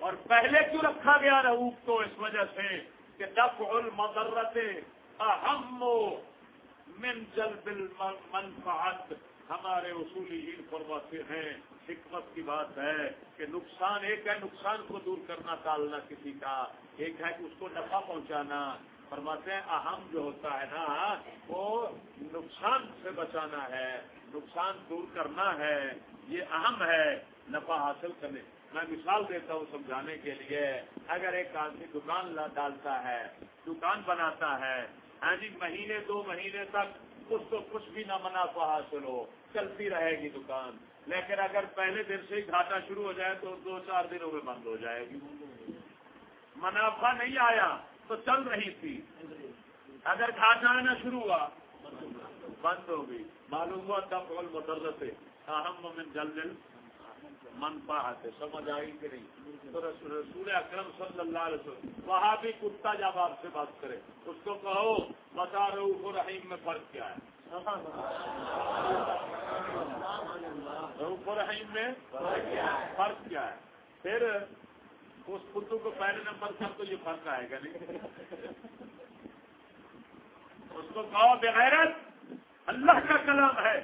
اور پہلے کیوں رکھا گیا رہوپ تو اس وجہ سے کہ دف المضرت اہم من جلب المنفعت ہمارے اصولی ہی فرماتے ہیں، حکمت کی بات ہے کہ نقصان ایک ہے، نقصان کو دور کرنا، ٹالنا کسی کا۔ ایک ہے کہ اس کو نفع پہنچانا۔ فرماتے ہیں، اہم جو ہوتا ہے نا، وہ نقصان سے بچانا ہے، نقصان دور کرنا ہے۔ یہ اہم ہے نفع حاصل کرنے۔ میں مثال دیتا ہوں سمجھانے کے لیے۔ اگر ایک آدمی دکان ڈالتا ہے، دکان بناتا ہے ہاں جی مہینے، دو مہینے تک اس کو کچھ بھی نہ منافع حاصل ہو چلتی رہے گی دکان۔ لیکن اگر پہلے دن سے ہی گھاٹا شروع ہو جائے تو دو چار دنوں میں بند ہو جائے گی۔ منافع نہیں آیا تو چل رہی تھی۔ اگر گھاٹا آنا شروع ہوا، بند ہو گئی۔ معلوم ہوا تب بول مدرس سے اہم من جلد من سمجھ آئی کہ نہیں؟ تو رسول اکرم صلی اللہ علیہ وسلم، وہاں بھی کتا جب آپ سے بات کرے۔ اس کو کہو بتا روح و رحیم میں فرق کیا ہے؟ روح و رحیم میں فرق کیا ہے؟ پھر اس کتو کو پہلے نمبر پر تو یہ فرق آئے گا نہیں؟ اس کو کہو بغیرت اللہ کا کلام ہے۔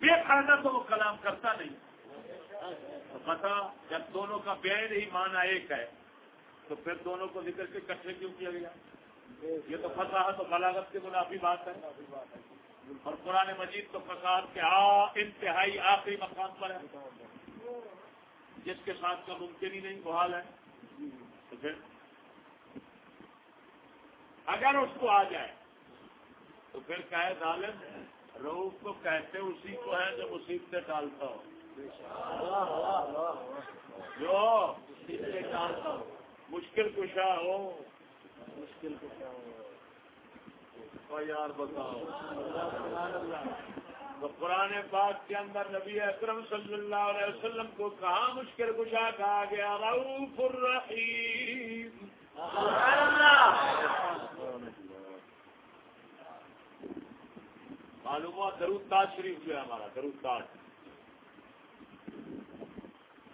بے فائدہ تو وہ کلام کرتا نہیں۔ تو پتا جب دونوں کا بین ہی مانا ایک ہے، تو پھر دونوں کو ذکر کے کٹھے کیوں کیا گیا؟ یہ تو فصا ہے تو بلاغت کے منافی بات ہے۔ اور قرآن مجید تو فساد کے انتہائی آخری مقام پر ہے۔ جس کے ساتھ کا ممکن ہی نہیں، بحال ہے۔ تو پھر اگر اس کو آ جائے، تو پھر کہے ظالم، روح کو کہتے اسی کو ہے جو مصیبتیں ڈالتا ہو۔ جو ڈالتا ہو، مشکل کشا ہو مشکل کشا ہو یار بتاؤ۔ قرآن پاک کے اندر نبی اکرم صلی اللہ علیہ وسلم کو کہاں مشکل کشا کہا گیا؟ روف الرحیم۔ معلوم ہوا درود تاج شریف جو ہے ہمارا، درود تاج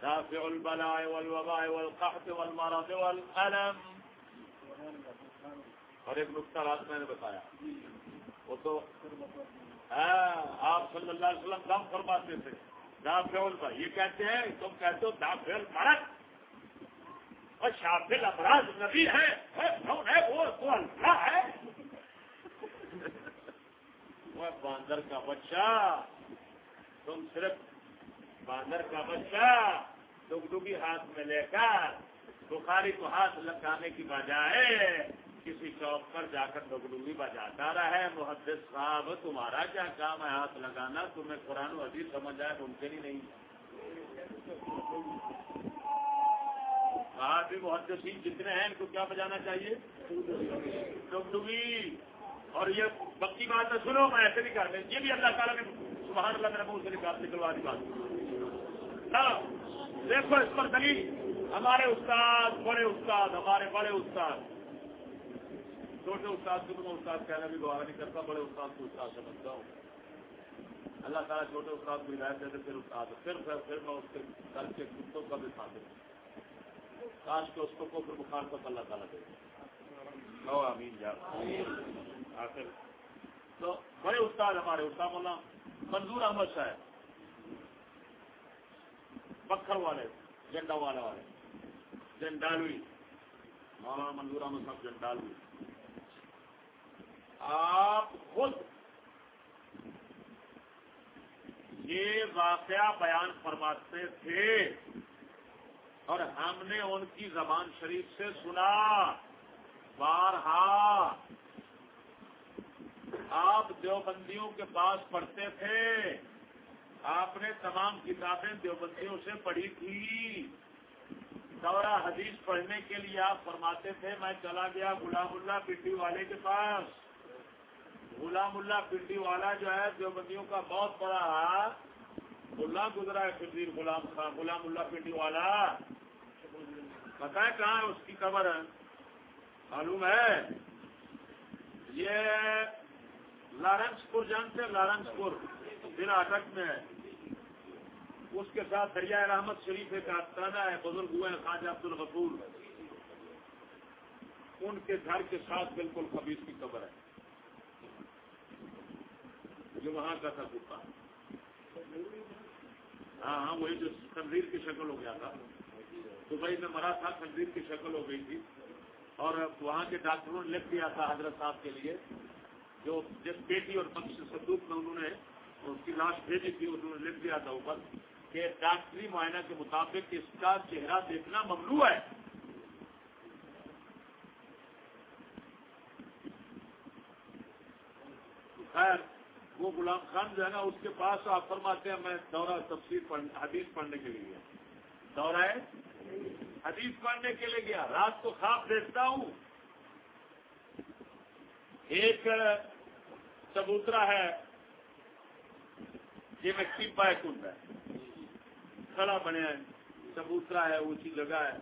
دافع البلاء والوباء والقحط والمرض والألم۔ اور ایک نقطہ رات میں نے بتایا۔ وہ تو ہاں، آپ صلی اللہ علیہ وسلم دم فرماتے تھے۔ دافع البلاء یہ کہتے ہیں، تم کہتے ہو دافع المرض اور شافل ابراز نبی ہے۔ کون ہے وہ؟ تو اللہ ہے۔ وہ باندر کا بچہ۔ تم صرف باندر کا بچہ، ڈگڈگی ہاتھ میں لے کر بخاری کو ہاتھ لگانے کی بجائے کسی چوک پر جا کر ڈگڈگی بجاتا رہے، محدث صاحب، تمہارا کیا کام ہے؟ ہاتھ لگانا؟ تمہیں قرآن و حدیث سمجھ آئے؟ ممکن ہی نہیں۔ آپ بھی محدثین جتنے ہیں ان کو کیا بجانا چاہیے؟ ڈگڈگی اور یہ بکی بات ہے، سنو، میں ایسے نہیں کرتے یہ بھی اللہ تعالیٰ نے سبحان اللہ میرے منہ سے نکال نکلوا دی بات۔ ہاں، دیکھو اس پر دلیل۔ ہمارے استاد، بڑے استاد، ہمارے بڑے استاد۔ چھوٹے استاد کو میں استاد کہنا بھی گوارا نہیں کرتا، بڑے استاد کو استاد سمجھتا ہوں۔ اللہ تعالیٰ چھوٹے استاد کو ہدایت دیتے پھر استاد۔ پھر پھر میں اس کے گھر کے کتوں کا بھی ساتھ کاش کے اس کو کو پھر بخار تک اللہ تعالیٰ دے۔ لو امین جا آخر۔ تو بڑے استاد ہمارے استاد مولانا منظور احمد صاحب پکھر والے جنڈا والے والے۔ جنڈالوی۔ مولانا منظور احمد صاحب جنڈالوی۔ آپ خود یہ واقعہ بیان فرماتے تھے اور ہم نے ان کی زبان شریف سے سنا۔ بارہا آپ دیوبندیوں کے پاس پڑھتے تھے۔ آپ نے تمام کتابیں دیوبندیوں سے پڑھی تھی دورہ حدیث پڑھنے کے لیے آپ فرماتے تھے، میں چلا گیا غلام اللہ پنڈی والے کے پاس۔ غلام اللہ پنڈی والا جو ہے، دیوبندیوں کا بہت بڑا اللہ گزرا ہے فضیر غلام خان غلام اللہ پنڈی والا۔ بتائیں کہاں ہے؟ اس کی قبر ہے۔ معلوم ہے؟ یہ لارنس پور جانتے ہیں لارنس پور، ضلع اٹک میں ہے۔ اس کے ساتھ دریائے رحمت شریف ایک آستانہ ہے، بزرگ ہوئے ہیں خواجہ عبد الغفور ان کے گھر کے ساتھ بالکل خبیز کی قبر ہے۔ جو وہاں کا تھا کتا ہاں ہاں وہی جو خنزیر کی شکل ہو گیا تھا۔ دبئی میں مرا تھا خنزیر کی شکل ہو گئی تھی۔ اور وہاں کے ڈاکٹروں نے لکھ دیا تھا حضرت صاحب کے لیے، جو جس بیٹی اور بخش صدوق میں انہوں نے اس کی لاش بھیجی تھی، انہوں نے لکھ دیا تھا اوپر۔ کہ ڈاکٹری معائنہ کے مطابق اس کا چہرہ دیکھنا ممنوع ہے۔ خیر، وہ غلام خان جو ہے نا، اس کے پاس آپ فرماتے ہیں، میں دورہ تفصیل حدیث پڑھنے کے لیے گیا۔ دورہ ہے؟ حدیث پڑھنے کے لیے گیا۔ رات کو خواب دیکھتا ہوں۔ ایک چبوترا ہے، یہ میں کیپا ہے۔ کنڈ ہے چبوترا ہے اونچی جگہ ہے۔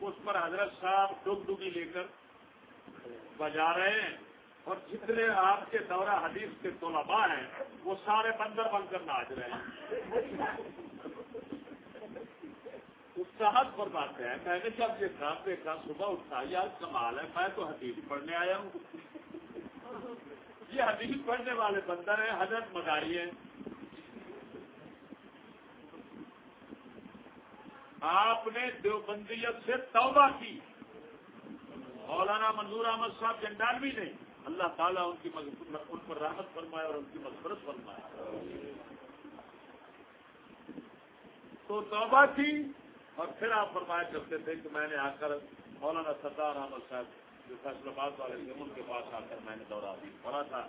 اس پر حضرت صاحب ڈگ ڈگی لے کر بجا رہے ہیں۔ اور جتنے آپ کے دورہ حدیث کے طلباء ہیں، وہ سارے بندر بن کر ناچ رہے ہیں۔ صاحب فرماتے ہیں، میں نے جب یہ کام دیکھا، صبح اٹھا یار کمال ہے، میں تو حدیث پڑھنے آیا ہوں۔ یہ حدیث پڑھنے والے بندر ہیں، حضرت مداری ہیں۔ آپ نے دیوبندیت سے توبہ کی۔ مولانا منظور احمد صاحب جنڈالوی نے اللہ تعالیٰ ان کی ان پر راحت فرمائے اور ان کی مغفرت فرمائے۔ تو توبہ کی اور پھر آپ فرمایا کرتے تھے کہ میں نے آ کر مولانا سردار احمد صاحب جو فیصلہ باد والے تھے، ان کے پاس آ کر میں نے دورہ دی پڑھا تھا۔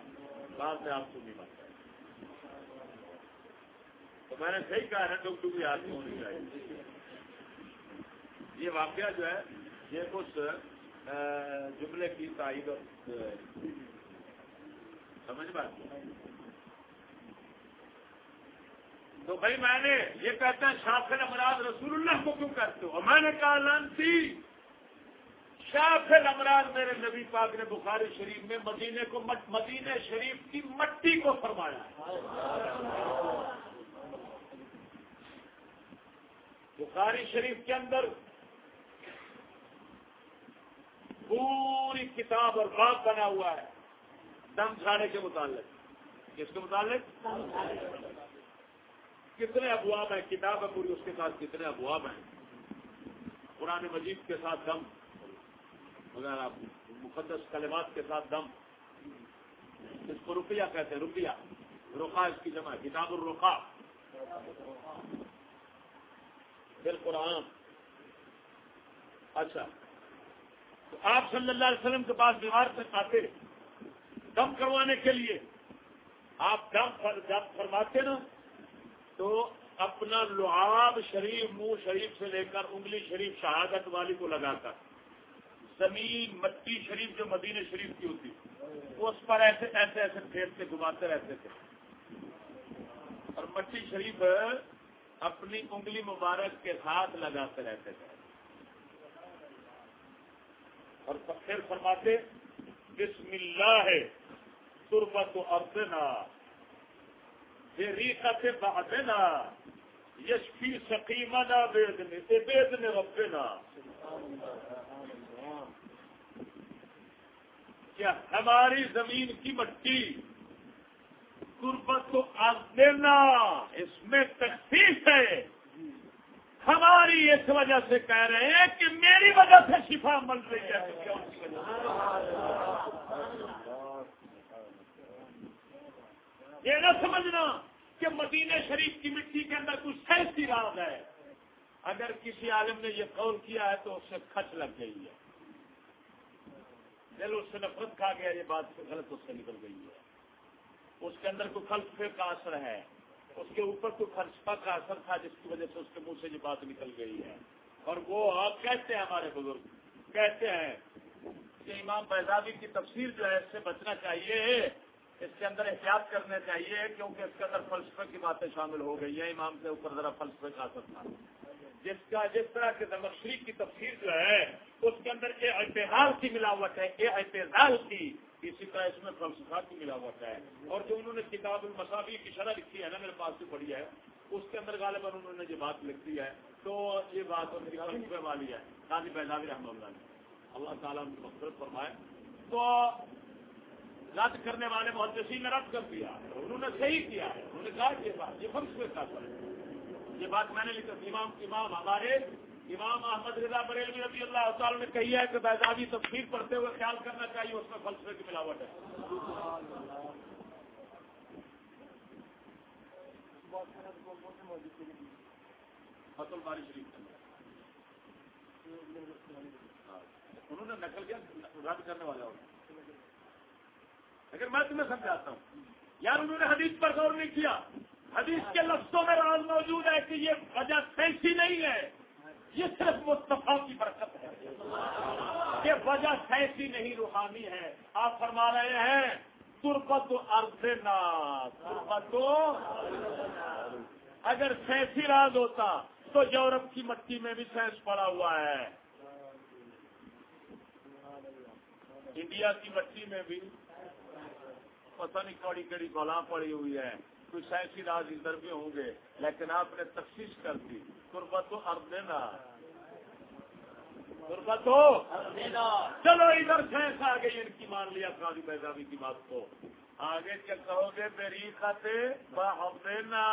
بعد میں آپ کو نہیں مانتا تو میں نے صحیح کہا ہے ڈب ڈبی آدمی ہونی چاہیے۔ یہ واقعہ جو ہے، یہ کچھ جملے کی تائید سمجھ بات تو بھائی میں نے یہ کہتے ہیں شافل امراض رسول اللہ کو کیوں کرتے ہو؟ میں نے کہا، لانتی شافل امراض میرے نبی پاک نے بخاری شریف میں مدینے کو مدینے شریف کی مٹی کو فرمایا بخاری شریف کے اندر پوری کتاب اور باغ بنا ہوا ہے۔ دم کھانے کے متعلق۔ کس کے متعلق؟ کتنے ابواب ہیں؟ کتاب ہے پوری، اس کے ساتھ کتنے ابواب ہیں؟ قرآن مجید کے ساتھ دم۔ وغیرہ مقدس کلمات کے ساتھ دم۔ اس کو روپیہ کہتے ہیں روپیہ رخا اس کی جمع کتاب الرخا پھر قرآن اچھا۔ تو آپ صلی اللہ علیہ وسلم کے پاس بیمار سے آتے دم کروانے کے لیے، آپ دم جب فرماتے نا، تو اپنا لعاب شریف، منہ شریف سے لے کر انگلی شریف، شہادت والی کو لگا کر۔ زمین، مٹی شریف جو مدینہ شریف کی ہوتی اس پر ایسے ایسے ایسے پھیرتے گھماتے رہتے تھے۔ اور مٹی شریف اپنی انگلی مبارک کے ساتھ لگاتے رہتے تھے۔ اور پھر فرماتے بسم اللہ ہے تربت اردنا ریقت بعدنا، یشفی سقیمنا بیدن بیدن ربنا. کیا ہماری زمین کی مٹی تربت اردنا اس میں تخصیص ہے؟ ہماری اس وجہ سے کہہ رہے ہیں کہ میری وجہ سے شفا مل رہی ہے۔ یہ نہ سمجھنا کہ مدینہ شریف کی مٹی کے اندر کچھ سینسی راز ہے۔ اگر کسی عالم نے یہ قول کیا ہے تو اس سے کھچ لگ گئی ہے۔ دل اس سے نفرت کھا گیا، یہ بات غلط اس سے نکل گئی ہے۔ اس کے اندر کوئی فلسفے کا اثر ہے۔ اس کے اوپر کوئی فلسفہ کا اثر تھا جس کی وجہ سے اس کے منہ سے یہ بات نکل گئی ہے۔ اور وہ آپ کہتے ہیں ہمارے بزرگ، کہتے ہیں کہ امام بیزابی کی تفسیر جو ہے اس سے بچنا چاہیے، اس کے اندر احتیاط کرنا چاہیے کیونکہ اس کے اندر فلسفے کی باتیں شامل ہو گئی ہیں۔ امام کے اوپر ذرا فلسفے کا اثر تھا۔ جس کا، جس طرح کے نمکشری کی تفسیر جو ہے، اس کے اندر یہ اعتدال کی ملاوٹ ہے یہ اعتدال کی۔ اسی طرح اس میں فلسفہ کی ملاوٹ ہے۔ اور جو انہوں نے کتاب المساوی کی شرح لکھی ہے نا، میرے پاس سے پڑھی ہے، اس کے اندر غالباً انہوں نے یہ بات لکھ دی ہے، تو یہ بات فلسفے والی ہے۔ قاضی بیزابی رحمۃ اللہ نے اللہ تعالیٰ ان کی مقصد فرمائے۔ تو رد کرنے والے محدثی نے رد کر دیا انہوں نے صحیح کیا ہے۔ انہوں نے کہا یہ بات، یہ فلسفے کا ہے۔ یہ بات میں نے لکھا امام امام ہمارے امام احمد رضا بریلوی رضی اللہ تعالیٰ نے کہی ہے کہ بیزابی تفصیل پڑھتے ہوئے خیال کرنا چاہیے، اس میں فلسفے کی ملاوٹ ہے۔ فصل باری شریف انہوں نے نقل کیا، رد کرنے والا ہوگا لیکن میں تمہیں سمجھاتا ہوں، یار انہوں نے حدیث پر غور نہیں کیا۔ حدیث کے لفظوں میں راز موجود ہے کہ یہ وجہ سینسی نہیں ہے۔ یہ صرف مصطفیٰ کی برکت ہے یہ وجہ سینسی نہیں روحانی ہے؟ آپ فرما رہے ہیں، تربت ارزنا تربت اگر سینسی راز ہوتا تو یورپ کی مٹی میں بھی سینس پڑا ہوا ہے۔ انڈیا کی مٹی میں بھی، پتہ نہیں کڑی کڑی گلا پڑی ہوئی ہے کوئی سائنسی راز ادھر بھی ہوں گے، لیکن آپ نے تخصیص کر دی۔ قربت و ارد دینا غربت ہو چلو ادھر سینس آ گئی ان کی مان لیا، قاضی بیزامی کی بات کو۔ آگے کیا کہو گے میری خاتے دینا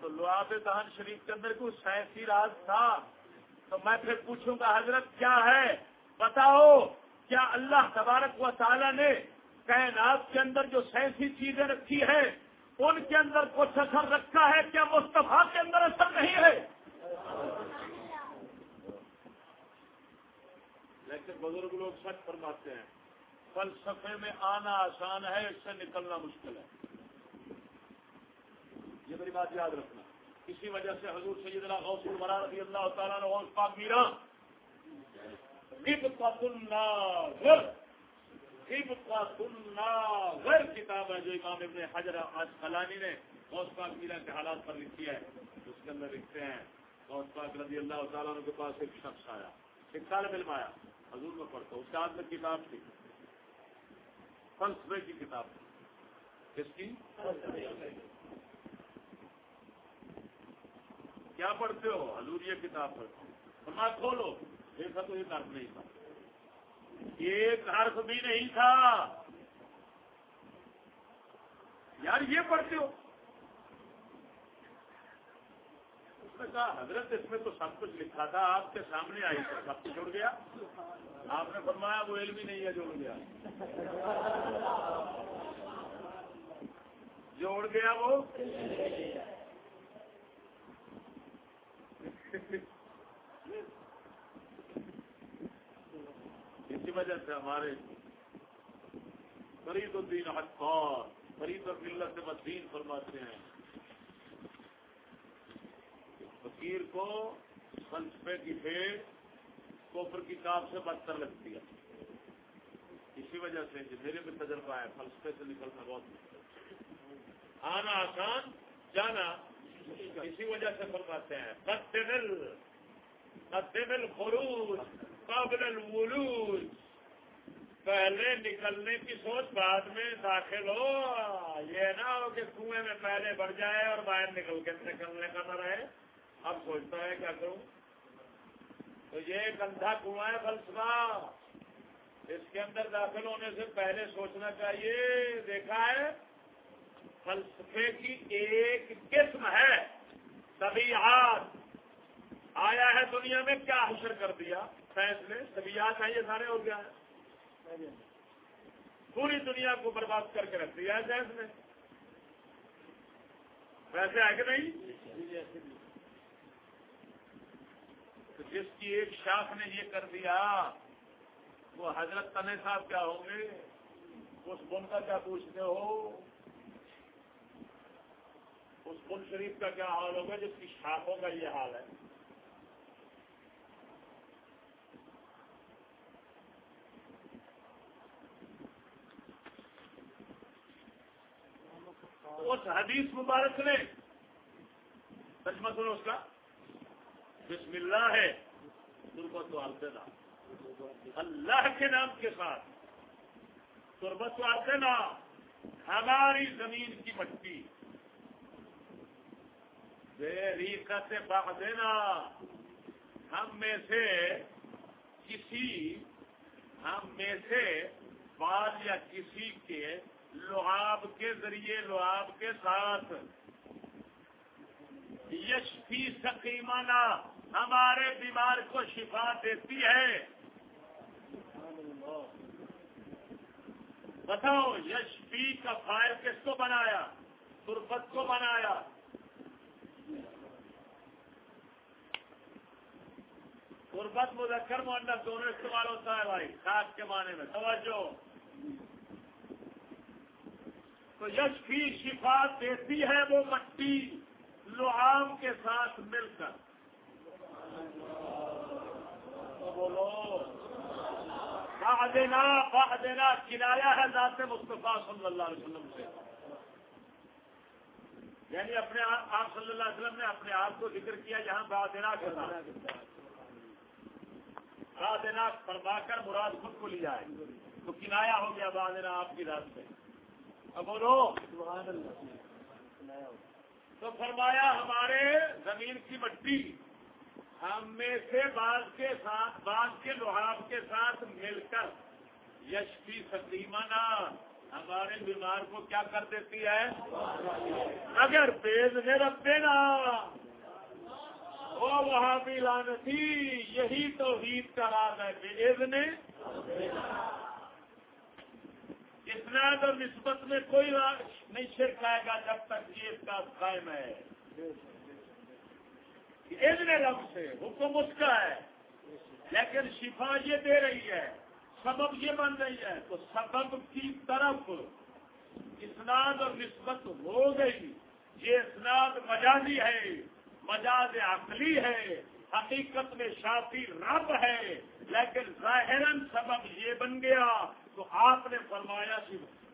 تو لواب دہن شریف کے اندر کوئی سائنسی راز تھا؟ تو میں پھر پوچھوں گا، حضرت کیا ہے؟ بتاؤ، کیا اللہ تبارک و تعالی نے کائنات کے اندر جو سائنسی چیزیں رکھی ہے ان کے اندر کچھ اثر رکھا ہے کیا مصطفیٰ کے اندر اثر نہیں ہے۔ لیکن بزرگ لوگ سچ فرماتے ہیں، فلسفے میں آنا آسان ہے، اس سے نکلنا مشکل ہے۔ یہ میری بات یاد رکھنا۔ اسی وجہ سے حضور سید اللہ غوث المرا رضی اللہ تعالیٰ نے غوث پاک میرا غیر کتاب ہے جو امام ابن حجر خلانی نے غوث پاک میرا کے حالات پر لکھی ہے؟ اس کے اندر لکھتے ہیں، غوث پاک رضی اللہ تعالیٰ کے پاس ایک شخص آیا، ایک طالب علم آیا، حضور میں پڑھتا اس کے ہاتھ میں کتاب تھی، فلسفے کی کتاب تھی۔ کس کی؟ کیا پڑھتے ہو؟ حضور یہ کتاب پڑھتے فرما کھولو دیکھا تو ایک حرف نہیں تھا۔ ایک حرف بھی نہیں تھا۔ یار یہ پڑھتے ہو۔ اس نے کہا، حضرت اس میں تو سب کچھ لکھا تھا، آپ کے سامنے آئی تو سب کچھ جڑ گیا۔ آپ نے فرمایا، وہ علم ہی نہیں ہے جوڑ گیا۔ جوڑ گیا وہ۔ اسی وجہ سے ہمارے فرید الدین حقار، فرید اور ملت مدین فرماتے ہیں۔ فقیر کو فلسفے کی بھیڑ کوپر کی کاپ سے بدتر لگتی ہے۔ اسی وجہ سے میرے بھی تجربہ ہے فلسفے سے نکلنا بہت مشکل آنا آسان، جانا۔ اسی وجہ سے فرماتے ہیں قدمل قدمل خروج قابل الولوج پہلے نکلنے کی سوچ بعد میں داخل ہو۔ یہ نہ ہو کہ کنویں میں پہلے بڑھ جائے اور باہر نکل کے نکلنے کا نہ رہے اب سوچتا ہے کیا کروں؟ تو یہ ایک اندھا کنواں ہے فلسفہ۔ اس کے اندر داخل ہونے سے پہلے سوچنا چاہیے۔ دیکھا ہے، فلسفے کی ایک قسم ہے، طبیعت۔ آیا ہے دنیا میں، کیا حشر کر دیا؟ سائنس نے طبیعت ہے یہ سارے ہو گیا ہے پوری دنیا کو برباد کر کے رکھ دیا ہے سائنس نے۔ ویسے ہے کہ نہیں؟ تو جس کی ایک شاخ نے یہ کر دیا، وہ حضرت تنے صاحب کیا ہوں گے؟ اس بن کا کیا پوچھتے ہو؟ اس بن شریف کا کیا حال ہوگا؟ جس کی شاخوں کا یہ حال ہے۔ اس حدیث مبارک نے سچ سنو اس کا۔ بسم اللہ ہے۔ تربت و الدنا اللہ کے نام کے ساتھ۔ تربت و الدنا ہماری زمین کی مٹی بے ریقت سے دینا ہم میں سے کسی ہم میں سے بعض یا کسی کے لعاب کے ذریعے، لعاب کے ساتھ۔ یشفی سکیمانہ ہمارے بیمار کو شفا دیتی ہے۔ بتاؤ، یشفی کا فائل کس کو بنایا؟ تربت کو بنایا۔ تربت مذکر مونڈر دونوں استعمال ہوتا ہے بھائی خاص کے معنی میں، توجہ۔ تو یشفی شفا دیتی ہے وہ مٹی لعام کے ساتھ مل کر۔ بولو دینا باہ دینا کنایا ہے ذات مصطفیٰ صلی اللہ علیہ وسلم سے۔ یعنی اپنے آپ صلی اللہ علیہ وسلم نے اپنے آپ کو ذکر کیا جہاں با دینا کے ساتھ۔ با دینا فرما کر مراد خود کو لیا ہے۔ تو کنایا ہو گیا با دینا آپ کی رات سے۔ بولو۔ تو فرمایا ہمارے زمین کی مٹی ہم میں سے بعض کے ساتھ بعض کے لحاظ کے ساتھ مل کر یشفی سکیمانہ ہمارے بیمار کو کیا کر دیتی ہے؟ اگر پیز میں رب دینا۔ وہ وہاں بھی لانتی یہی تو عید کا راز ہے۔ پیز نے اسناد اور نسبت میں کوئی نہیں شرک آئے گا جب تک یہ اس کا قائم ہے۔ اذن رب سے، حکم اس کا ہے۔ لیکن شفا یہ دے رہی ہے، سبب یہ بن رہی ہے۔ تو سبب کی طرف اسناد اور نسبت ہو گئی۔ یہ اسناد مجازی ہے، مجاز عقلی ہے۔ حقیقت میں شافی رب ہے، لیکن ظاہر سبب یہ بن گیا تو آپ نے فرمایا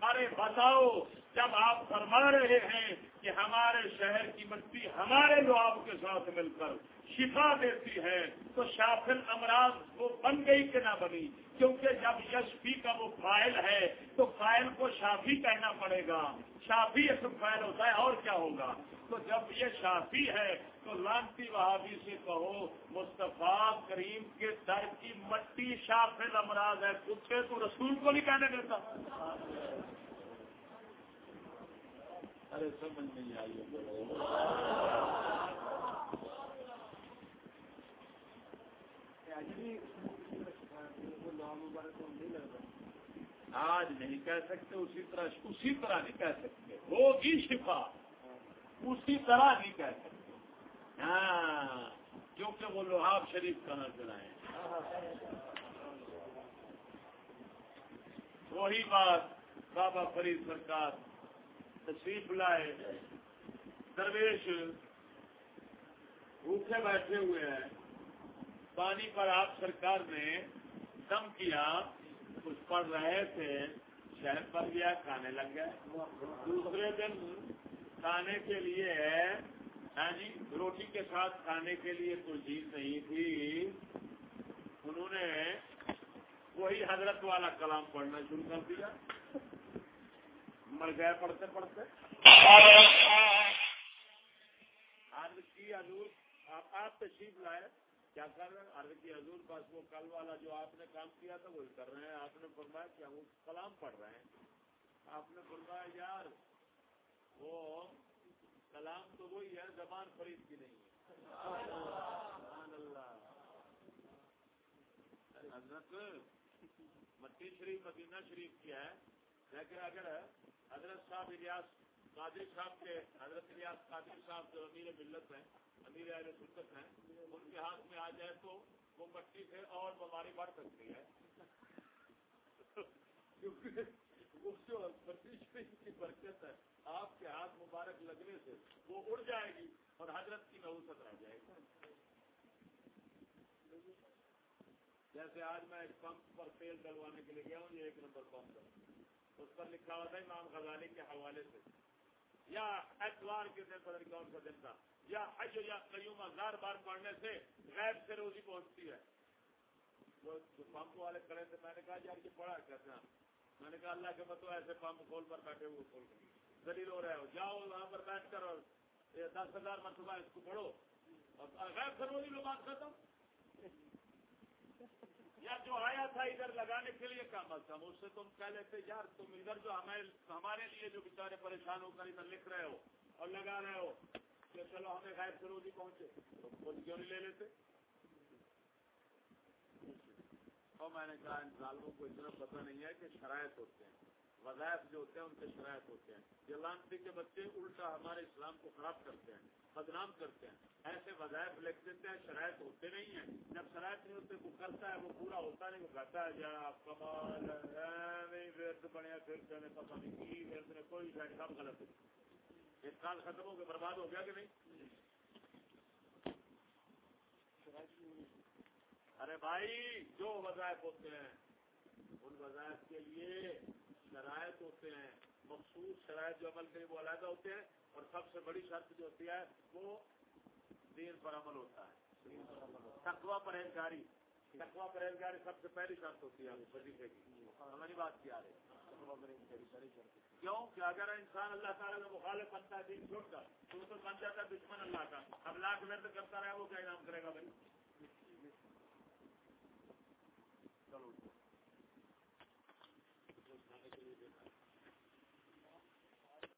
ارے بتاؤ، جب آپ فرما رہے ہیں کہ ہمارے شہر کی مٹی ہمارے لواب کے ساتھ مل کر شفا دیتی ہے، تو شافل امراض وہ بن گئی کہ نہ بنی؟ کیونکہ جب یشفی کا وہ فائل ہے تو فائل کو شافی کہنا پڑے گا۔ شافی اسم فائل ہوتا ہے اور کیا ہوگا؟ تو جب یہ شافی ہے تو لانتی وہابی سے کہو، مصطفیٰ کریم کے در کی مٹی شافل امراض ہے۔ پوچھے تو رسول کو نہیں کہنے دیتا۔ ارے سمجھ نہیں آئی۔ آج نہیں کہہ سکتے، اسی طرح اسی طرح نہیں کہہ سکتے۔ ہوگی شفا۔ اسی طرح نہیں کہہ سکتے۔ ہاں کیونکہ وہ لوہاب شریف کا نظر آئے۔ وہی بات بابا فرید سرکار تشریف لائے۔ درویش بھوکے بیٹھے ہوئے ہیں۔ پانی پر آپ سرکار نے دم کیا، کچھ پڑھ رہے تھے، شہر پر گیا کھانے لگ گئے۔ دوسرے دن کھانے کے لیے ہاں جی روٹی کے ساتھ کھانے کے لیے کوئی چیز نہیں تھی۔ انہوں نے وہی حضرت والا کلام پڑھنا شروع کر دیا۔ مر گئے پڑھتے پڑھتے۔ عرض کی حضور آپ تشریف لائے۔ کیا کر رہے ہیں؟ عرض کی جی حضور بس وہ کل والا جو آپ نے کام کیا تھا، وہی کر رہے ہیں۔ آپ نے فرمایا کیا وہ کلام پڑھ رہے ہیں۔ آپ نے فرمایا، یار، وہ کلام تو وہی ہے، زبان فرید کی نہیں ہے۔ حضرت مٹی شریف، مدینہ شریف کیا ہے۔ لیکن اگر حضرت صاحب الیاس قادری صاحب کے، حضرت الیاس قادری صاحب جو امیر ملت ہیں امیر اہل سنت ہیں، ان کے ہاتھ میں آ جائے تو وہ مٹی سے اور بیماری بڑھ سکتی ہے۔ کیونکہ اس جو مٹی کی برکت ہے، آپ کے ہاتھ مبارک لگنے سے وہ اڑ جائے گی اور حضرت کی نوسط رہ جائے گی۔ جیسے آج میں ایک پمپ پر تیل ڈلوانے کے لیے گیا ہوں، یہ ایک نمبر پمپ ہے۔ اس پر لکھا ہوا تھا امام غزالی کے حوالے سے۔ یا اتوار کے دن، پتہ کون سا دن تھا۔ یا حج یا قیوم ہزار بار پڑھنے سے غیر سے روزی پہنچتی ہے۔ وہ پمپ والے کھڑے تھے، میں نے کہا یار یہ پڑھا کیسا میں نے کہا اللہ کے بتو ایسے پمپ کھول پر بیٹھے ہوئے کھول دلیل ہو رہے ہو۔ جاؤ وہاں پر بیٹھ کر اور دس ہزار مرتبہ اس کو پڑھو۔ اور غیر سے روزی لو بات ختم۔ یا جو آیا تھا ادھر لگانے کے لیے کام تھا اس سے تم کہہ لیتے، یار تم ادھر جو ہمارے لیے جو بیچارے پریشان ہو کر ادھر لکھ رہے ہو اور لگا رہے ہو۔ کہ چلو ہمیں غیر سے روزی پہنچے۔ تو خود کیوں نہیں لے لیتے؟ اور میں نے کہا ان ظالموں کو اتنا پتہ نہیں ہے کہ شرائط ہوتے ہیں۔ وظائف جو ہوتے ہیں، ان کے شرائط ہوتے ہیں۔ یہ لانتی کے بچے الٹا ہمارے اسلام کو خراب کرتے ہیں، بدنام کرتے ہیں۔ ایسے وظائف لکھ دیتے ہیں، شرائط ہوتے نہیں ہیں۔ جب شرائط نہیں ہوتے، وہ کرتا ہے، وہ پورا ہوتا نہیں، وہ کہتا ہے، یا کمال ورد پھر پتہ نہیں کی ورد نے کوئی شاید سب غلط ہے۔ ایک سال ختم ہو کے برباد ہو گیا کہ نہیں؟ ارے بھائی، جو وظائف ہوتے ہیں، ان وظائف کے لیے شرائط ہوتے ہیں۔ مخصوص شرائط جو عمل کے لیے وہ علیحدہ ہوتے ہیں اور سب سے بڑی شرط جو ہوتی ہے، وہ دین پر عمل ہوتا ہے۔ تقوا پرہیزگاری۔ تقوا پرہیزگاری سب سے پہلی شرط ہوتی ہے۔ وظیفے کی۔ ہماری بات کیا رہے کیوں کہ اگر انسان اللہ تعالیٰ کا مخالف بنتا ہے دین چھوڑ کر تو بن جاتا ہے دشمن اللہ کا۔ اب لاکھ ورد کرتا رہے وہ کیا انعام کرے گا بھائی؟